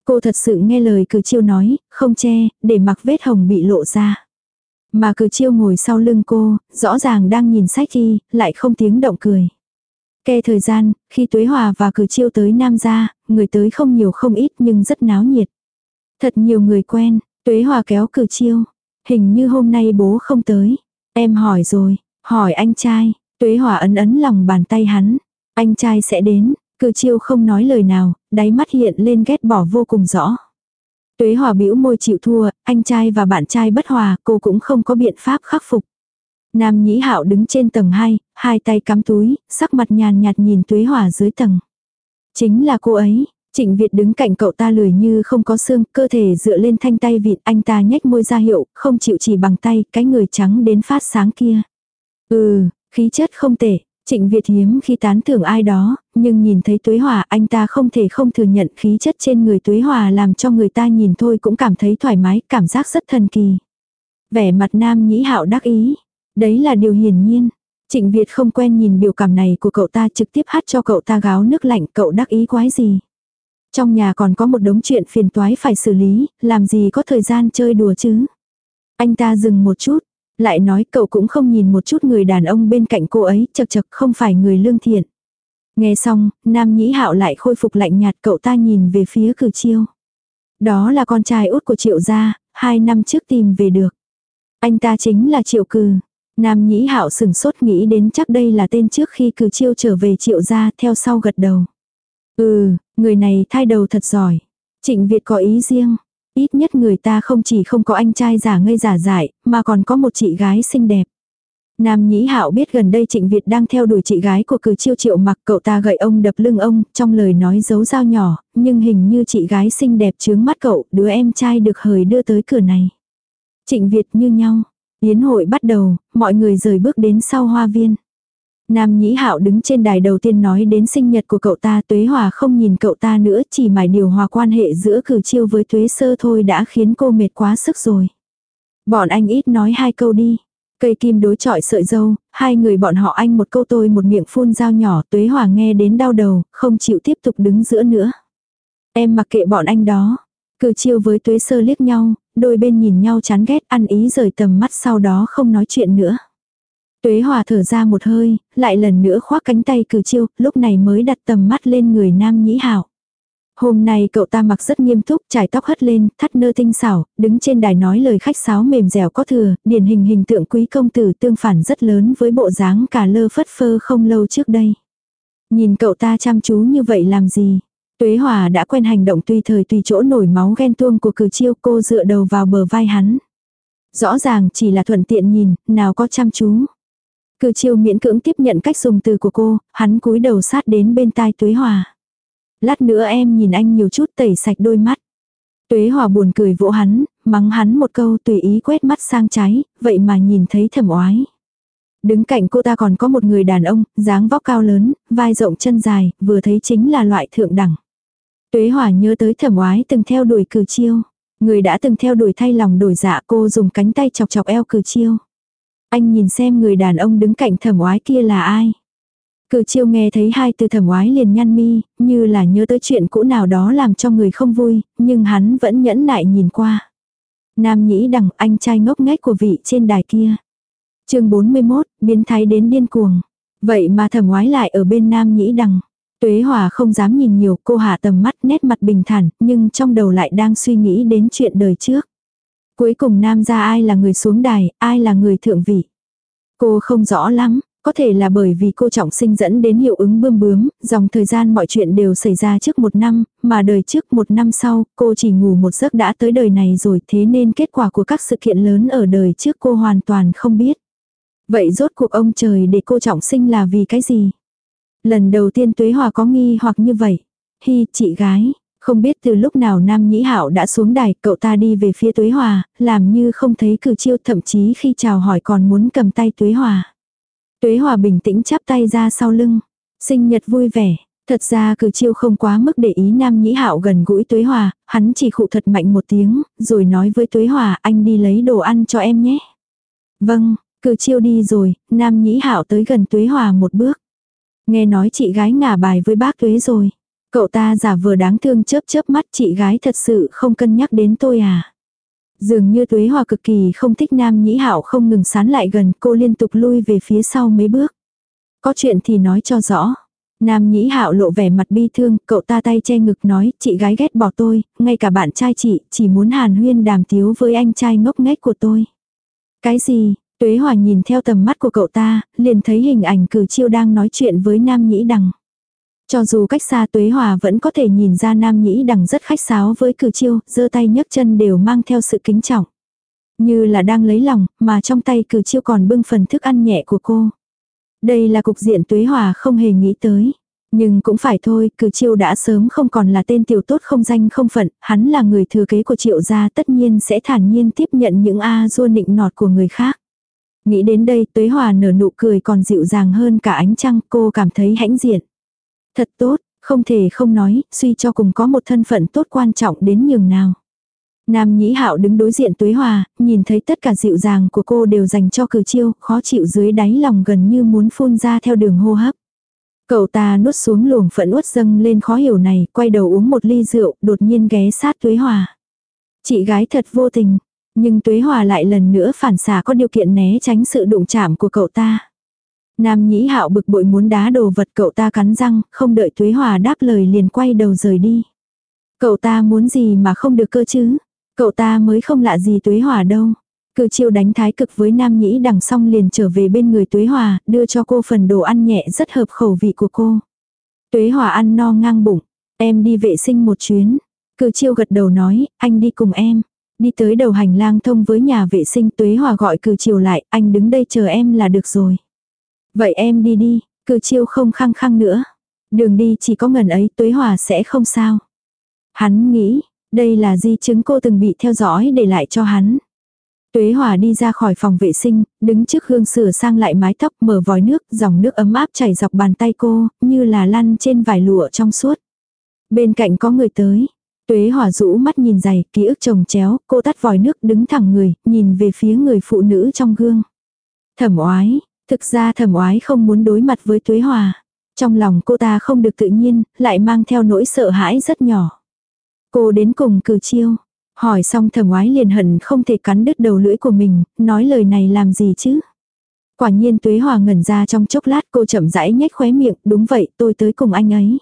Cô thật sự nghe lời cử chiêu nói, không che, để mặc vết hồng bị lộ ra. Mà cử chiêu ngồi sau lưng cô, rõ ràng đang nhìn sách y, lại không tiếng động cười. Kê thời gian, khi Tuế Hòa và cử chiêu tới Nam gia, người tới không nhiều không ít nhưng rất náo nhiệt. Thật nhiều người quen, Tuế Hòa kéo cử chiêu. Hình như hôm nay bố không tới. Em hỏi rồi, hỏi anh trai. Tuế Hòa ấn ấn lòng bàn tay hắn. Anh trai sẽ đến, Cử chiêu không nói lời nào, đáy mắt hiện lên ghét bỏ vô cùng rõ. Tuế hòa bĩu môi chịu thua, anh trai và bạn trai bất hòa, cô cũng không có biện pháp khắc phục. Nam nhĩ hạo đứng trên tầng 2, hai tay cắm túi, sắc mặt nhàn nhạt nhìn tuế hòa dưới tầng. Chính là cô ấy, Trịnh Việt đứng cạnh cậu ta lười như không có xương, cơ thể dựa lên thanh tay vịt, anh ta nhếch môi ra hiệu, không chịu chỉ bằng tay, cái người trắng đến phát sáng kia. Ừ, khí chất không tệ, Trịnh Việt hiếm khi tán thưởng ai đó, nhưng nhìn thấy Tuế Hòa anh ta không thể không thừa nhận khí chất trên người Tuế Hòa làm cho người ta nhìn thôi cũng cảm thấy thoải mái, cảm giác rất thần kỳ. Vẻ mặt nam nhĩ hạo đắc ý. Đấy là điều hiển nhiên. Trịnh Việt không quen nhìn biểu cảm này của cậu ta trực tiếp hát cho cậu ta gáo nước lạnh cậu đắc ý quái gì. Trong nhà còn có một đống chuyện phiền toái phải xử lý, làm gì có thời gian chơi đùa chứ. Anh ta dừng một chút, lại nói cậu cũng không nhìn một chút người đàn ông bên cạnh cô ấy, chật chật không phải người lương thiện. Nghe xong, Nam Nhĩ Hạo lại khôi phục lạnh nhạt cậu ta nhìn về phía cử chiêu. Đó là con trai út của triệu gia, hai năm trước tìm về được. Anh ta chính là triệu cừ. Nam Nhĩ Hạo sừng sốt nghĩ đến chắc đây là tên trước khi cử chiêu trở về triệu gia theo sau gật đầu. Ừ, người này thay đầu thật giỏi. Trịnh Việt có ý riêng. Ít nhất người ta không chỉ không có anh trai giả ngây giả dại, mà còn có một chị gái xinh đẹp. Nam Nhĩ Hạo biết gần đây Trịnh Việt đang theo đuổi chị gái của cử chiêu triệu mặc cậu ta gậy ông đập lưng ông, trong lời nói giấu dao nhỏ, nhưng hình như chị gái xinh đẹp chướng mắt cậu, đứa em trai được hời đưa tới cửa này. Trịnh Việt như nhau, yến hội bắt đầu, mọi người rời bước đến sau hoa viên. Nam Nhĩ Hạo đứng trên đài đầu tiên nói đến sinh nhật của cậu ta Tuế Hòa không nhìn cậu ta nữa chỉ mải điều hòa quan hệ giữa cử chiêu với Tuế Sơ thôi đã khiến cô mệt quá sức rồi. Bọn anh ít nói hai câu đi. Cây kim đối chọi sợi dâu, hai người bọn họ anh một câu tôi một miệng phun dao nhỏ Tuế Hòa nghe đến đau đầu, không chịu tiếp tục đứng giữa nữa. Em mặc kệ bọn anh đó. Cử chiêu với Tuế Sơ liếc nhau, đôi bên nhìn nhau chán ghét ăn ý rời tầm mắt sau đó không nói chuyện nữa. Tuế hòa thở ra một hơi, lại lần nữa khoác cánh tay cử chiêu, lúc này mới đặt tầm mắt lên người nam nhĩ hảo. Hôm nay cậu ta mặc rất nghiêm túc, trải tóc hất lên, thắt nơ tinh xảo, đứng trên đài nói lời khách sáo mềm dẻo có thừa, điển hình hình tượng quý công tử tương phản rất lớn với bộ dáng cả lơ phất phơ không lâu trước đây. Nhìn cậu ta chăm chú như vậy làm gì? Tuế Hòa đã quen hành động tùy thời tùy chỗ nổi máu ghen tuông của cử chiêu cô dựa đầu vào bờ vai hắn. Rõ ràng chỉ là thuận tiện nhìn, nào có chăm chú. Cử chiêu miễn cưỡng tiếp nhận cách dùng từ của cô, hắn cúi đầu sát đến bên tai Tuế Hòa. Lát nữa em nhìn anh nhiều chút tẩy sạch đôi mắt. Tuế Hòa buồn cười vỗ hắn, mắng hắn một câu tùy ý quét mắt sang trái, vậy mà nhìn thấy thầm oái. Đứng cạnh cô ta còn có một người đàn ông, dáng vóc cao lớn, vai rộng chân dài, vừa thấy chính là loại thượng đẳng. Tuế Hòa nhớ tới thẩm oái từng theo đuổi cử chiêu. Người đã từng theo đuổi thay lòng đổi dạ cô dùng cánh tay chọc chọc eo cử chiêu. Anh nhìn xem người đàn ông đứng cạnh thẩm oái kia là ai. Cử chiêu nghe thấy hai từ thẩm oái liền nhăn mi, như là nhớ tới chuyện cũ nào đó làm cho người không vui, nhưng hắn vẫn nhẫn nại nhìn qua. Nam nhĩ đằng anh trai ngốc nghếch của vị trên đài kia. chương 41, biến thái đến điên cuồng. Vậy mà thẩm oái lại ở bên nam nhĩ đằng. Tuế Hòa không dám nhìn nhiều, cô hạ tầm mắt nét mặt bình thản, nhưng trong đầu lại đang suy nghĩ đến chuyện đời trước. Cuối cùng nam ra ai là người xuống đài, ai là người thượng vị. Cô không rõ lắm, có thể là bởi vì cô trọng sinh dẫn đến hiệu ứng bươm bướm, dòng thời gian mọi chuyện đều xảy ra trước một năm, mà đời trước một năm sau, cô chỉ ngủ một giấc đã tới đời này rồi thế nên kết quả của các sự kiện lớn ở đời trước cô hoàn toàn không biết. Vậy rốt cuộc ông trời để cô trọng sinh là vì cái gì? Lần đầu tiên Tuế Hòa có nghi hoặc như vậy. Hi, chị gái, không biết từ lúc nào Nam Nhĩ Hạo đã xuống đài, cậu ta đi về phía Tuế Hòa, làm như không thấy cử chiêu thậm chí khi chào hỏi còn muốn cầm tay Tuế Hòa. Tuế Hòa bình tĩnh chắp tay ra sau lưng. Sinh nhật vui vẻ. Thật ra cử chiêu không quá mức để ý Nam Nhĩ Hạo gần gũi Tuế Hòa, hắn chỉ khụ thật mạnh một tiếng, rồi nói với Tuế Hòa anh đi lấy đồ ăn cho em nhé. Vâng, cử chiêu đi rồi, Nam Nhĩ Hạo tới gần Tuế Hòa một bước. Nghe nói chị gái ngả bài với bác Tuế rồi. Cậu ta giả vừa đáng thương chớp chớp mắt chị gái thật sự không cân nhắc đến tôi à. Dường như Tuế Hòa cực kỳ không thích Nam Nhĩ hảo không ngừng sán lại gần cô liên tục lui về phía sau mấy bước. Có chuyện thì nói cho rõ. Nam Nhĩ Hạo lộ vẻ mặt bi thương, cậu ta tay che ngực nói, chị gái ghét bỏ tôi, ngay cả bạn trai chị, chỉ muốn hàn huyên đàm tiếu với anh trai ngốc nghếch của tôi. Cái gì, Tuế Hòa nhìn theo tầm mắt của cậu ta, liền thấy hình ảnh cử chiêu đang nói chuyện với Nam Nhĩ Đằng. Cho dù cách xa Tuế Hòa vẫn có thể nhìn ra Nam Nhĩ Đằng rất khách sáo với cử chiêu, giơ tay nhấc chân đều mang theo sự kính trọng. Như là đang lấy lòng, mà trong tay cử chiêu còn bưng phần thức ăn nhẹ của cô. Đây là cục diện Tuế Hòa không hề nghĩ tới. Nhưng cũng phải thôi, cử chiêu đã sớm không còn là tên tiểu tốt không danh không phận, hắn là người thừa kế của triệu gia tất nhiên sẽ thản nhiên tiếp nhận những a du nịnh nọt của người khác. Nghĩ đến đây tuế hòa nở nụ cười còn dịu dàng hơn cả ánh trăng cô cảm thấy hãnh diện. Thật tốt, không thể không nói, suy cho cùng có một thân phận tốt quan trọng đến nhường nào. Nam Nhĩ Hạo đứng đối diện Tuế Hòa, nhìn thấy tất cả dịu dàng của cô đều dành cho cử chiêu, khó chịu dưới đáy lòng gần như muốn phun ra theo đường hô hấp. Cậu ta nuốt xuống luồng phẫn uất dâng lên khó hiểu này, quay đầu uống một ly rượu, đột nhiên ghé sát Tuế Hòa. Chị gái thật vô tình, nhưng Tuế Hòa lại lần nữa phản xả có điều kiện né tránh sự đụng chạm của cậu ta. Nam Nhĩ Hạo bực bội muốn đá đồ vật cậu ta cắn răng, không đợi Tuế Hòa đáp lời liền quay đầu rời đi. Cậu ta muốn gì mà không được cơ chứ? Cậu ta mới không lạ gì Tuế Hòa đâu. Cử chiêu đánh thái cực với Nam Nhĩ đằng xong liền trở về bên người Tuế Hòa, đưa cho cô phần đồ ăn nhẹ rất hợp khẩu vị của cô. Tuế Hòa ăn no ngang bụng, em đi vệ sinh một chuyến. Cử chiêu gật đầu nói, anh đi cùng em. Đi tới đầu hành lang thông với nhà vệ sinh Tuế Hòa gọi cử chiều lại, anh đứng đây chờ em là được rồi. Vậy em đi đi, cử chiêu không khăng khăng nữa. Đường đi chỉ có ngần ấy Tuế Hòa sẽ không sao. Hắn nghĩ, đây là di chứng cô từng bị theo dõi để lại cho hắn. Tuế Hòa đi ra khỏi phòng vệ sinh, đứng trước gương sửa sang lại mái tóc mở vòi nước, dòng nước ấm áp chảy dọc bàn tay cô, như là lăn trên vải lụa trong suốt. Bên cạnh có người tới. Tuế Hòa rũ mắt nhìn dày, ký ức chồng chéo, cô tắt vòi nước đứng thẳng người, nhìn về phía người phụ nữ trong gương. Thẩm oái, thực ra thẩm oái không muốn đối mặt với Tuế Hòa. Trong lòng cô ta không được tự nhiên, lại mang theo nỗi sợ hãi rất nhỏ. Cô đến cùng cử chiêu. Hỏi xong thẩm oái liền hận không thể cắn đứt đầu lưỡi của mình, nói lời này làm gì chứ. Quả nhiên tuế hòa ngẩn ra trong chốc lát cô chậm rãi nhếch khóe miệng, đúng vậy tôi tới cùng anh ấy.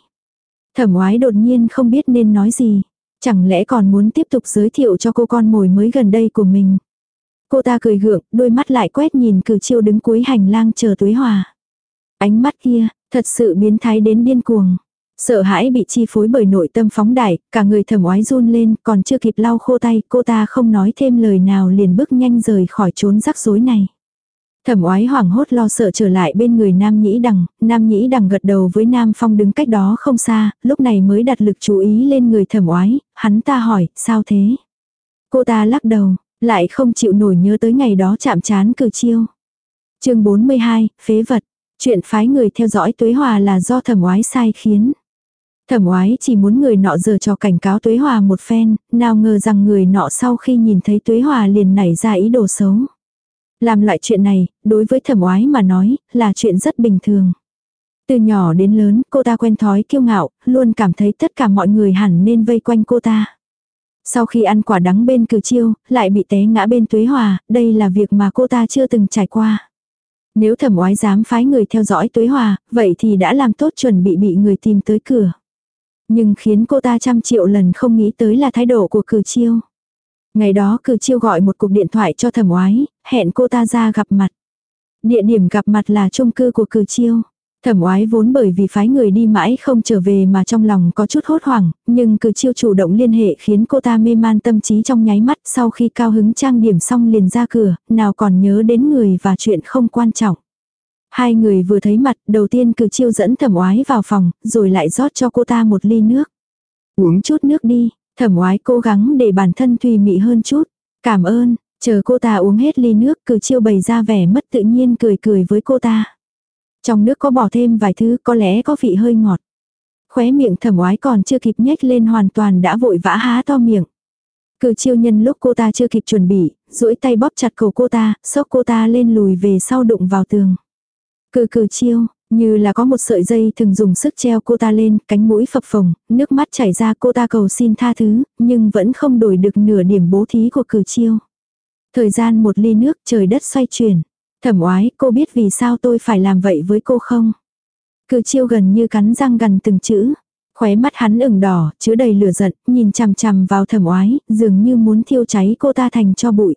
Thẩm oái đột nhiên không biết nên nói gì. Chẳng lẽ còn muốn tiếp tục giới thiệu cho cô con mồi mới gần đây của mình. Cô ta cười gượng, đôi mắt lại quét nhìn cử chiêu đứng cuối hành lang chờ tuế hòa. Ánh mắt kia, thật sự biến thái đến điên cuồng. Sợ hãi bị chi phối bởi nội tâm phóng đại, cả người thầm oái run lên, còn chưa kịp lau khô tay, cô ta không nói thêm lời nào liền bước nhanh rời khỏi trốn rắc rối này. Thẩm oái hoảng hốt lo sợ trở lại bên người Nam Nhĩ Đằng, Nam Nhĩ Đằng gật đầu với Nam Phong đứng cách đó không xa, lúc này mới đặt lực chú ý lên người thẩm oái, hắn ta hỏi, sao thế? Cô ta lắc đầu, lại không chịu nổi nhớ tới ngày đó chạm chán cử chiêu. chương 42, phế vật, chuyện phái người theo dõi tuế hòa là do thẩm oái sai khiến. Thẩm oái chỉ muốn người nọ giờ cho cảnh cáo Tuế Hòa một phen, nào ngờ rằng người nọ sau khi nhìn thấy Tuế Hòa liền nảy ra ý đồ xấu. Làm loại chuyện này, đối với thẩm oái mà nói, là chuyện rất bình thường. Từ nhỏ đến lớn, cô ta quen thói kiêu ngạo, luôn cảm thấy tất cả mọi người hẳn nên vây quanh cô ta. Sau khi ăn quả đắng bên cử chiêu, lại bị té ngã bên tuế hòa, đây là việc mà cô ta chưa từng trải qua. Nếu thẩm oái dám phái người theo dõi tuế hòa, vậy thì đã làm tốt chuẩn bị bị người tìm tới cửa. Nhưng khiến cô ta trăm triệu lần không nghĩ tới là thái độ của cử chiêu. Ngày đó cử chiêu gọi một cuộc điện thoại cho thẩm oái, hẹn cô ta ra gặp mặt. Địa điểm gặp mặt là chung cư của cử chiêu. Thẩm oái vốn bởi vì phái người đi mãi không trở về mà trong lòng có chút hốt hoảng, nhưng cử chiêu chủ động liên hệ khiến cô ta mê man tâm trí trong nháy mắt sau khi cao hứng trang điểm xong liền ra cửa, nào còn nhớ đến người và chuyện không quan trọng. Hai người vừa thấy mặt, đầu tiên cử chiêu dẫn thẩm oái vào phòng, rồi lại rót cho cô ta một ly nước. Uống chút nước đi, thẩm oái cố gắng để bản thân thùy mị hơn chút. Cảm ơn, chờ cô ta uống hết ly nước cử chiêu bày ra vẻ mất tự nhiên cười cười với cô ta. Trong nước có bỏ thêm vài thứ có lẽ có vị hơi ngọt. Khóe miệng thẩm oái còn chưa kịp nhếch lên hoàn toàn đã vội vã há to miệng. Cử chiêu nhân lúc cô ta chưa kịp chuẩn bị, duỗi tay bóp chặt cổ cô ta, sốc cô ta lên lùi về sau đụng vào tường. Cử cử chiêu, như là có một sợi dây thường dùng sức treo cô ta lên, cánh mũi phập phồng, nước mắt chảy ra cô ta cầu xin tha thứ, nhưng vẫn không đổi được nửa điểm bố thí của cử chiêu. Thời gian một ly nước trời đất xoay chuyển. Thẩm oái, cô biết vì sao tôi phải làm vậy với cô không? Cử chiêu gần như cắn răng gần từng chữ. Khóe mắt hắn ửng đỏ, chứa đầy lửa giận, nhìn chằm chằm vào thẩm oái, dường như muốn thiêu cháy cô ta thành cho bụi.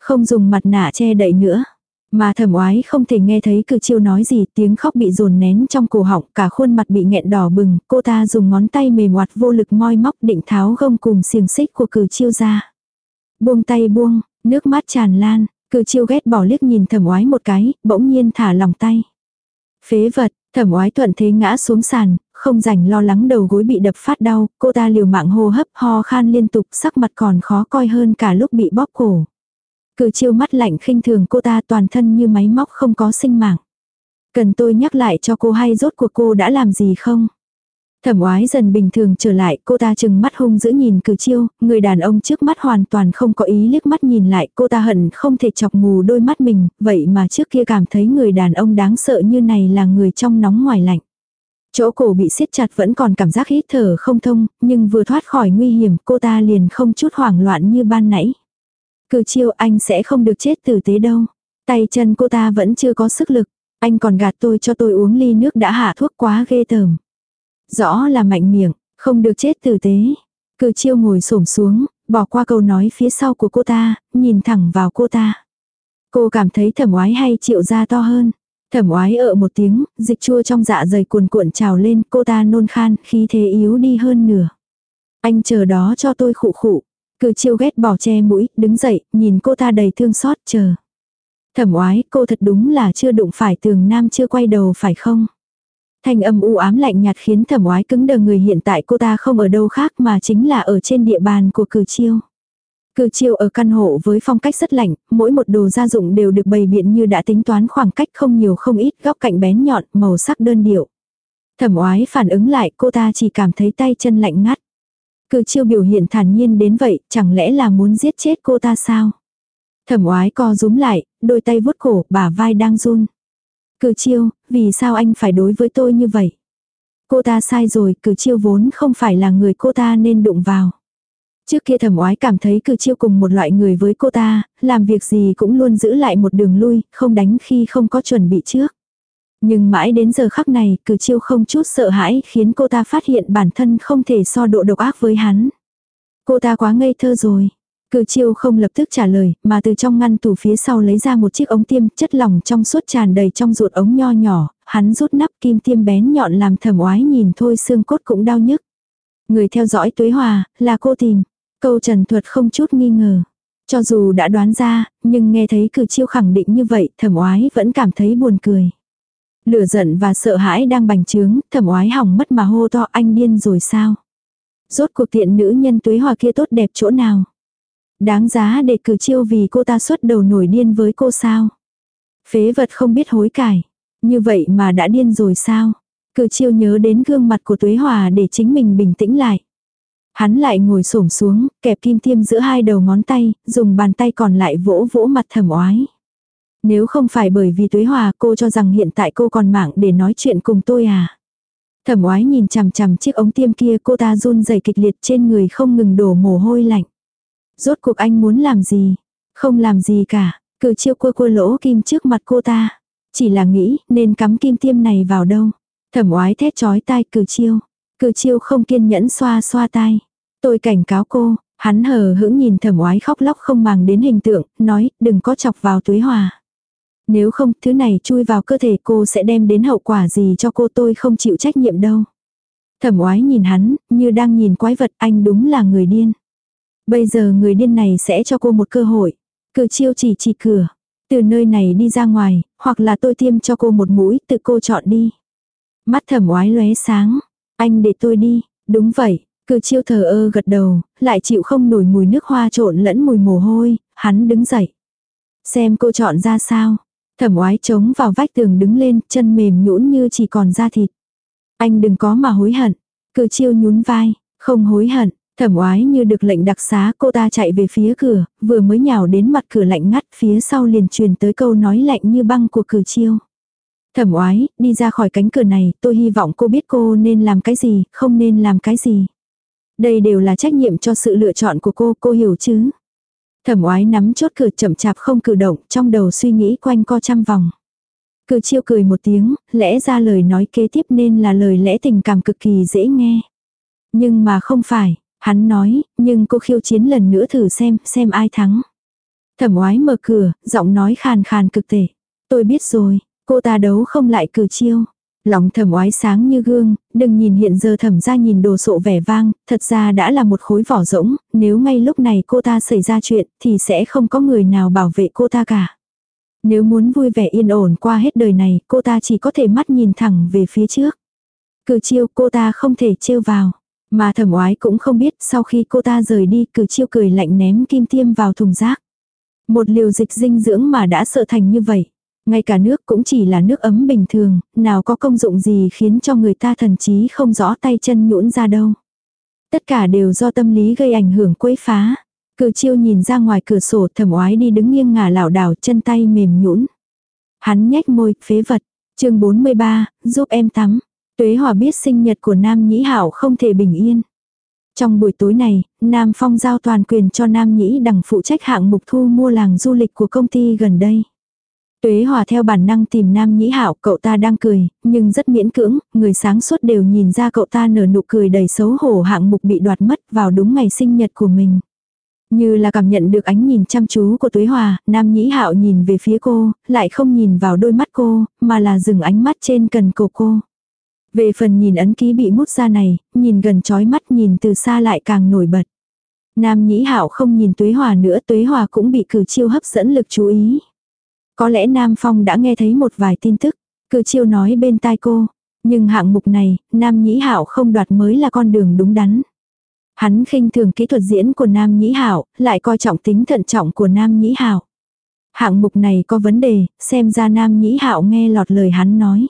Không dùng mặt nạ che đậy nữa. Mà thẩm oái không thể nghe thấy cử chiêu nói gì, tiếng khóc bị dồn nén trong cổ họng, cả khuôn mặt bị nghẹn đỏ bừng, cô ta dùng ngón tay mềm hoạt vô lực moi móc định tháo gông cùng xiềng xích của cử chiêu ra. Buông tay buông, nước mắt tràn lan, cử chiêu ghét bỏ liếc nhìn thẩm oái một cái, bỗng nhiên thả lòng tay. Phế vật, thẩm oái thuận thế ngã xuống sàn, không rảnh lo lắng đầu gối bị đập phát đau, cô ta liều mạng hô hấp ho khan liên tục sắc mặt còn khó coi hơn cả lúc bị bóp cổ. Cử chiêu mắt lạnh khinh thường cô ta toàn thân như máy móc không có sinh mạng. Cần tôi nhắc lại cho cô hay rốt cuộc cô đã làm gì không? Thẩm oái dần bình thường trở lại, cô ta chừng mắt hung dữ nhìn cử chiêu, người đàn ông trước mắt hoàn toàn không có ý liếc mắt nhìn lại, cô ta hận không thể chọc mù đôi mắt mình, vậy mà trước kia cảm thấy người đàn ông đáng sợ như này là người trong nóng ngoài lạnh. Chỗ cổ bị siết chặt vẫn còn cảm giác hít thở không thông, nhưng vừa thoát khỏi nguy hiểm cô ta liền không chút hoảng loạn như ban nãy. Cử chiêu anh sẽ không được chết tử tế đâu. Tay chân cô ta vẫn chưa có sức lực. Anh còn gạt tôi cho tôi uống ly nước đã hạ thuốc quá ghê tởm. Rõ là mạnh miệng, không được chết tử tế. Cử chiêu ngồi xổm xuống, bỏ qua câu nói phía sau của cô ta, nhìn thẳng vào cô ta. Cô cảm thấy thẩm oái hay chịu ra to hơn. Thẩm oái ợ một tiếng, dịch chua trong dạ dày cuồn cuộn trào lên, cô ta nôn khan, khí thế yếu đi hơn nửa. Anh chờ đó cho tôi khụ khụ. Cử chiêu ghét bỏ che mũi, đứng dậy, nhìn cô ta đầy thương xót chờ. Thẩm oái, cô thật đúng là chưa đụng phải tường nam chưa quay đầu phải không? Thanh âm u ám lạnh nhạt khiến thẩm oái cứng đờ người hiện tại cô ta không ở đâu khác mà chính là ở trên địa bàn của cử chiêu. Cử chiêu ở căn hộ với phong cách rất lạnh, mỗi một đồ gia dụng đều được bày biện như đã tính toán khoảng cách không nhiều không ít, góc cạnh bén nhọn, màu sắc đơn điệu. Thẩm oái phản ứng lại cô ta chỉ cảm thấy tay chân lạnh ngắt. Cử chiêu biểu hiện thản nhiên đến vậy, chẳng lẽ là muốn giết chết cô ta sao? Thẩm oái co rúm lại, đôi tay vuốt cổ, bả vai đang run. Cử chiêu, vì sao anh phải đối với tôi như vậy? Cô ta sai rồi, cử chiêu vốn không phải là người cô ta nên đụng vào. Trước kia thẩm oái cảm thấy cử chiêu cùng một loại người với cô ta, làm việc gì cũng luôn giữ lại một đường lui, không đánh khi không có chuẩn bị trước. Nhưng mãi đến giờ khắc này, cử chiêu không chút sợ hãi khiến cô ta phát hiện bản thân không thể so độ độc ác với hắn. Cô ta quá ngây thơ rồi. Cử chiêu không lập tức trả lời, mà từ trong ngăn tủ phía sau lấy ra một chiếc ống tiêm chất lỏng trong suốt tràn đầy trong ruột ống nho nhỏ, hắn rút nắp kim tiêm bén nhọn làm thầm oái nhìn thôi xương cốt cũng đau nhức. Người theo dõi tuế hòa, là cô tìm. Câu trần thuật không chút nghi ngờ. Cho dù đã đoán ra, nhưng nghe thấy cử chiêu khẳng định như vậy, thầm oái vẫn cảm thấy buồn cười. Lửa giận và sợ hãi đang bành trướng, thầm oái hỏng mất mà hô to anh điên rồi sao. Rốt cuộc tiện nữ nhân tuế hòa kia tốt đẹp chỗ nào. Đáng giá để cử chiêu vì cô ta xuất đầu nổi điên với cô sao. Phế vật không biết hối cải. Như vậy mà đã điên rồi sao. Cử chiêu nhớ đến gương mặt của tuế hòa để chính mình bình tĩnh lại. Hắn lại ngồi xổm xuống, kẹp kim tiêm giữa hai đầu ngón tay, dùng bàn tay còn lại vỗ vỗ mặt thầm oái. Nếu không phải bởi vì tuế hòa cô cho rằng hiện tại cô còn mạng để nói chuyện cùng tôi à. Thẩm oái nhìn chằm chằm chiếc ống tiêm kia cô ta run rẩy kịch liệt trên người không ngừng đổ mồ hôi lạnh. Rốt cuộc anh muốn làm gì? Không làm gì cả, cử chiêu cua cua lỗ kim trước mặt cô ta. Chỉ là nghĩ nên cắm kim tiêm này vào đâu. Thẩm oái thét chói tai cử chiêu. Cử chiêu không kiên nhẫn xoa xoa tai. Tôi cảnh cáo cô, hắn hờ hững nhìn thẩm oái khóc lóc không màng đến hình tượng, nói đừng có chọc vào tuế hòa. Nếu không, thứ này chui vào cơ thể cô sẽ đem đến hậu quả gì cho cô tôi không chịu trách nhiệm đâu. Thẩm oái nhìn hắn, như đang nhìn quái vật anh đúng là người điên. Bây giờ người điên này sẽ cho cô một cơ hội. Cử chiêu chỉ chỉ cửa. Từ nơi này đi ra ngoài, hoặc là tôi tiêm cho cô một mũi, tự cô chọn đi. Mắt thẩm oái lóe sáng. Anh để tôi đi. Đúng vậy. Cử chiêu thờ ơ gật đầu, lại chịu không nổi mùi nước hoa trộn lẫn mùi mồ hôi, hắn đứng dậy. Xem cô chọn ra sao. Thẩm oái trống vào vách tường đứng lên, chân mềm nhũn như chỉ còn da thịt. Anh đừng có mà hối hận. Cử chiêu nhún vai, không hối hận. Thẩm oái như được lệnh đặc xá cô ta chạy về phía cửa, vừa mới nhào đến mặt cửa lạnh ngắt phía sau liền truyền tới câu nói lạnh như băng của cử chiêu. Thẩm oái, đi ra khỏi cánh cửa này, tôi hy vọng cô biết cô nên làm cái gì, không nên làm cái gì. Đây đều là trách nhiệm cho sự lựa chọn của cô, cô hiểu chứ. Thẩm oái nắm chốt cửa chậm chạp không cử động, trong đầu suy nghĩ quanh co trăm vòng. Cử chiêu cười một tiếng, lẽ ra lời nói kế tiếp nên là lời lẽ tình cảm cực kỳ dễ nghe. Nhưng mà không phải, Hắn nói, nhưng cô khiêu chiến lần nữa thử xem, xem ai thắng. Thẩm oái mở cửa, giọng nói khàn khàn cực tệ. Tôi biết rồi, cô ta đấu không lại cử chiêu. Lòng thẩm oái sáng như gương, đừng nhìn hiện giờ thẩm ra nhìn đồ sộ vẻ vang, thật ra đã là một khối vỏ rỗng, nếu ngay lúc này cô ta xảy ra chuyện thì sẽ không có người nào bảo vệ cô ta cả. Nếu muốn vui vẻ yên ổn qua hết đời này, cô ta chỉ có thể mắt nhìn thẳng về phía trước. Cử chiêu cô ta không thể trêu vào. Mà thẩm oái cũng không biết sau khi cô ta rời đi cử chiêu cười lạnh ném kim tiêm vào thùng rác. Một liều dịch dinh dưỡng mà đã sợ thành như vậy. Ngay cả nước cũng chỉ là nước ấm bình thường, nào có công dụng gì khiến cho người ta thần chí không rõ tay chân nhũn ra đâu. Tất cả đều do tâm lý gây ảnh hưởng quấy phá. Cử chiêu nhìn ra ngoài cửa sổ thẩm oái đi đứng nghiêng ngả lảo đảo chân tay mềm nhũn. Hắn nhếch môi, phế vật. chương 43, giúp em tắm. Tuế Hòa biết sinh nhật của Nam Nhĩ Hảo không thể bình yên. Trong buổi tối này, Nam Phong giao toàn quyền cho Nam Nhĩ đằng phụ trách hạng mục thu mua làng du lịch của công ty gần đây. Tuế Hòa theo bản năng tìm Nam Nhĩ Hảo, cậu ta đang cười, nhưng rất miễn cưỡng, người sáng suốt đều nhìn ra cậu ta nở nụ cười đầy xấu hổ hạng mục bị đoạt mất vào đúng ngày sinh nhật của mình. Như là cảm nhận được ánh nhìn chăm chú của Tuế Hòa, Nam Nhĩ Hạo nhìn về phía cô, lại không nhìn vào đôi mắt cô, mà là dừng ánh mắt trên cần cổ cô. Về phần nhìn ấn ký bị mút ra này, nhìn gần chói mắt nhìn từ xa lại càng nổi bật. Nam Nhĩ Hạo không nhìn Tuế Hòa nữa, Tuế Hòa cũng bị cử chiêu hấp dẫn lực chú ý. Có lẽ Nam Phong đã nghe thấy một vài tin tức, cử chiêu nói bên tai cô, nhưng hạng mục này, Nam Nhĩ Hạo không đoạt mới là con đường đúng đắn. Hắn khinh thường kỹ thuật diễn của Nam Nhĩ Hạo, lại coi trọng tính thận trọng của Nam Nhĩ Hạo. Hạng mục này có vấn đề, xem ra Nam Nhĩ Hạo nghe lọt lời hắn nói.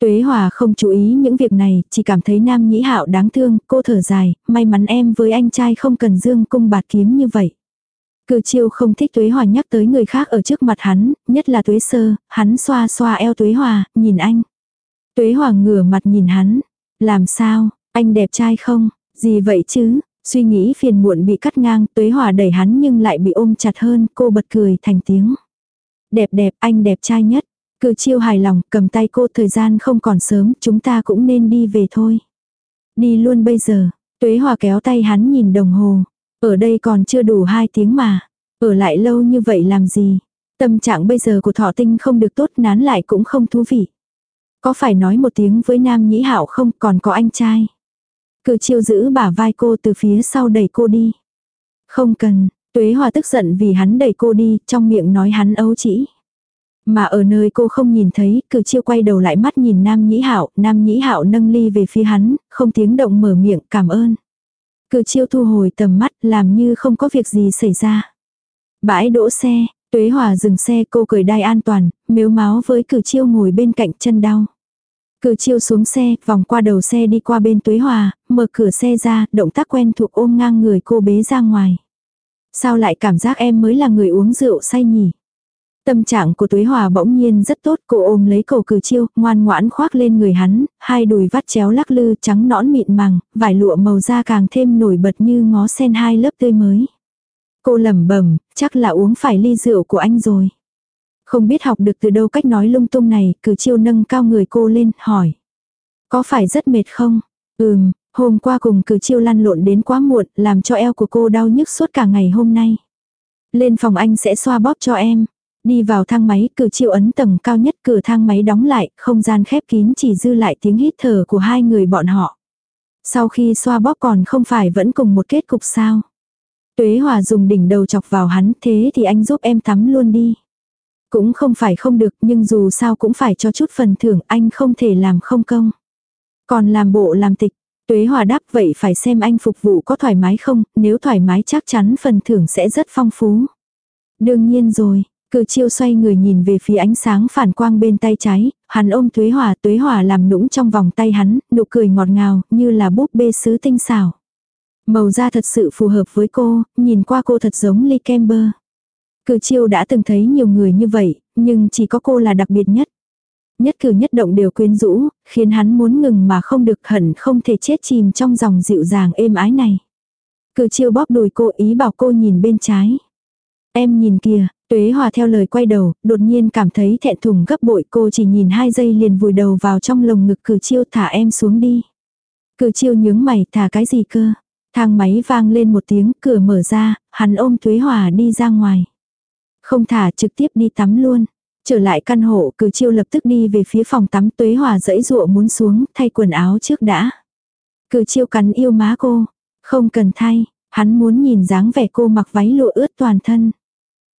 Tuế Hòa không chú ý những việc này, chỉ cảm thấy Nam Nhĩ Hạo đáng thương, cô thở dài, may mắn em với anh trai không cần dương cung bạt kiếm như vậy. Cử chiêu không thích Tuế Hòa nhắc tới người khác ở trước mặt hắn, nhất là Tuế Sơ, hắn xoa xoa eo Tuế Hòa, nhìn anh. Tuế Hòa ngửa mặt nhìn hắn, làm sao, anh đẹp trai không, gì vậy chứ, suy nghĩ phiền muộn bị cắt ngang, Tuế Hòa đẩy hắn nhưng lại bị ôm chặt hơn, cô bật cười thành tiếng. Đẹp đẹp, anh đẹp trai nhất. Cử chiêu hài lòng, cầm tay cô thời gian không còn sớm, chúng ta cũng nên đi về thôi. Đi luôn bây giờ, tuế hòa kéo tay hắn nhìn đồng hồ. Ở đây còn chưa đủ hai tiếng mà. Ở lại lâu như vậy làm gì? Tâm trạng bây giờ của thọ tinh không được tốt nán lại cũng không thú vị. Có phải nói một tiếng với nam nhĩ hạo không còn có anh trai. Cử chiêu giữ bả vai cô từ phía sau đẩy cô đi. Không cần, tuế hòa tức giận vì hắn đẩy cô đi, trong miệng nói hắn ấu chỉ. Mà ở nơi cô không nhìn thấy, cử chiêu quay đầu lại mắt nhìn Nam Nhĩ Hạo, Nam Nhĩ Hạo nâng ly về phía hắn, không tiếng động mở miệng cảm ơn. Cử chiêu thu hồi tầm mắt, làm như không có việc gì xảy ra. Bãi đỗ xe, Tuế Hòa dừng xe cô cởi đai an toàn, miếu máu với cử chiêu ngồi bên cạnh chân đau. Cử chiêu xuống xe, vòng qua đầu xe đi qua bên Tuế Hòa, mở cửa xe ra, động tác quen thuộc ôm ngang người cô bế ra ngoài. Sao lại cảm giác em mới là người uống rượu say nhỉ? Tâm trạng của Tuế Hòa bỗng nhiên rất tốt, cô ôm lấy cổ cử chiêu, ngoan ngoãn khoác lên người hắn, hai đùi vắt chéo lắc lư trắng nõn mịn màng, vải lụa màu da càng thêm nổi bật như ngó sen hai lớp tươi mới. Cô lẩm bẩm, chắc là uống phải ly rượu của anh rồi. Không biết học được từ đâu cách nói lung tung này, cử chiêu nâng cao người cô lên, hỏi. Có phải rất mệt không? Ừm, hôm qua cùng cử chiêu lăn lộn đến quá muộn, làm cho eo của cô đau nhức suốt cả ngày hôm nay. Lên phòng anh sẽ xoa bóp cho em. Đi vào thang máy, cử chiêu ấn tầng cao nhất cửa thang máy đóng lại, không gian khép kín chỉ dư lại tiếng hít thở của hai người bọn họ. Sau khi xoa bóp còn không phải vẫn cùng một kết cục sao. Tuế Hòa dùng đỉnh đầu chọc vào hắn, thế thì anh giúp em tắm luôn đi. Cũng không phải không được, nhưng dù sao cũng phải cho chút phần thưởng, anh không thể làm không công. Còn làm bộ làm tịch, Tuế Hòa đáp vậy phải xem anh phục vụ có thoải mái không, nếu thoải mái chắc chắn phần thưởng sẽ rất phong phú. Đương nhiên rồi, Cử chiêu xoay người nhìn về phía ánh sáng phản quang bên tay trái, hắn ôm tuế hỏa, tuế hỏa làm nũng trong vòng tay hắn, nụ cười ngọt ngào, như là búp bê sứ tinh xảo. Màu da thật sự phù hợp với cô, nhìn qua cô thật giống Lee Kemper. Cử chiêu đã từng thấy nhiều người như vậy, nhưng chỉ có cô là đặc biệt nhất. Nhất cử nhất động đều quyến rũ, khiến hắn muốn ngừng mà không được hận không thể chết chìm trong dòng dịu dàng êm ái này. Cử chiêu bóp đùi cô ý bảo cô nhìn bên trái. Em nhìn kìa, Tuế Hòa theo lời quay đầu, đột nhiên cảm thấy thẹn thùng gấp bội cô chỉ nhìn hai giây liền vùi đầu vào trong lồng ngực cử chiêu thả em xuống đi. Cử chiêu nhướng mày thả cái gì cơ. Thang máy vang lên một tiếng, cửa mở ra, hắn ôm Tuế Hòa đi ra ngoài. Không thả trực tiếp đi tắm luôn. Trở lại căn hộ, cử chiêu lập tức đi về phía phòng tắm Tuế Hòa dẫy dụa muốn xuống, thay quần áo trước đã. Cử chiêu cắn yêu má cô. Không cần thay, hắn muốn nhìn dáng vẻ cô mặc váy lụa ướt toàn thân.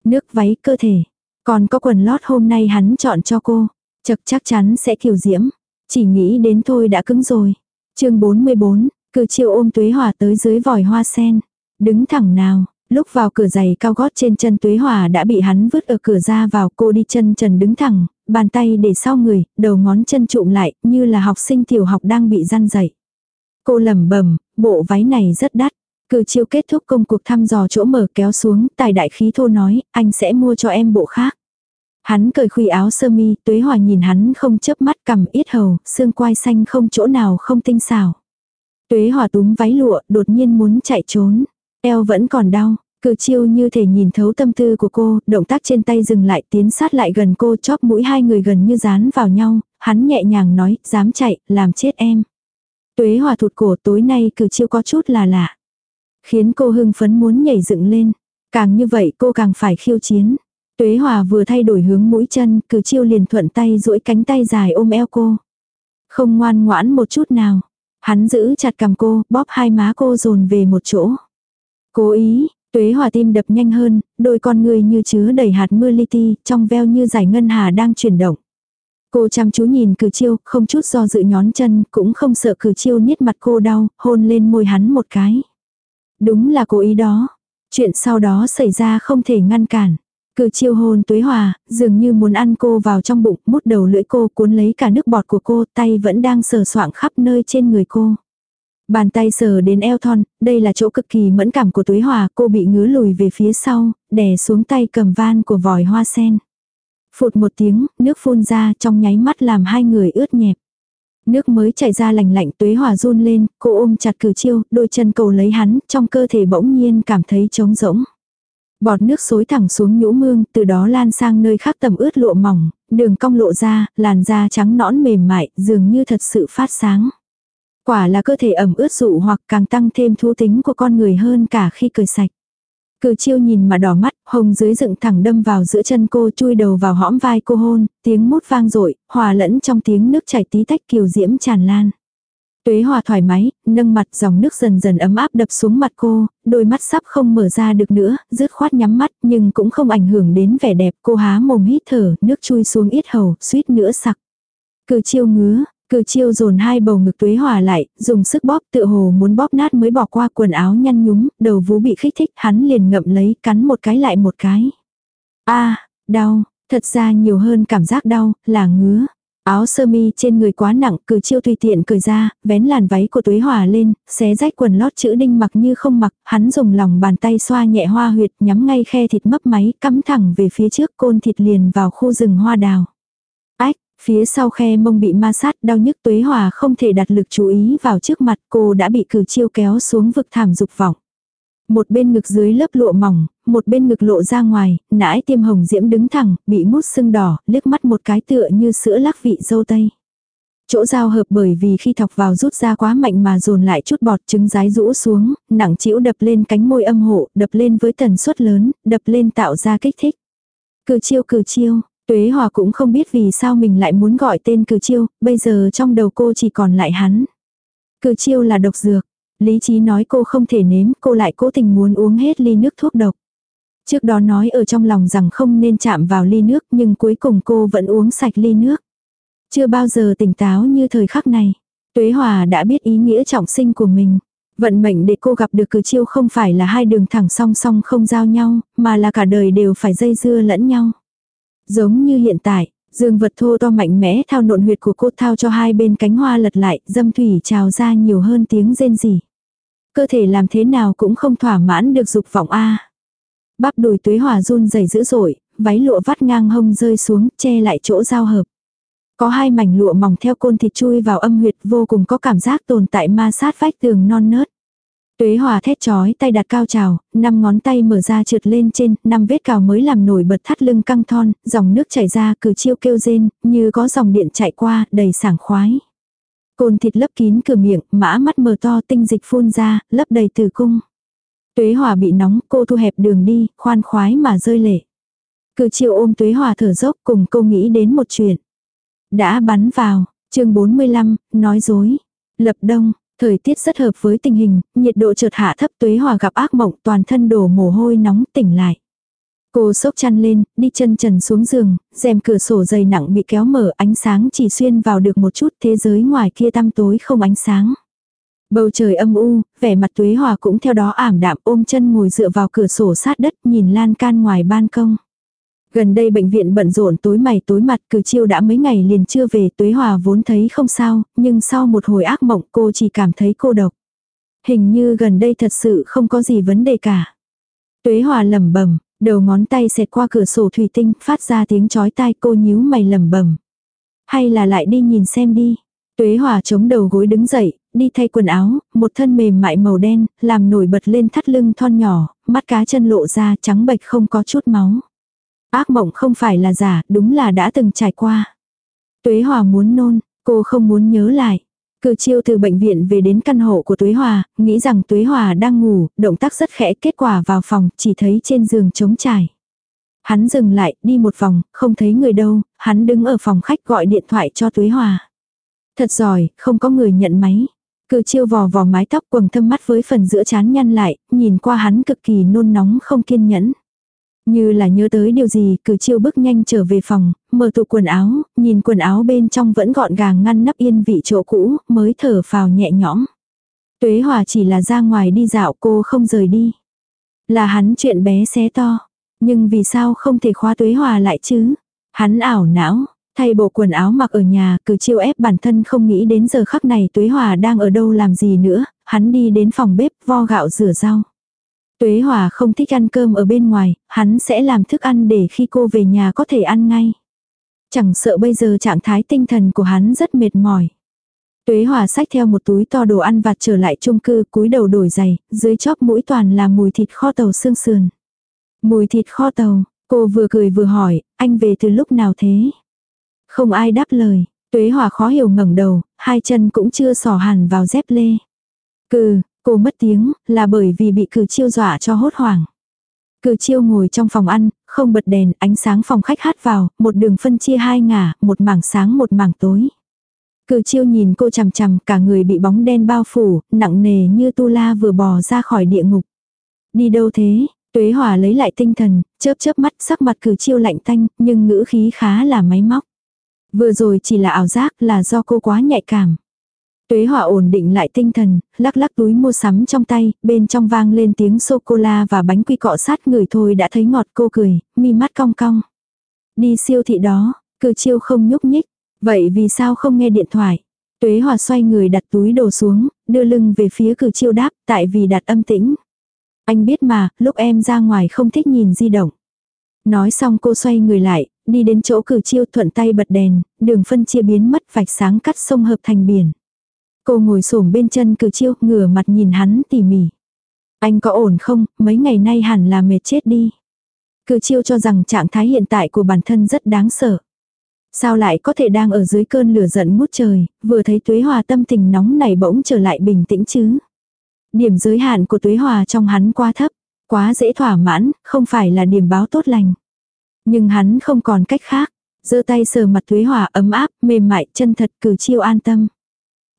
Nước váy cơ thể. Còn có quần lót hôm nay hắn chọn cho cô. Chật chắc chắn sẽ kiều diễm. Chỉ nghĩ đến thôi đã cứng rồi. chương 44, cử chiều ôm tuế hòa tới dưới vòi hoa sen. Đứng thẳng nào, lúc vào cửa giày cao gót trên chân tuế hòa đã bị hắn vứt ở cửa ra vào cô đi chân trần đứng thẳng, bàn tay để sau người, đầu ngón chân trụm lại, như là học sinh tiểu học đang bị răn dậy. Cô lẩm bẩm bộ váy này rất đắt, Cử chiêu kết thúc công cuộc thăm dò chỗ mở kéo xuống, tài đại khí thô nói, anh sẽ mua cho em bộ khác. Hắn cởi khuy áo sơ mi, tuế hòa nhìn hắn không chớp mắt cầm ít hầu, xương quai xanh không chỗ nào không tinh xảo. Tuế hòa túm váy lụa, đột nhiên muốn chạy trốn. Eo vẫn còn đau, cử chiêu như thể nhìn thấu tâm tư của cô, động tác trên tay dừng lại tiến sát lại gần cô chóp mũi hai người gần như dán vào nhau, hắn nhẹ nhàng nói, dám chạy, làm chết em. Tuế hòa thụt cổ tối nay cử chiêu có chút là lạ. Khiến cô hưng phấn muốn nhảy dựng lên. Càng như vậy cô càng phải khiêu chiến. Tuế Hòa vừa thay đổi hướng mũi chân, cử chiêu liền thuận tay duỗi cánh tay dài ôm eo cô. Không ngoan ngoãn một chút nào. Hắn giữ chặt cầm cô, bóp hai má cô dồn về một chỗ. Cố ý, Tuế hòa tim đập nhanh hơn, đôi con người như chứa đầy hạt mưa li ti, trong veo như giải ngân hà đang chuyển động. Cô chăm chú nhìn cử chiêu, không chút do dự nhón chân, cũng không sợ cử chiêu niết mặt cô đau, hôn lên môi hắn một cái. Đúng là cố ý đó. Chuyện sau đó xảy ra không thể ngăn cản. Cử chiêu hôn tuế hòa, dường như muốn ăn cô vào trong bụng, mút đầu lưỡi cô cuốn lấy cả nước bọt của cô, tay vẫn đang sờ soạng khắp nơi trên người cô. Bàn tay sờ đến eo thon, đây là chỗ cực kỳ mẫn cảm của tuế hòa, cô bị ngứa lùi về phía sau, đè xuống tay cầm van của vòi hoa sen. Phụt một tiếng, nước phun ra trong nháy mắt làm hai người ướt nhẹp. Nước mới chảy ra lành lạnh tuế hòa run lên, cô ôm chặt cử chiêu, đôi chân cầu lấy hắn, trong cơ thể bỗng nhiên cảm thấy trống rỗng. Bọt nước xối thẳng xuống nhũ mương, từ đó lan sang nơi khác tầm ướt lụa mỏng, đường cong lộ ra, làn da trắng nõn mềm mại, dường như thật sự phát sáng. Quả là cơ thể ẩm ướt dụ hoặc càng tăng thêm thú tính của con người hơn cả khi cười sạch. Cử chiêu nhìn mà đỏ mắt, hồng dưới dựng thẳng đâm vào giữa chân cô chui đầu vào hõm vai cô hôn, tiếng mút vang dội hòa lẫn trong tiếng nước chảy tí tách kiều diễm tràn lan. Tuế hòa thoải mái, nâng mặt dòng nước dần dần ấm áp đập xuống mặt cô, đôi mắt sắp không mở ra được nữa, rứt khoát nhắm mắt nhưng cũng không ảnh hưởng đến vẻ đẹp cô há mồm hít thở, nước chui xuống yết hầu, suýt nữa sặc. Cử chiêu ngứa, Cử chiêu dồn hai bầu ngực tuế hòa lại, dùng sức bóp tựa hồ muốn bóp nát mới bỏ qua quần áo nhăn nhúm, đầu vú bị kích thích, hắn liền ngậm lấy, cắn một cái lại một cái. a đau, thật ra nhiều hơn cảm giác đau, là ngứa. Áo sơ mi trên người quá nặng, cử chiêu tùy tiện cười ra, vén làn váy của tuế hòa lên, xé rách quần lót chữ đinh mặc như không mặc, hắn dùng lòng bàn tay xoa nhẹ hoa huyệt, nhắm ngay khe thịt mấp máy, cắm thẳng về phía trước côn thịt liền vào khu rừng hoa đào. Phía sau khe mông bị ma sát đau nhức tuế hòa không thể đặt lực chú ý vào trước mặt cô đã bị cử chiêu kéo xuống vực thảm dục vọng. Một bên ngực dưới lớp lụa mỏng, một bên ngực lộ ra ngoài, nãi tiêm hồng diễm đứng thẳng, bị mút sưng đỏ, liếc mắt một cái tựa như sữa lắc vị dâu tây. Chỗ giao hợp bởi vì khi thọc vào rút ra quá mạnh mà dồn lại chút bọt trứng rái rũ xuống, nặng chịu đập lên cánh môi âm hộ, đập lên với tần suất lớn, đập lên tạo ra kích thích. Cử chiêu cử chiêu, Tuế Hòa cũng không biết vì sao mình lại muốn gọi tên cử chiêu, bây giờ trong đầu cô chỉ còn lại hắn. Cử chiêu là độc dược. Lý trí nói cô không thể nếm, cô lại cố tình muốn uống hết ly nước thuốc độc. Trước đó nói ở trong lòng rằng không nên chạm vào ly nước nhưng cuối cùng cô vẫn uống sạch ly nước. Chưa bao giờ tỉnh táo như thời khắc này. Tuế Hòa đã biết ý nghĩa trọng sinh của mình. Vận mệnh để cô gặp được cử chiêu không phải là hai đường thẳng song song không giao nhau, mà là cả đời đều phải dây dưa lẫn nhau. Giống như hiện tại, dương vật thô to mạnh mẽ thao nộn huyệt của cô thao cho hai bên cánh hoa lật lại, dâm thủy trào ra nhiều hơn tiếng rên rỉ. Cơ thể làm thế nào cũng không thỏa mãn được dục vọng a. Bắp đùi tuế hòa run dày dữ dội, váy lụa vắt ngang hông rơi xuống, che lại chỗ giao hợp. Có hai mảnh lụa mỏng theo côn thịt chui vào âm huyệt vô cùng có cảm giác tồn tại ma sát vách tường non nớt. Tuế hòa thét chói tay đặt cao trào, năm ngón tay mở ra trượt lên trên, năm vết cào mới làm nổi bật thắt lưng căng thon, dòng nước chảy ra cử chiêu kêu rên, như có dòng điện chạy qua, đầy sảng khoái. Côn thịt lấp kín cửa miệng, mã mắt mờ to tinh dịch phun ra, lấp đầy tử cung. Tuế hòa bị nóng, cô thu hẹp đường đi, khoan khoái mà rơi lệ. Cử chiêu ôm tuế hòa thở dốc cùng cô nghĩ đến một chuyện. Đã bắn vào, chương 45, nói dối. Lập đông, Thời tiết rất hợp với tình hình, nhiệt độ chợt hạ thấp tuế hòa gặp ác mộng toàn thân đổ mồ hôi nóng tỉnh lại. Cô sốc chăn lên, đi chân trần xuống giường, rèm cửa sổ dày nặng bị kéo mở ánh sáng chỉ xuyên vào được một chút thế giới ngoài kia tăm tối không ánh sáng. Bầu trời âm u, vẻ mặt tuế hòa cũng theo đó ảm đạm ôm chân ngồi dựa vào cửa sổ sát đất nhìn lan can ngoài ban công. Gần đây bệnh viện bận rộn tối mày tối mặt cử chiêu đã mấy ngày liền chưa về tuế hòa vốn thấy không sao, nhưng sau một hồi ác mộng cô chỉ cảm thấy cô độc. Hình như gần đây thật sự không có gì vấn đề cả. Tuế hòa lẩm bẩm đầu ngón tay xẹt qua cửa sổ thủy tinh phát ra tiếng chói tai cô nhíu mày lẩm bẩm Hay là lại đi nhìn xem đi. Tuế hòa chống đầu gối đứng dậy, đi thay quần áo, một thân mềm mại màu đen, làm nổi bật lên thắt lưng thon nhỏ, mắt cá chân lộ ra trắng bệch không có chút máu. Ác mộng không phải là giả, đúng là đã từng trải qua. Tuế Hòa muốn nôn, cô không muốn nhớ lại. Cử chiêu từ bệnh viện về đến căn hộ của Tuế Hòa, nghĩ rằng Tuế Hòa đang ngủ, động tác rất khẽ, kết quả vào phòng, chỉ thấy trên giường trống trải. Hắn dừng lại, đi một vòng, không thấy người đâu, hắn đứng ở phòng khách gọi điện thoại cho Tuế Hòa. Thật giỏi, không có người nhận máy. Cử chiêu vò vò mái tóc quầng thâm mắt với phần giữa chán nhăn lại, nhìn qua hắn cực kỳ nôn nóng không kiên nhẫn. Như là nhớ tới điều gì, cử chiêu bước nhanh trở về phòng, mở tủ quần áo, nhìn quần áo bên trong vẫn gọn gàng ngăn nắp yên vị chỗ cũ, mới thở phào nhẹ nhõm. Tuế Hòa chỉ là ra ngoài đi dạo cô không rời đi. Là hắn chuyện bé xé to. Nhưng vì sao không thể khóa Tuế Hòa lại chứ? Hắn ảo não, thay bộ quần áo mặc ở nhà, cử chiêu ép bản thân không nghĩ đến giờ khắc này Tuế Hòa đang ở đâu làm gì nữa, hắn đi đến phòng bếp vo gạo rửa rau. Tuế Hòa không thích ăn cơm ở bên ngoài, hắn sẽ làm thức ăn để khi cô về nhà có thể ăn ngay. Chẳng sợ bây giờ trạng thái tinh thần của hắn rất mệt mỏi. Tuế Hòa xách theo một túi to đồ ăn vặt trở lại chung cư cúi đầu đổi giày, dưới chóp mũi toàn là mùi thịt kho tàu xương sườn. Mùi thịt kho tàu, cô vừa cười vừa hỏi, anh về từ lúc nào thế? Không ai đáp lời, Tuế Hòa khó hiểu ngẩng đầu, hai chân cũng chưa sò hẳn vào dép lê. Cừ, cô mất tiếng, là bởi vì bị cử chiêu dọa cho hốt hoảng. Cử chiêu ngồi trong phòng ăn, không bật đèn, ánh sáng phòng khách hát vào, một đường phân chia hai ngả, một mảng sáng một mảng tối. Cử chiêu nhìn cô chằm chằm, cả người bị bóng đen bao phủ, nặng nề như tu la vừa bò ra khỏi địa ngục. Đi đâu thế? Tuế Hòa lấy lại tinh thần, chớp chớp mắt, sắc mặt cử chiêu lạnh tanh, nhưng ngữ khí khá là máy móc. Vừa rồi chỉ là ảo giác là do cô quá nhạy cảm. Tuế Hòa ổn định lại tinh thần, lắc lắc túi mua sắm trong tay, bên trong vang lên tiếng sô-cô-la và bánh quy cọ sát người thôi đã thấy ngọt cô cười, mi mắt cong cong. Đi siêu thị đó, cử chiêu không nhúc nhích, vậy vì sao không nghe điện thoại? Tuế Hòa xoay người đặt túi đồ xuống, đưa lưng về phía cử chiêu đáp, tại vì đặt âm tĩnh. Anh biết mà, lúc em ra ngoài không thích nhìn di động. Nói xong cô xoay người lại, đi đến chỗ cử chiêu thuận tay bật đèn, đường phân chia biến mất vạch sáng cắt sông hợp thành biển. Cô ngồi xổm bên chân cử chiêu, ngửa mặt nhìn hắn tỉ mỉ. Anh có ổn không, mấy ngày nay hẳn là mệt chết đi. Cử chiêu cho rằng trạng thái hiện tại của bản thân rất đáng sợ. Sao lại có thể đang ở dưới cơn lửa giận ngút trời, vừa thấy tuế hòa tâm tình nóng này bỗng trở lại bình tĩnh chứ. Điểm giới hạn của tuế hòa trong hắn quá thấp, quá dễ thỏa mãn, không phải là điểm báo tốt lành. Nhưng hắn không còn cách khác, giơ tay sờ mặt tuế hòa ấm áp, mềm mại, chân thật cử chiêu an tâm.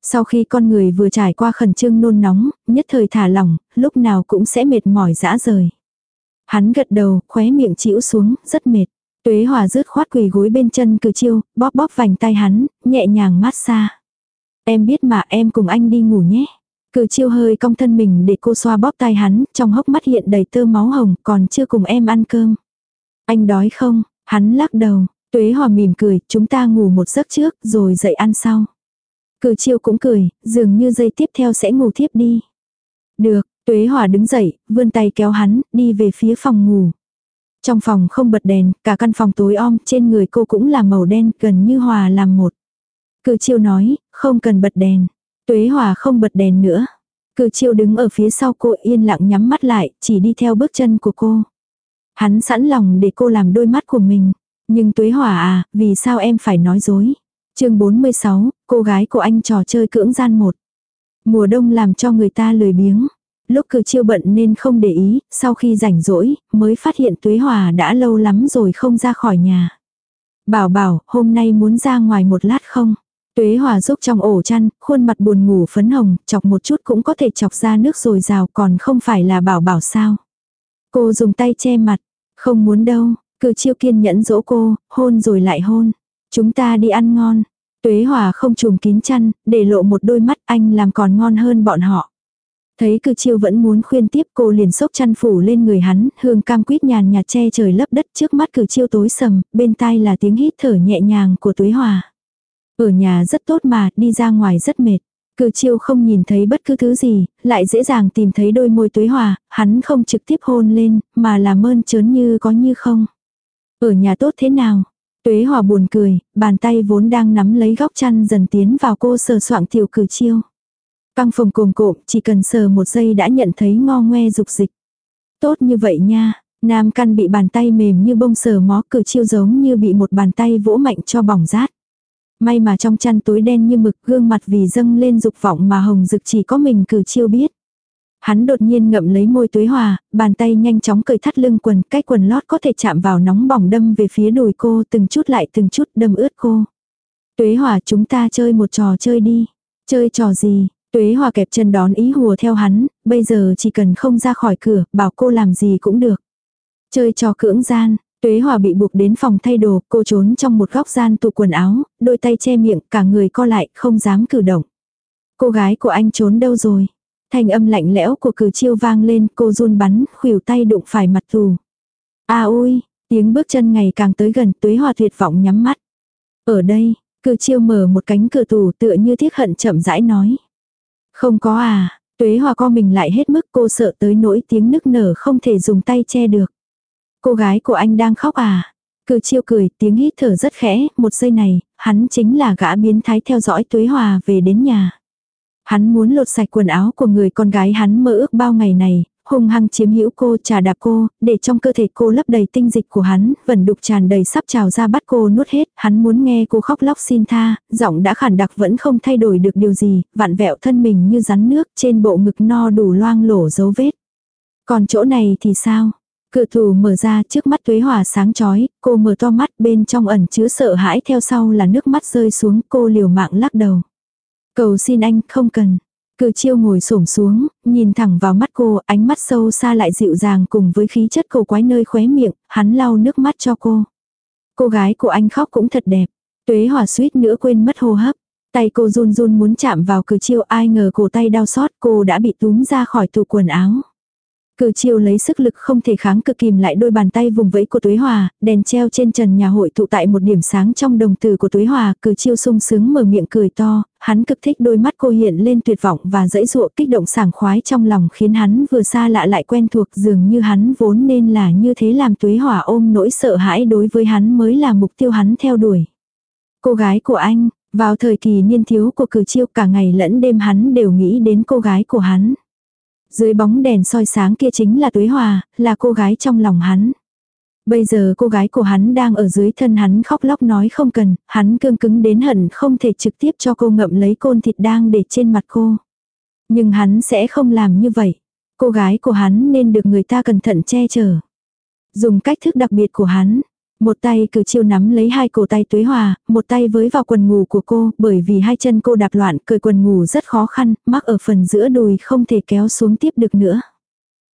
Sau khi con người vừa trải qua khẩn trương nôn nóng, nhất thời thả lỏng, lúc nào cũng sẽ mệt mỏi dã rời. Hắn gật đầu, khóe miệng chĩu xuống, rất mệt. Tuế hòa rớt khoát quỳ gối bên chân cử chiêu, bóp bóp vành tay hắn, nhẹ nhàng mát xa. Em biết mà em cùng anh đi ngủ nhé. Cử chiêu hơi cong thân mình để cô xoa bóp tay hắn, trong hốc mắt hiện đầy tơ máu hồng, còn chưa cùng em ăn cơm. Anh đói không? Hắn lắc đầu, tuế hòa mỉm cười, chúng ta ngủ một giấc trước, rồi dậy ăn sau. Cử chiêu cũng cười, dường như giây tiếp theo sẽ ngủ thiếp đi. Được, tuế hòa đứng dậy, vươn tay kéo hắn, đi về phía phòng ngủ. Trong phòng không bật đèn, cả căn phòng tối om, trên người cô cũng là màu đen, gần như hòa làm một. Cử chiêu nói, không cần bật đèn. Tuế hòa không bật đèn nữa. Cử chiêu đứng ở phía sau cô yên lặng nhắm mắt lại, chỉ đi theo bước chân của cô. Hắn sẵn lòng để cô làm đôi mắt của mình. Nhưng tuế hòa à, vì sao em phải nói dối? Chương 46, cô gái của anh trò chơi cưỡng gian một. Mùa đông làm cho người ta lười biếng. Lúc cử chiêu bận nên không để ý, sau khi rảnh rỗi, mới phát hiện Tuế Hòa đã lâu lắm rồi không ra khỏi nhà. Bảo bảo, hôm nay muốn ra ngoài một lát không? Tuế Hòa giúp trong ổ chăn, khuôn mặt buồn ngủ phấn hồng, chọc một chút cũng có thể chọc ra nước rồi rào còn không phải là bảo bảo sao. Cô dùng tay che mặt, không muốn đâu, cử chiêu kiên nhẫn dỗ cô, hôn rồi lại hôn. Chúng ta đi ăn ngon. Tuế Hòa không trùm kín chăn, để lộ một đôi mắt anh làm còn ngon hơn bọn họ. Thấy cư chiêu vẫn muốn khuyên tiếp cô liền sốc chăn phủ lên người hắn, hương cam quýt nhàn nhạt che trời lấp đất trước mắt cử chiêu tối sầm, bên tai là tiếng hít thở nhẹ nhàng của tuế hòa. Ở nhà rất tốt mà, đi ra ngoài rất mệt. Cử chiêu không nhìn thấy bất cứ thứ gì, lại dễ dàng tìm thấy đôi môi tuế hòa, hắn không trực tiếp hôn lên, mà là mơn trớn như có như không. Ở nhà tốt thế nào? Tuế hòa buồn cười, bàn tay vốn đang nắm lấy góc chăn dần tiến vào cô sờ soạng tiểu cử chiêu. Căng phòng cồm cộm, chỉ cần sờ một giây đã nhận thấy ngo ngoe dục dịch. Tốt như vậy nha, nam căn bị bàn tay mềm như bông sờ mó cử chiêu giống như bị một bàn tay vỗ mạnh cho bỏng rát. May mà trong chăn tối đen như mực gương mặt vì dâng lên dục vọng mà hồng rực chỉ có mình cử chiêu biết. Hắn đột nhiên ngậm lấy môi tuế hòa, bàn tay nhanh chóng cởi thắt lưng quần, cái quần lót có thể chạm vào nóng bỏng đâm về phía đùi cô từng chút lại từng chút đâm ướt cô. Tuế hòa chúng ta chơi một trò chơi đi. Chơi trò gì? Tuế Hòa kẹp chân đón ý hùa theo hắn, bây giờ chỉ cần không ra khỏi cửa, bảo cô làm gì cũng được. Chơi trò cưỡng gian, Tuế Hòa bị buộc đến phòng thay đồ, cô trốn trong một góc gian tủ quần áo, đôi tay che miệng, cả người co lại, không dám cử động. Cô gái của anh trốn đâu rồi? Thanh âm lạnh lẽo của cử chiêu vang lên, cô run bắn, khuỷu tay đụng phải mặt tù. À ôi, tiếng bước chân ngày càng tới gần, Tuế Hòa tuyệt vọng nhắm mắt. Ở đây, cử chiêu mở một cánh cửa tù, tựa như tiếc hận chậm rãi nói. Không có à, Tuế Hòa co mình lại hết mức cô sợ tới nỗi tiếng nức nở không thể dùng tay che được. Cô gái của anh đang khóc à? Cử chiêu cười, tiếng hít thở rất khẽ, một giây này, hắn chính là gã biến thái theo dõi Tuế Hòa về đến nhà. Hắn muốn lột sạch quần áo của người con gái hắn mơ ước bao ngày này, hung hăng chiếm hữu cô, trà đạp cô, để trong cơ thể cô lấp đầy tinh dịch của hắn, vẩn đục tràn đầy sắp trào ra bắt cô nuốt hết, hắn muốn nghe cô khóc lóc xin tha, giọng đã khản đặc vẫn không thay đổi được điều gì, vạn vẹo thân mình như rắn nước, trên bộ ngực no đủ loang lổ dấu vết. Còn chỗ này thì sao? cự thủ mở ra trước mắt tuế hòa sáng chói, cô mở to mắt bên trong ẩn chứa sợ hãi theo sau là nước mắt rơi xuống cô liều mạng lắc đầu. Cầu xin anh không cần. Cử chiêu ngồi xổm xuống, nhìn thẳng vào mắt cô, ánh mắt sâu xa lại dịu dàng cùng với khí chất cầu quái nơi khóe miệng, hắn lau nước mắt cho cô. Cô gái của anh khóc cũng thật đẹp. Tuế hòa suýt nữa quên mất hô hấp. Tay cô run run muốn chạm vào cử chiêu ai ngờ cổ tay đau xót cô đã bị túm ra khỏi tủ quần áo. Cử chiêu lấy sức lực không thể kháng cực kìm lại đôi bàn tay vùng vẫy của Tuế Hòa, đèn treo trên trần nhà hội tụ tại một điểm sáng trong đồng tử của Tuế Hòa, cử chiêu sung sướng mở miệng cười to, hắn cực thích đôi mắt cô hiện lên tuyệt vọng và dẫy dụa kích động sảng khoái trong lòng khiến hắn vừa xa lạ lại quen thuộc dường như hắn vốn nên là như thế làm Tuế Hòa ôm nỗi sợ hãi đối với hắn mới là mục tiêu hắn theo đuổi. Cô gái của anh, vào thời kỳ niên thiếu của cử chiêu cả ngày lẫn đêm hắn đều nghĩ đến cô gái của hắn. Dưới bóng đèn soi sáng kia chính là Tuế Hòa, là cô gái trong lòng hắn. Bây giờ cô gái của hắn đang ở dưới thân hắn khóc lóc nói không cần, hắn cương cứng đến hận không thể trực tiếp cho cô ngậm lấy côn thịt đang để trên mặt cô. Nhưng hắn sẽ không làm như vậy. Cô gái của hắn nên được người ta cẩn thận che chở. Dùng cách thức đặc biệt của hắn, một tay cử chiêu nắm lấy hai cổ tay tuế hòa, một tay với vào quần ngủ của cô, bởi vì hai chân cô đạp loạn, cởi quần ngủ rất khó khăn, mắc ở phần giữa đùi không thể kéo xuống tiếp được nữa.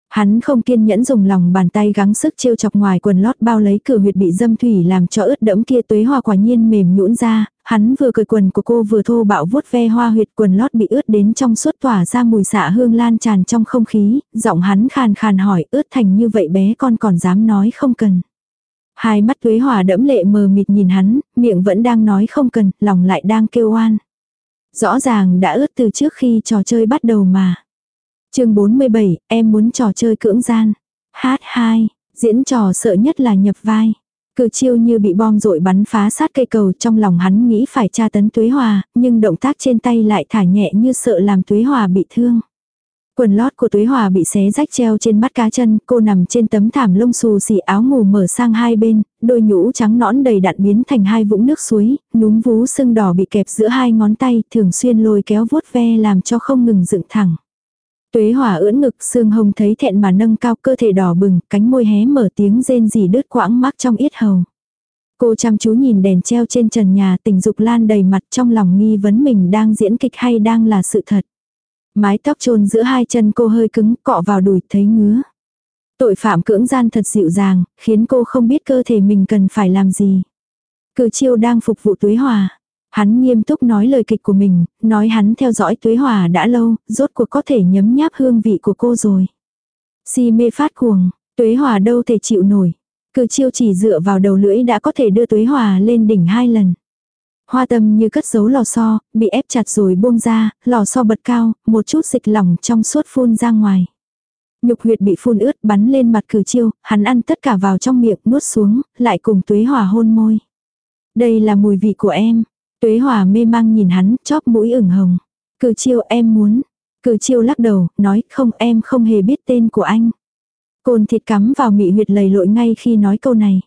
Hắn không kiên nhẫn dùng lòng bàn tay gắng sức trêu chọc ngoài quần lót bao lấy cửa huyệt bị dâm thủy làm cho ướt đẫm kia tuế hoa quả nhiên mềm nhũn ra, hắn vừa cởi quần của cô vừa thô bạo vuốt ve hoa huyệt quần lót bị ướt đến trong suốt tỏa ra mùi xạ hương lan tràn trong không khí, giọng hắn khàn khàn hỏi ướt thành như vậy bé con còn dám nói không cần. Hai mắt tuế hỏa đẫm lệ mờ mịt nhìn hắn, miệng vẫn đang nói không cần, lòng lại đang kêu oan. Rõ ràng đã ướt từ trước khi trò chơi bắt đầu mà. chương 47, em muốn trò chơi cưỡng gian. Hát 2, diễn trò sợ nhất là nhập vai. Cử chiêu như bị bom rội bắn phá sát cây cầu trong lòng hắn nghĩ phải tra tấn tuế hòa, nhưng động tác trên tay lại thả nhẹ như sợ làm tuế hòa bị thương. Quần lót của Tuế Hòa bị xé rách treo trên mắt cá chân, cô nằm trên tấm thảm lông xù xì áo ngủ mở sang hai bên, đôi nhũ trắng nõn đầy đặn biến thành hai vũng nước suối, núm vú sưng đỏ bị kẹp giữa hai ngón tay, thường xuyên lôi kéo vuốt ve làm cho không ngừng dựng thẳng. Tuế Hòa ưỡn ngực, xương hồng thấy thẹn mà nâng cao cơ thể đỏ bừng, cánh môi hé mở tiếng rên rỉ đứt quãng mắc trong yết hầu. Cô chăm chú nhìn đèn treo trên trần nhà tình dục lan đầy mặt trong lòng nghi vấn mình đang diễn kịch hay đang là sự thật. Mái tóc trôn giữa hai chân cô hơi cứng, cọ vào đùi thấy ngứa. Tội phạm cưỡng gian thật dịu dàng, khiến cô không biết cơ thể mình cần phải làm gì. Cử chiêu đang phục vụ tuế hòa. Hắn nghiêm túc nói lời kịch của mình, nói hắn theo dõi tuế hòa đã lâu, rốt cuộc có thể nhấm nháp hương vị của cô rồi. Si mê phát cuồng, tuế hòa đâu thể chịu nổi. Cử chiêu chỉ dựa vào đầu lưỡi đã có thể đưa tuế hòa lên đỉnh hai lần. Hoa tâm như cất giấu lò xo, bị ép chặt rồi buông ra, lò xo bật cao, một chút dịch lỏng trong suốt phun ra ngoài. Nhục huyệt bị phun ướt bắn lên mặt cử chiêu, hắn ăn tất cả vào trong miệng nuốt xuống, lại cùng tuế hòa hôn môi. Đây là mùi vị của em. Tuế hòa mê mang nhìn hắn, chóp mũi ửng hồng. Cử chiêu em muốn. Cử chiêu lắc đầu, nói không em không hề biết tên của anh. cồn thịt cắm vào mị huyệt lầy lội ngay khi nói câu này.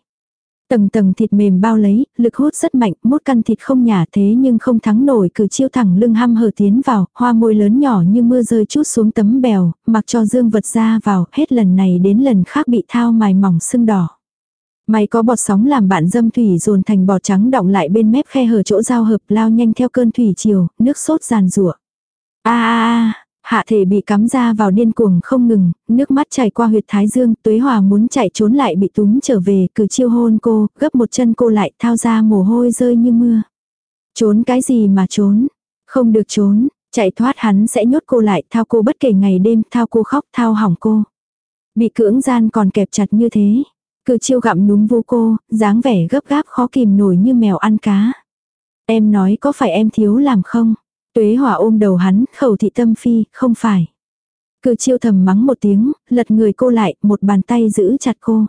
Tầng tầng thịt mềm bao lấy, lực hút rất mạnh, mốt căn thịt không nhả thế nhưng không thắng nổi cử chiêu thẳng lưng hăm hở tiến vào, hoa môi lớn nhỏ như mưa rơi chút xuống tấm bèo, mặc cho dương vật ra vào, hết lần này đến lần khác bị thao mài mỏng sưng đỏ. Mày có bọt sóng làm bạn dâm thủy dồn thành bọt trắng đọng lại bên mép khe hở chỗ giao hợp lao nhanh theo cơn thủy chiều, nước sốt giàn rủa a a a, hạ thể bị cắm ra vào điên cuồng không ngừng, nước mắt chảy qua huyệt thái dương, tuế hòa muốn chạy trốn lại bị túm trở về, cử chiêu hôn cô, gấp một chân cô lại, thao ra mồ hôi rơi như mưa. Trốn cái gì mà trốn? Không được trốn, chạy thoát hắn sẽ nhốt cô lại, thao cô bất kể ngày đêm, thao cô khóc, thao hỏng cô. Bị cưỡng gian còn kẹp chặt như thế. Cử chiêu gặm núm vô cô, dáng vẻ gấp gáp khó kìm nổi như mèo ăn cá. Em nói có phải em thiếu làm không? Tuế hỏa ôm đầu hắn, khẩu thị tâm phi, không phải. Cử chiêu thầm mắng một tiếng, lật người cô lại, một bàn tay giữ chặt cô.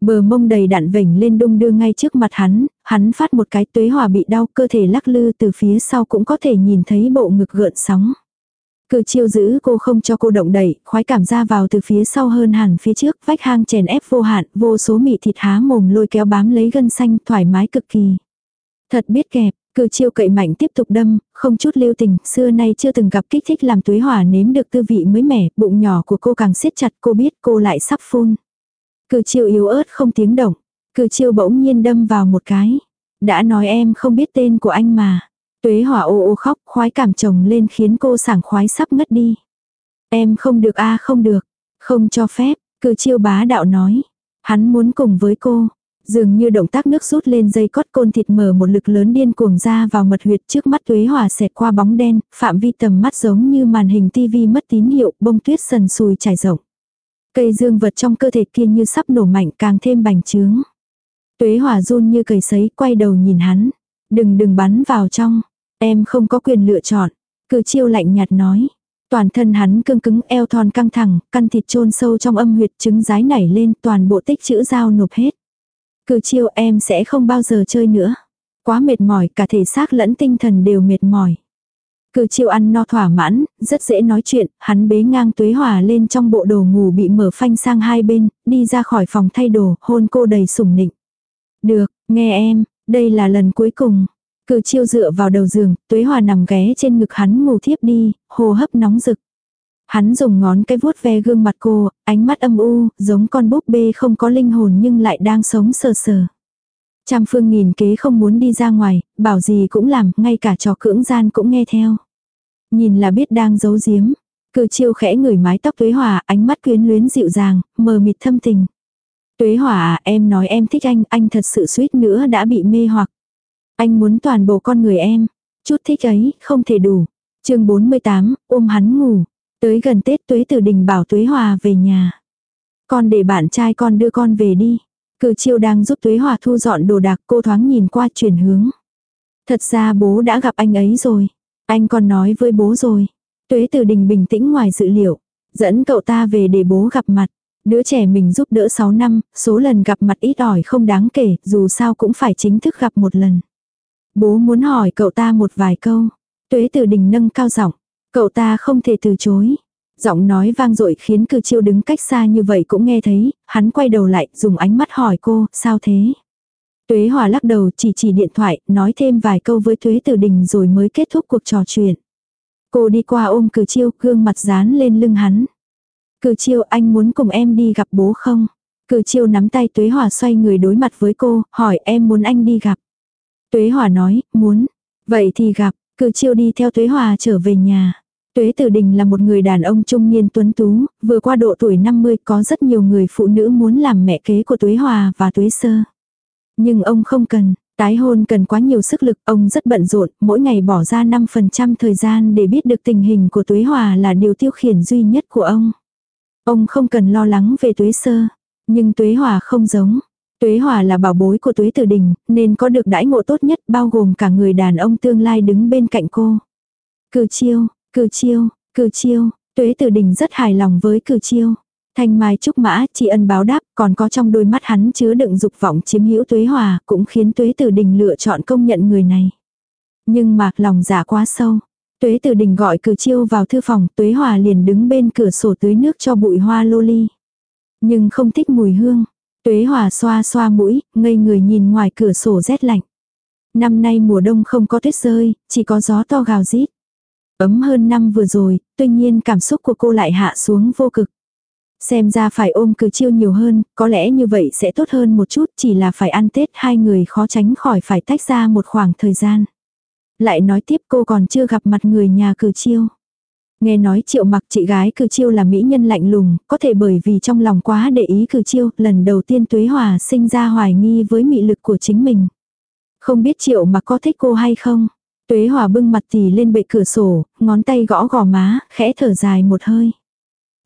Bờ mông đầy đạn vảnh lên đung đưa ngay trước mặt hắn, hắn phát một cái tuế hỏa bị đau cơ thể lắc lư từ phía sau cũng có thể nhìn thấy bộ ngực gợn sóng. Cử chiêu giữ cô không cho cô động đẩy, khoái cảm ra vào từ phía sau hơn hẳn phía trước, vách hang chèn ép vô hạn, vô số mị thịt há mồm lôi kéo bám lấy gân xanh, thoải mái cực kỳ. Thật biết kẹp, cử chiêu cậy mạnh tiếp tục đâm, không chút lưu tình, xưa nay chưa từng gặp kích thích làm tuế hỏa nếm được tư vị mới mẻ, bụng nhỏ của cô càng siết chặt cô biết cô lại sắp phun. Cử chiêu yếu ớt không tiếng động, cử chiêu bỗng nhiên đâm vào một cái. Đã nói em không biết tên của anh mà. Tuế hỏa ô ô khóc, khoái cảm chồng lên khiến cô sảng khoái sắp ngất đi. Em không được a không được, không cho phép, cử chiêu bá đạo nói. Hắn muốn cùng với cô. Dường như động tác nước rút lên dây cót côn thịt mở một lực lớn điên cuồng ra vào mật huyệt trước mắt tuế hỏa xẹt qua bóng đen, phạm vi tầm mắt giống như màn hình tivi mất tín hiệu, bông tuyết sần sùi trải rộng. Cây dương vật trong cơ thể kia như sắp nổ mạnh càng thêm bành trướng. Tuế hỏa run như cầy sấy quay đầu nhìn hắn. Đừng đừng bắn vào trong. Em không có quyền lựa chọn. Cử chiêu lạnh nhạt nói. Toàn thân hắn cương cứng eo thon căng thẳng, căn thịt chôn sâu trong âm huyệt trứng rái nảy lên toàn bộ tích chữ dao nộp hết. Cử chiêu em sẽ không bao giờ chơi nữa. Quá mệt mỏi cả thể xác lẫn tinh thần đều mệt mỏi. Cử chiêu ăn no thỏa mãn, rất dễ nói chuyện, hắn bế ngang tuế hỏa lên trong bộ đồ ngủ bị mở phanh sang hai bên, đi ra khỏi phòng thay đồ, hôn cô đầy sủng nịnh. Được, nghe em, đây là lần cuối cùng. Cử chiêu dựa vào đầu giường, tuế hòa nằm ghé trên ngực hắn ngủ thiếp đi, hồ hấp nóng rực. Hắn dùng ngón cái vuốt ve gương mặt cô, ánh mắt âm u, giống con búp bê không có linh hồn nhưng lại đang sống sờ sờ. Trăm phương nghìn kế không muốn đi ra ngoài, bảo gì cũng làm, ngay cả trò cưỡng gian cũng nghe theo. Nhìn là biết đang giấu giếm. Cử chiêu khẽ ngửi mái tóc tuế hòa, ánh mắt quyến luyến dịu dàng, mờ mịt thâm tình. Tuế hòa à, em nói em thích anh, anh thật sự suýt nữa đã bị mê hoặc. Anh muốn toàn bộ con người em. Chút thích ấy, không thể đủ. chương 48, ôm hắn ngủ. Tới gần Tết Tuế Tử Đình bảo Tuế Hòa về nhà. Con để bạn trai con đưa con về đi. Cử chiêu đang giúp Tuế Hòa thu dọn đồ đạc cô thoáng nhìn qua chuyển hướng. Thật ra bố đã gặp anh ấy rồi. Anh còn nói với bố rồi. Tuế Tử Đình bình tĩnh ngoài dự liệu. Dẫn cậu ta về để bố gặp mặt. Đứa trẻ mình giúp đỡ 6 năm, số lần gặp mặt ít ỏi không đáng kể, dù sao cũng phải chính thức gặp một lần. Bố muốn hỏi cậu ta một vài câu. Tuế Tử Đình nâng cao giọng. Cậu ta không thể từ chối. Giọng nói vang dội khiến cử chiêu đứng cách xa như vậy cũng nghe thấy, hắn quay đầu lại, dùng ánh mắt hỏi cô, sao thế? Tuế Hòa lắc đầu chỉ chỉ điện thoại, nói thêm vài câu với Tuế Tử Đình rồi mới kết thúc cuộc trò chuyện. Cô đi qua ôm cử chiêu, gương mặt dán lên lưng hắn. Cử chiêu anh muốn cùng em đi gặp bố không? Cử chiêu nắm tay Tuế Hòa xoay người đối mặt với cô, hỏi em muốn anh đi gặp. Tuế Hòa nói, muốn. Vậy thì gặp, cử chiêu đi theo Tuế Hòa trở về nhà. Tuế Tử Đình là một người đàn ông trung niên tuấn tú, vừa qua độ tuổi 50 có rất nhiều người phụ nữ muốn làm mẹ kế của Tuế Hòa và Tuế Sơ. Nhưng ông không cần, tái hôn cần quá nhiều sức lực, ông rất bận rộn, mỗi ngày bỏ ra 5% thời gian để biết được tình hình của Tuế Hòa là điều tiêu khiển duy nhất của ông. Ông không cần lo lắng về Tuế Sơ, nhưng Tuế Hòa không giống. Tuế Hòa là bảo bối của Tuế Tử Đình, nên có được đãi ngộ tốt nhất bao gồm cả người đàn ông tương lai đứng bên cạnh cô. Cử chiêu, cử chiêu, cử chiêu, Tuế Tử Đình rất hài lòng với cử chiêu. Thanh Mai Trúc Mã tri ân báo đáp, còn có trong đôi mắt hắn chứa đựng dục vọng chiếm hữu Tuế Hòa, cũng khiến Tuế Tử Đình lựa chọn công nhận người này. Nhưng mạc lòng giả quá sâu. Tuế Tử Đình gọi cử chiêu vào thư phòng, Tuế Hòa liền đứng bên cửa sổ tưới nước cho bụi hoa lô ly. Nhưng không thích mùi hương. Tuế Hòa xoa xoa mũi, ngây người nhìn ngoài cửa sổ rét lạnh. Năm nay mùa đông không có tuyết rơi, chỉ có gió to gào rít. Ấm hơn năm vừa rồi, tuy nhiên cảm xúc của cô lại hạ xuống vô cực. Xem ra phải ôm cử chiêu nhiều hơn, có lẽ như vậy sẽ tốt hơn một chút, chỉ là phải ăn Tết hai người khó tránh khỏi phải tách ra một khoảng thời gian. Lại nói tiếp cô còn chưa gặp mặt người nhà cử chiêu. Nghe nói triệu mặc chị gái cử chiêu là mỹ nhân lạnh lùng, có thể bởi vì trong lòng quá để ý cử chiêu, lần đầu tiên tuế hòa sinh ra hoài nghi với mị lực của chính mình. Không biết triệu mặc có thích cô hay không? Tuế hòa bưng mặt tì lên bệ cửa sổ, ngón tay gõ gò má, khẽ thở dài một hơi.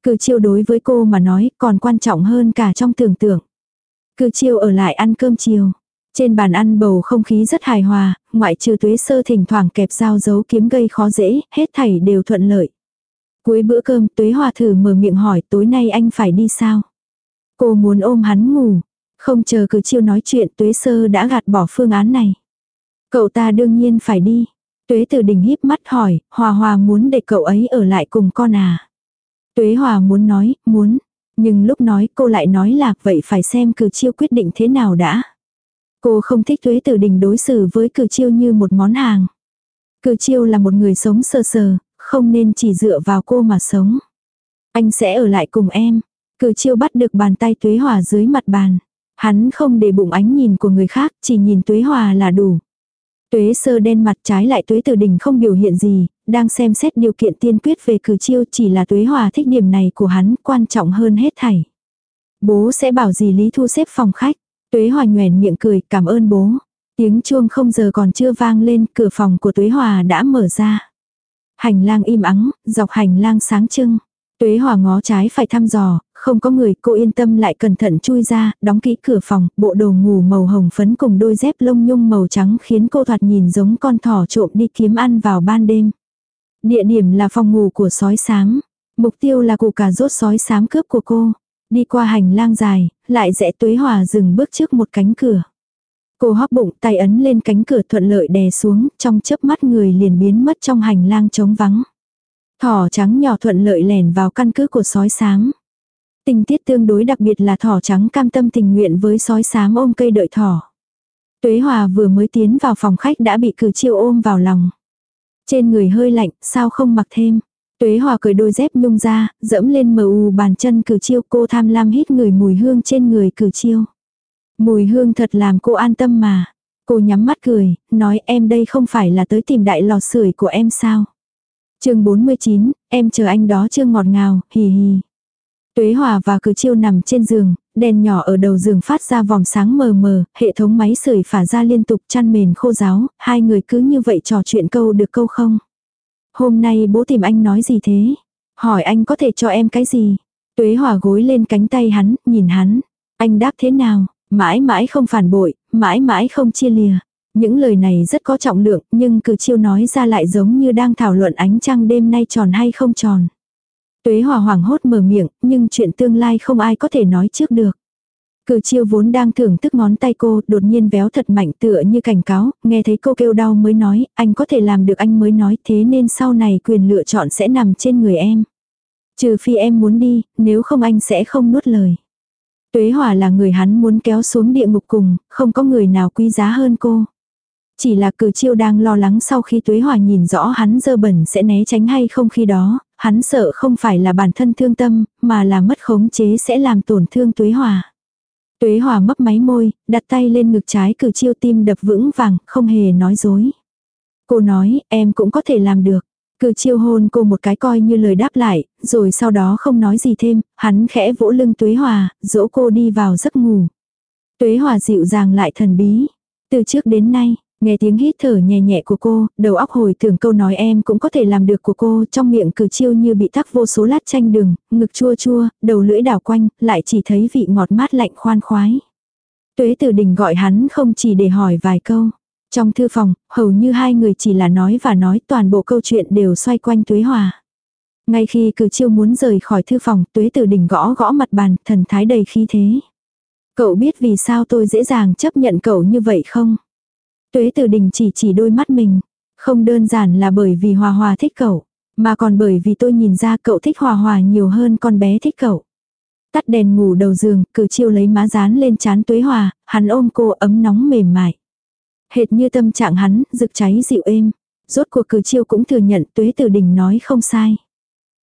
Cử chiêu đối với cô mà nói còn quan trọng hơn cả trong tưởng tượng. Cử chiêu ở lại ăn cơm chiều. Trên bàn ăn bầu không khí rất hài hòa, ngoại trừ tuế sơ thỉnh thoảng kẹp dao giấu kiếm gây khó dễ, hết thảy đều thuận lợi. Cuối bữa cơm tuế hòa thử mở miệng hỏi tối nay anh phải đi sao? Cô muốn ôm hắn ngủ. Không chờ cử chiêu nói chuyện tuế sơ đã gạt bỏ phương án này. Cậu ta đương nhiên phải đi. Tuế từ đình híp mắt hỏi, hòa hòa muốn để cậu ấy ở lại cùng con à? Tuế hòa muốn nói, muốn. Nhưng lúc nói cô lại nói là vậy phải xem cử chiêu quyết định thế nào đã. Cô không thích tuế tử đình đối xử với cử chiêu như một món hàng. Cử chiêu là một người sống sờ sờ, không nên chỉ dựa vào cô mà sống. Anh sẽ ở lại cùng em. Cử chiêu bắt được bàn tay tuế hòa dưới mặt bàn. Hắn không để bụng ánh nhìn của người khác, chỉ nhìn tuế hòa là đủ. Tuế sơ đen mặt trái lại tuế tử đình không biểu hiện gì, đang xem xét điều kiện tiên quyết về cử chiêu chỉ là tuế hòa thích điểm này của hắn quan trọng hơn hết thảy. Bố sẽ bảo gì Lý Thu xếp phòng khách. Tuế Hòa nhoèn miệng cười, cảm ơn bố. Tiếng chuông không giờ còn chưa vang lên, cửa phòng của Tuế Hòa đã mở ra. Hành lang im ắng, dọc hành lang sáng trưng. Tuế Hòa ngó trái phải thăm dò, không có người, cô yên tâm lại cẩn thận chui ra, đóng kỹ cửa phòng, bộ đồ ngủ màu hồng phấn cùng đôi dép lông nhung màu trắng khiến cô thoạt nhìn giống con thỏ trộm đi kiếm ăn vào ban đêm. Địa điểm là phòng ngủ của sói xám. Mục tiêu là củ cà rốt sói xám cướp của cô. Đi qua hành lang dài, lại rẽ tuế hòa dừng bước trước một cánh cửa. Cô hóp bụng tay ấn lên cánh cửa thuận lợi đè xuống, trong chớp mắt người liền biến mất trong hành lang trống vắng. Thỏ trắng nhỏ thuận lợi lèn vào căn cứ của sói sáng Tình tiết tương đối đặc biệt là thỏ trắng cam tâm tình nguyện với sói xám ôm cây đợi thỏ. Tuế Hòa vừa mới tiến vào phòng khách đã bị cử chiêu ôm vào lòng. Trên người hơi lạnh, sao không mặc thêm. Tuế Hòa cởi đôi dép nhung ra, dẫm lên mờ u bàn chân cử chiêu cô tham lam hít người mùi hương trên người cử chiêu. Mùi hương thật làm cô an tâm mà. Cô nhắm mắt cười, nói em đây không phải là tới tìm đại lò sưởi của em sao. chương 49, em chờ anh đó chưa ngọt ngào, hì hì. Tuế Hòa và cử chiêu nằm trên giường, đèn nhỏ ở đầu giường phát ra vòng sáng mờ mờ, hệ thống máy sưởi phả ra liên tục chăn mền khô ráo, hai người cứ như vậy trò chuyện câu được câu không. Hôm nay bố tìm anh nói gì thế? Hỏi anh có thể cho em cái gì? Tuế Hòa gối lên cánh tay hắn, nhìn hắn. Anh đáp thế nào? Mãi mãi không phản bội, mãi mãi không chia lìa. Những lời này rất có trọng lượng, nhưng cử chiêu nói ra lại giống như đang thảo luận ánh trăng đêm nay tròn hay không tròn. Tuế Hòa hoảng hốt mở miệng, nhưng chuyện tương lai không ai có thể nói trước được. Cử chiêu vốn đang thưởng thức ngón tay cô, đột nhiên véo thật mạnh tựa như cảnh cáo, nghe thấy cô kêu đau mới nói, anh có thể làm được anh mới nói thế nên sau này quyền lựa chọn sẽ nằm trên người em. Trừ phi em muốn đi, nếu không anh sẽ không nuốt lời. Tuế Hòa là người hắn muốn kéo xuống địa ngục cùng, không có người nào quý giá hơn cô. Chỉ là cử chiêu đang lo lắng sau khi Tuế Hòa nhìn rõ hắn dơ bẩn sẽ né tránh hay không khi đó, hắn sợ không phải là bản thân thương tâm, mà là mất khống chế sẽ làm tổn thương Tuế Hòa. Tuế Hòa mấp máy môi, đặt tay lên ngực trái cử chiêu tim đập vững vàng, không hề nói dối. Cô nói, em cũng có thể làm được. Cử chiêu hôn cô một cái coi như lời đáp lại, rồi sau đó không nói gì thêm, hắn khẽ vỗ lưng Tuế Hòa, dỗ cô đi vào giấc ngủ. Tuế Hòa dịu dàng lại thần bí. Từ trước đến nay, nghe tiếng hít thở nhẹ nhẹ của cô, đầu óc hồi tưởng câu nói em cũng có thể làm được của cô, trong miệng cử chiêu như bị tắc vô số lát chanh đường, ngực chua chua, đầu lưỡi đảo quanh, lại chỉ thấy vị ngọt mát lạnh khoan khoái. Tuế tử đình gọi hắn không chỉ để hỏi vài câu. Trong thư phòng, hầu như hai người chỉ là nói và nói toàn bộ câu chuyện đều xoay quanh tuế hòa. Ngay khi cử chiêu muốn rời khỏi thư phòng, tuế tử đình gõ gõ mặt bàn, thần thái đầy khí thế. Cậu biết vì sao tôi dễ dàng chấp nhận cậu như vậy không? Tuế tử đình chỉ chỉ đôi mắt mình. Không đơn giản là bởi vì hòa hòa thích cậu, mà còn bởi vì tôi nhìn ra cậu thích hòa hòa nhiều hơn con bé thích cậu. Tắt đèn ngủ đầu giường, cử chiêu lấy má dán lên chán tuế hòa, hắn ôm cô ấm nóng mềm mại. Hệt như tâm trạng hắn, rực cháy dịu êm. Rốt cuộc cử chiêu cũng thừa nhận tuế tử đình nói không sai.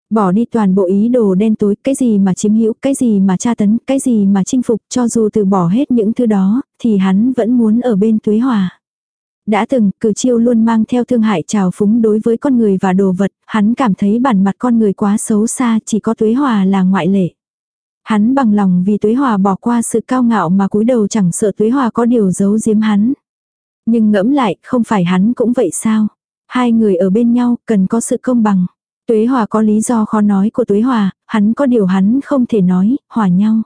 Bỏ đi toàn bộ ý đồ đen tối, cái gì mà chiếm hữu, cái gì mà tra tấn, cái gì mà chinh phục, cho dù từ bỏ hết những thứ đó, thì hắn vẫn muốn ở bên tuế hòa. Đã từng, cử chiêu luôn mang theo thương hại trào phúng đối với con người và đồ vật, hắn cảm thấy bản mặt con người quá xấu xa, chỉ có tuế hòa là ngoại lệ. Hắn bằng lòng vì tuế hòa bỏ qua sự cao ngạo mà cúi đầu chẳng sợ tuế hòa có điều giấu giếm hắn. Nhưng ngẫm lại, không phải hắn cũng vậy sao? Hai người ở bên nhau, cần có sự công bằng. Tuế hòa có lý do khó nói của tuế hòa, hắn có điều hắn không thể nói, hòa nhau.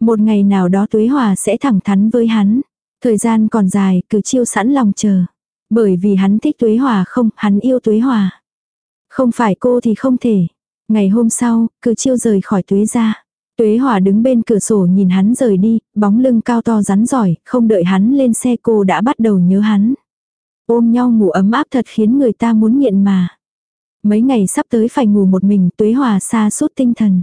Một ngày nào đó tuế hòa sẽ thẳng thắn với hắn. Thời gian còn dài, cử chiêu sẵn lòng chờ. Bởi vì hắn thích tuế hòa không, hắn yêu tuế hòa. Không phải cô thì không thể. Ngày hôm sau, cử chiêu rời khỏi tuế ra. Tuế hòa đứng bên cửa sổ nhìn hắn rời đi, bóng lưng cao to rắn giỏi, không đợi hắn lên xe cô đã bắt đầu nhớ hắn. Ôm nhau ngủ ấm áp thật khiến người ta muốn nghiện mà. Mấy ngày sắp tới phải ngủ một mình tuế hòa xa suốt tinh thần.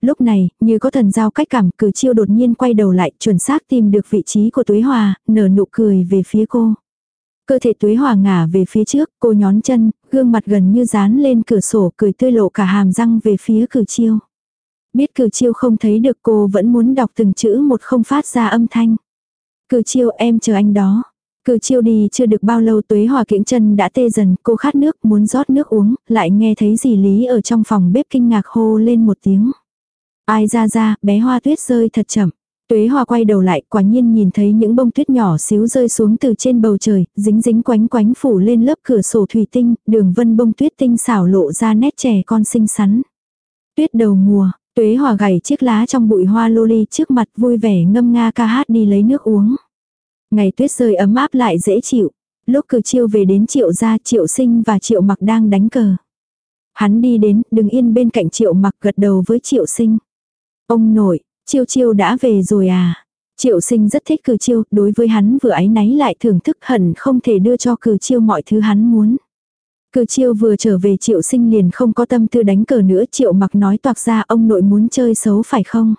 Lúc này, như có thần giao cách cảm, cử chiêu đột nhiên quay đầu lại, chuẩn xác tìm được vị trí của tuế hòa, nở nụ cười về phía cô. Cơ thể tuế hòa ngả về phía trước, cô nhón chân, gương mặt gần như dán lên cửa sổ cười tươi lộ cả hàm răng về phía cử chiêu. Biết cử chiêu không thấy được cô vẫn muốn đọc từng chữ một không phát ra âm thanh. Cử chiêu em chờ anh đó. Cử chiêu đi chưa được bao lâu tuế hòa kiễng chân đã tê dần, cô khát nước muốn rót nước uống, lại nghe thấy dì Lý ở trong phòng bếp kinh ngạc hô lên một tiếng. Ai ra ra, bé hoa tuyết rơi thật chậm. Tuế hoa quay đầu lại, quả nhiên nhìn thấy những bông tuyết nhỏ xíu rơi xuống từ trên bầu trời, dính dính quánh quánh phủ lên lớp cửa sổ thủy tinh, đường vân bông tuyết tinh xảo lộ ra nét trẻ con xinh xắn. Tuyết đầu mùa, tuế hoa gảy chiếc lá trong bụi hoa loli trước mặt vui vẻ ngâm nga ca hát đi lấy nước uống. Ngày tuyết rơi ấm áp lại dễ chịu. Lúc cử chiêu về đến triệu gia triệu sinh và triệu mặc đang đánh cờ. Hắn đi đến, đứng yên bên cạnh triệu mặc gật đầu với triệu sinh. Ông nội, chiêu chiêu đã về rồi à? Triệu sinh rất thích cử chiêu, đối với hắn vừa ái náy lại thưởng thức hận không thể đưa cho cử chiêu mọi thứ hắn muốn. Cử chiêu vừa trở về triệu sinh liền không có tâm tư đánh cờ nữa triệu mặc nói toạc ra ông nội muốn chơi xấu phải không?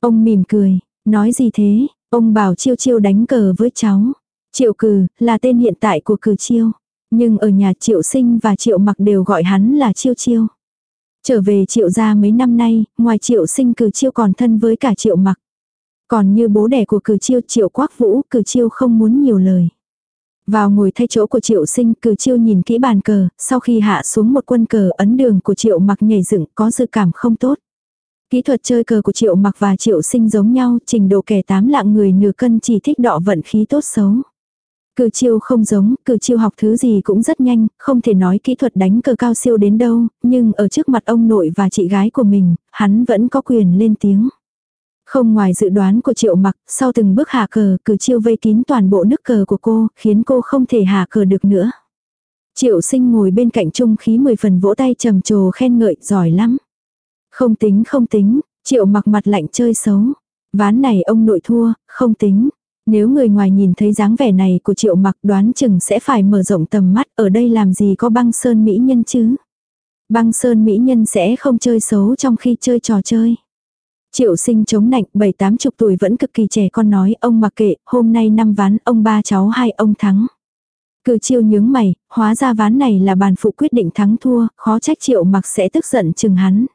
Ông mỉm cười, nói gì thế, ông bảo chiêu chiêu đánh cờ với cháu. Triệu cử, là tên hiện tại của cử chiêu. Nhưng ở nhà triệu sinh và triệu mặc đều gọi hắn là chiêu chiêu. Trở về triệu gia mấy năm nay, ngoài triệu sinh cử chiêu còn thân với cả triệu mặc. Còn như bố đẻ của cử chiêu triệu quắc vũ, cử chiêu không muốn nhiều lời. Vào ngồi thay chỗ của triệu sinh, cử chiêu nhìn kỹ bàn cờ, sau khi hạ xuống một quân cờ ấn đường của triệu mặc nhảy dựng có dự cảm không tốt. Kỹ thuật chơi cờ của triệu mặc và triệu sinh giống nhau, trình độ kẻ tám lạng người nửa cân chỉ thích đọ vận khí tốt xấu. Cử chiêu không giống, cử chiêu học thứ gì cũng rất nhanh, không thể nói kỹ thuật đánh cờ cao siêu đến đâu, nhưng ở trước mặt ông nội và chị gái của mình, hắn vẫn có quyền lên tiếng. Không ngoài dự đoán của triệu mặc, sau từng bước hạ cờ, cử chiêu vây kín toàn bộ nước cờ của cô, khiến cô không thể hạ cờ được nữa. Triệu sinh ngồi bên cạnh trung khí mười phần vỗ tay trầm trồ khen ngợi, giỏi lắm. Không tính không tính, triệu mặc mặt lạnh chơi xấu. Ván này ông nội thua, không tính. Nếu người ngoài nhìn thấy dáng vẻ này của triệu mặc đoán chừng sẽ phải mở rộng tầm mắt ở đây làm gì có băng sơn mỹ nhân chứ. Băng sơn mỹ nhân sẽ không chơi xấu trong khi chơi trò chơi. Triệu sinh chống nạnh bảy tám chục tuổi vẫn cực kỳ trẻ con nói ông mặc kệ, hôm nay năm ván ông ba cháu hai ông thắng. Cử chiêu nhướng mày, hóa ra ván này là bàn phụ quyết định thắng thua, khó trách triệu mặc sẽ tức giận chừng hắn.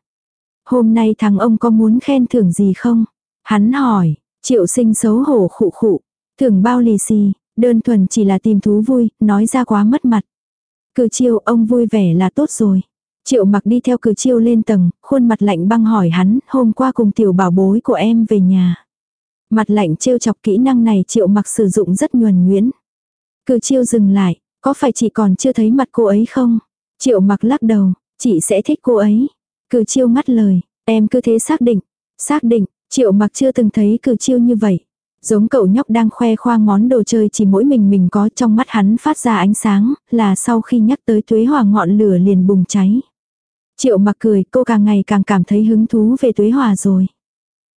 Hôm nay thằng ông có muốn khen thưởng gì không? Hắn hỏi, Triệu sinh xấu hổ khụ khụ. Thưởng bao lì xì, đơn thuần chỉ là tìm thú vui, nói ra quá mất mặt. Cử chiêu ông vui vẻ là tốt rồi. Triệu mặc đi theo cử chiêu lên tầng, khuôn mặt lạnh băng hỏi hắn, hôm qua cùng tiểu bảo bối của em về nhà. Mặt lạnh trêu chọc kỹ năng này triệu mặc sử dụng rất nhuần nhuyễn. Cử chiêu dừng lại, có phải chị còn chưa thấy mặt cô ấy không? Triệu mặc lắc đầu, chị sẽ thích cô ấy. Cử chiêu ngắt lời, em cứ thế xác định. Xác định, Triệu mặc chưa từng thấy cử chiêu như vậy. Giống cậu nhóc đang khoe khoang món đồ chơi chỉ mỗi mình mình có trong mắt hắn phát ra ánh sáng, là sau khi nhắc tới tuế hòa ngọn lửa liền bùng cháy. Triệu mặc cười, cô càng ngày càng cảm thấy hứng thú về tuế hòa rồi.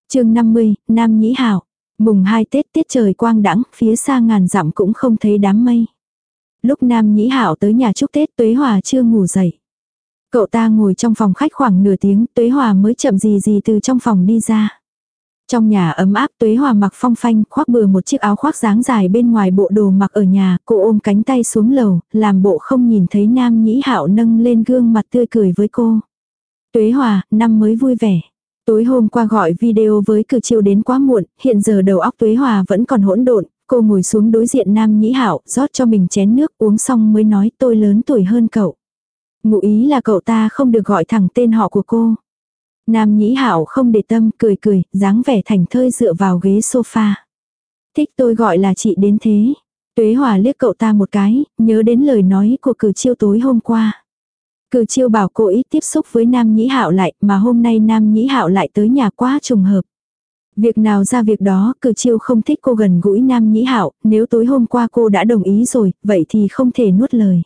chương 50, Nam Nhĩ Hảo. Mùng 2 Tết tiết trời quang đãng phía xa ngàn dặm cũng không thấy đám mây. Lúc Nam Nhĩ Hảo tới nhà chúc Tết tuế hòa chưa ngủ dậy. Cậu ta ngồi trong phòng khách khoảng nửa tiếng, tuế hòa mới chậm gì gì từ trong phòng đi ra. Trong nhà ấm áp tuế hòa mặc phong phanh khoác bừa một chiếc áo khoác dáng dài bên ngoài bộ đồ mặc ở nhà, cô ôm cánh tay xuống lầu, làm bộ không nhìn thấy nam nhĩ hạo nâng lên gương mặt tươi cười với cô. Tuế hòa, năm mới vui vẻ. Tối hôm qua gọi video với cử chiêu đến quá muộn, hiện giờ đầu óc tuế hòa vẫn còn hỗn độn, Cô ngồi xuống đối diện Nam Nhĩ Hạo, rót cho mình chén nước uống xong mới nói tôi lớn tuổi hơn cậu. Ngụ ý là cậu ta không được gọi thẳng tên họ của cô. Nam Nhĩ Hạo không để tâm, cười cười, dáng vẻ thành thơi dựa vào ghế sofa. Thích tôi gọi là chị đến thế. Tuế Hòa liếc cậu ta một cái, nhớ đến lời nói của cử chiêu tối hôm qua. Cử chiêu bảo cô ít tiếp xúc với Nam Nhĩ Hạo lại, mà hôm nay Nam Nhĩ Hạo lại tới nhà quá trùng hợp. Việc nào ra việc đó, cử chiêu không thích cô gần gũi Nam Nhĩ Hạo, nếu tối hôm qua cô đã đồng ý rồi, vậy thì không thể nuốt lời.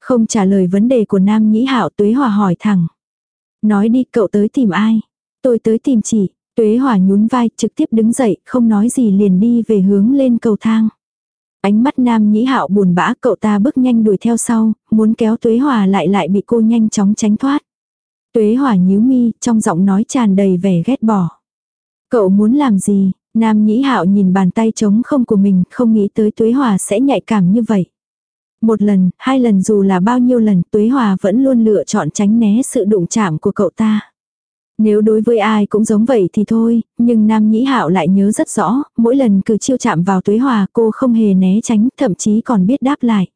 Không trả lời vấn đề của Nam Nhĩ Hạo, Tuế Hòa hỏi thẳng. Nói đi, cậu tới tìm ai? Tôi tới tìm chị. Tuế Hòa nhún vai, trực tiếp đứng dậy, không nói gì liền đi về hướng lên cầu thang. Ánh mắt Nam Nhĩ Hạo buồn bã, cậu ta bước nhanh đuổi theo sau, muốn kéo Tuế Hòa lại lại bị cô nhanh chóng tránh thoát. Tuế Hòa nhíu mi, trong giọng nói tràn đầy vẻ ghét bỏ. Cậu muốn làm gì? Nam Nhĩ Hạo nhìn bàn tay trống không của mình, không nghĩ tới Tuế Hòa sẽ nhạy cảm như vậy. Một lần, hai lần dù là bao nhiêu lần, Tuế Hòa vẫn luôn lựa chọn tránh né sự đụng chạm của cậu ta. Nếu đối với ai cũng giống vậy thì thôi, nhưng Nam Nhĩ Hạo lại nhớ rất rõ, mỗi lần cứ chiêu chạm vào Tuế Hòa cô không hề né tránh, thậm chí còn biết đáp lại.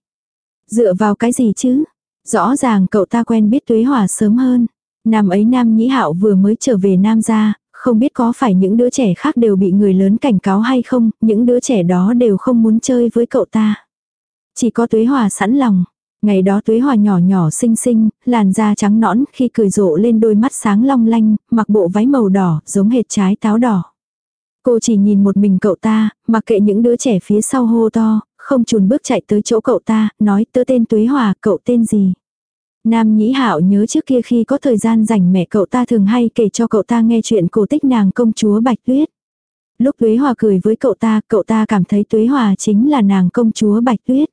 Dựa vào cái gì chứ? Rõ ràng cậu ta quen biết Tuế Hòa sớm hơn. Năm ấy Nam Nhĩ Hạo vừa mới trở về Nam gia, không biết có phải những đứa trẻ khác đều bị người lớn cảnh cáo hay không, những đứa trẻ đó đều không muốn chơi với cậu ta. Chỉ có Tuế Hòa sẵn lòng. Ngày đó Tuế Hòa nhỏ nhỏ xinh xinh, làn da trắng nõn khi cười rộ lên đôi mắt sáng long lanh, mặc bộ váy màu đỏ, giống hệt trái táo đỏ. Cô chỉ nhìn một mình cậu ta, mặc kệ những đứa trẻ phía sau hô to, không chùn bước chạy tới chỗ cậu ta, nói tớ tên Tuế Hòa, cậu tên gì. Nam Nhĩ Hạo nhớ trước kia khi có thời gian rảnh mẹ cậu ta thường hay kể cho cậu ta nghe chuyện cổ tích nàng công chúa Bạch Tuyết. Lúc Tuế Hòa cười với cậu ta, cậu ta cảm thấy Tuế Hòa chính là nàng công chúa Bạch Tuyết.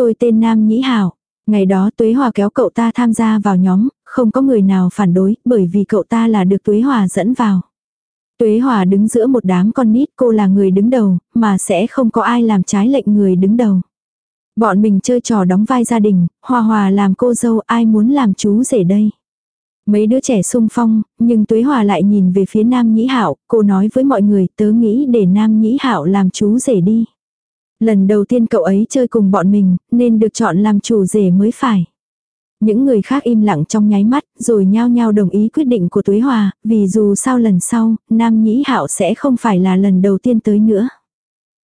Tôi tên Nam Nhĩ Hảo. Ngày đó Tuế Hòa kéo cậu ta tham gia vào nhóm, không có người nào phản đối, bởi vì cậu ta là được Tuế Hòa dẫn vào. Tuế Hòa đứng giữa một đám con nít, cô là người đứng đầu, mà sẽ không có ai làm trái lệnh người đứng đầu. Bọn mình chơi trò đóng vai gia đình, Hòa Hòa làm cô dâu, ai muốn làm chú rể đây. Mấy đứa trẻ sung phong, nhưng Tuế Hòa lại nhìn về phía Nam Nhĩ Hạo, cô nói với mọi người, tớ nghĩ để Nam Nhĩ Hạo làm chú rể đi. Lần đầu tiên cậu ấy chơi cùng bọn mình, nên được chọn làm chủ rể mới phải. Những người khác im lặng trong nháy mắt, rồi nhao nhao đồng ý quyết định của Tuế Hòa, vì dù sao lần sau, Nam Nhĩ Hạo sẽ không phải là lần đầu tiên tới nữa.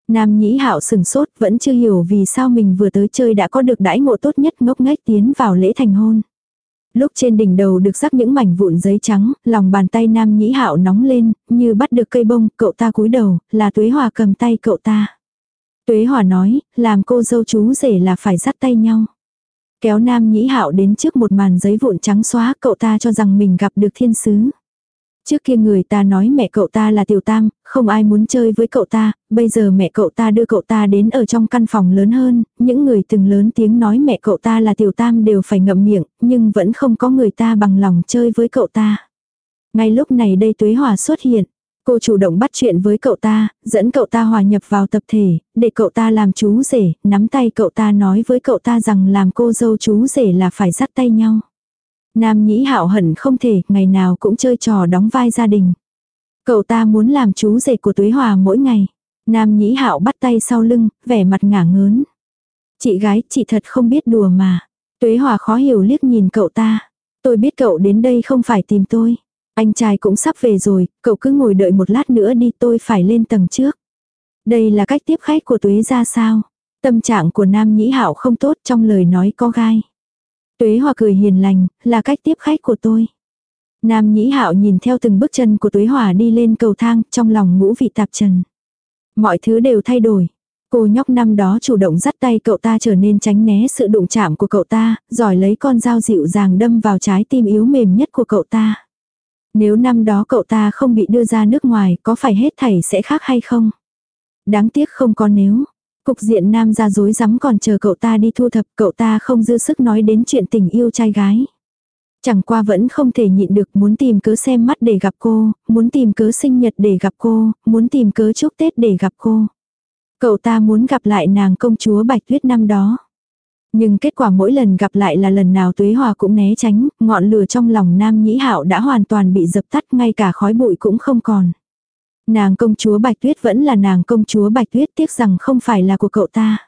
Nam Nhĩ Hạo sừng sốt, vẫn chưa hiểu vì sao mình vừa tới chơi đã có được đãi ngộ tốt nhất ngốc nghếch tiến vào lễ thành hôn. Lúc trên đỉnh đầu được rắc những mảnh vụn giấy trắng, lòng bàn tay Nam Nhĩ Hạo nóng lên, như bắt được cây bông, cậu ta cúi đầu, là Tuế Hòa cầm tay cậu ta. Tuế Hòa nói, làm cô dâu chú rể là phải dắt tay nhau. Kéo Nam Nhĩ Hạo đến trước một màn giấy vụn trắng xóa, cậu ta cho rằng mình gặp được thiên sứ. Trước kia người ta nói mẹ cậu ta là tiểu tam, không ai muốn chơi với cậu ta, bây giờ mẹ cậu ta đưa cậu ta đến ở trong căn phòng lớn hơn, những người từng lớn tiếng nói mẹ cậu ta là tiểu tam đều phải ngậm miệng, nhưng vẫn không có người ta bằng lòng chơi với cậu ta. Ngay lúc này đây tuế hòa xuất hiện. Cô chủ động bắt chuyện với cậu ta, dẫn cậu ta hòa nhập vào tập thể, để cậu ta làm chú rể, nắm tay cậu ta nói với cậu ta rằng làm cô dâu chú rể là phải dắt tay nhau. Nam nhĩ hạo hận không thể, ngày nào cũng chơi trò đóng vai gia đình. Cậu ta muốn làm chú rể của Tuế Hòa mỗi ngày. Nam nhĩ hạo bắt tay sau lưng, vẻ mặt ngả ngớn. Chị gái, chị thật không biết đùa mà. Tuế Hòa khó hiểu liếc nhìn cậu ta. Tôi biết cậu đến đây không phải tìm tôi. Anh trai cũng sắp về rồi, cậu cứ ngồi đợi một lát nữa đi tôi phải lên tầng trước. Đây là cách tiếp khách của tuế ra sao? Tâm trạng của Nam Nhĩ Hạo không tốt trong lời nói có gai. Tuế Hòa cười hiền lành, là cách tiếp khách của tôi. Nam Nhĩ Hạo nhìn theo từng bước chân của Tuế Hòa đi lên cầu thang, trong lòng ngũ vị tạp trần. Mọi thứ đều thay đổi. Cô nhóc năm đó chủ động dắt tay cậu ta trở nên tránh né sự đụng chạm của cậu ta, giỏi lấy con dao dịu dàng đâm vào trái tim yếu mềm nhất của cậu ta. Nếu năm đó cậu ta không bị đưa ra nước ngoài có phải hết thảy sẽ khác hay không? Đáng tiếc không có nếu. Cục diện nam ra dối rắm còn chờ cậu ta đi thu thập cậu ta không dư sức nói đến chuyện tình yêu trai gái. Chẳng qua vẫn không thể nhịn được muốn tìm cớ xem mắt để gặp cô, muốn tìm cớ sinh nhật để gặp cô, muốn tìm cớ chúc Tết để gặp cô. Cậu ta muốn gặp lại nàng công chúa Bạch Tuyết năm đó. Nhưng kết quả mỗi lần gặp lại là lần nào Tuế Hòa cũng né tránh, ngọn lửa trong lòng Nam Nhĩ Hạo đã hoàn toàn bị dập tắt ngay cả khói bụi cũng không còn. Nàng công chúa Bạch Tuyết vẫn là nàng công chúa Bạch Tuyết tiếc rằng không phải là của cậu ta.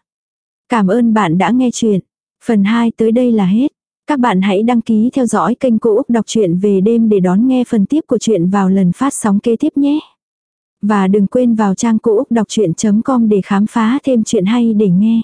Cảm ơn bạn đã nghe chuyện. Phần 2 tới đây là hết. Các bạn hãy đăng ký theo dõi kênh Cô Úc Đọc truyện về đêm để đón nghe phần tiếp của chuyện vào lần phát sóng kế tiếp nhé. Và đừng quên vào trang cô úc đọc chuyện.com để khám phá thêm chuyện hay để nghe.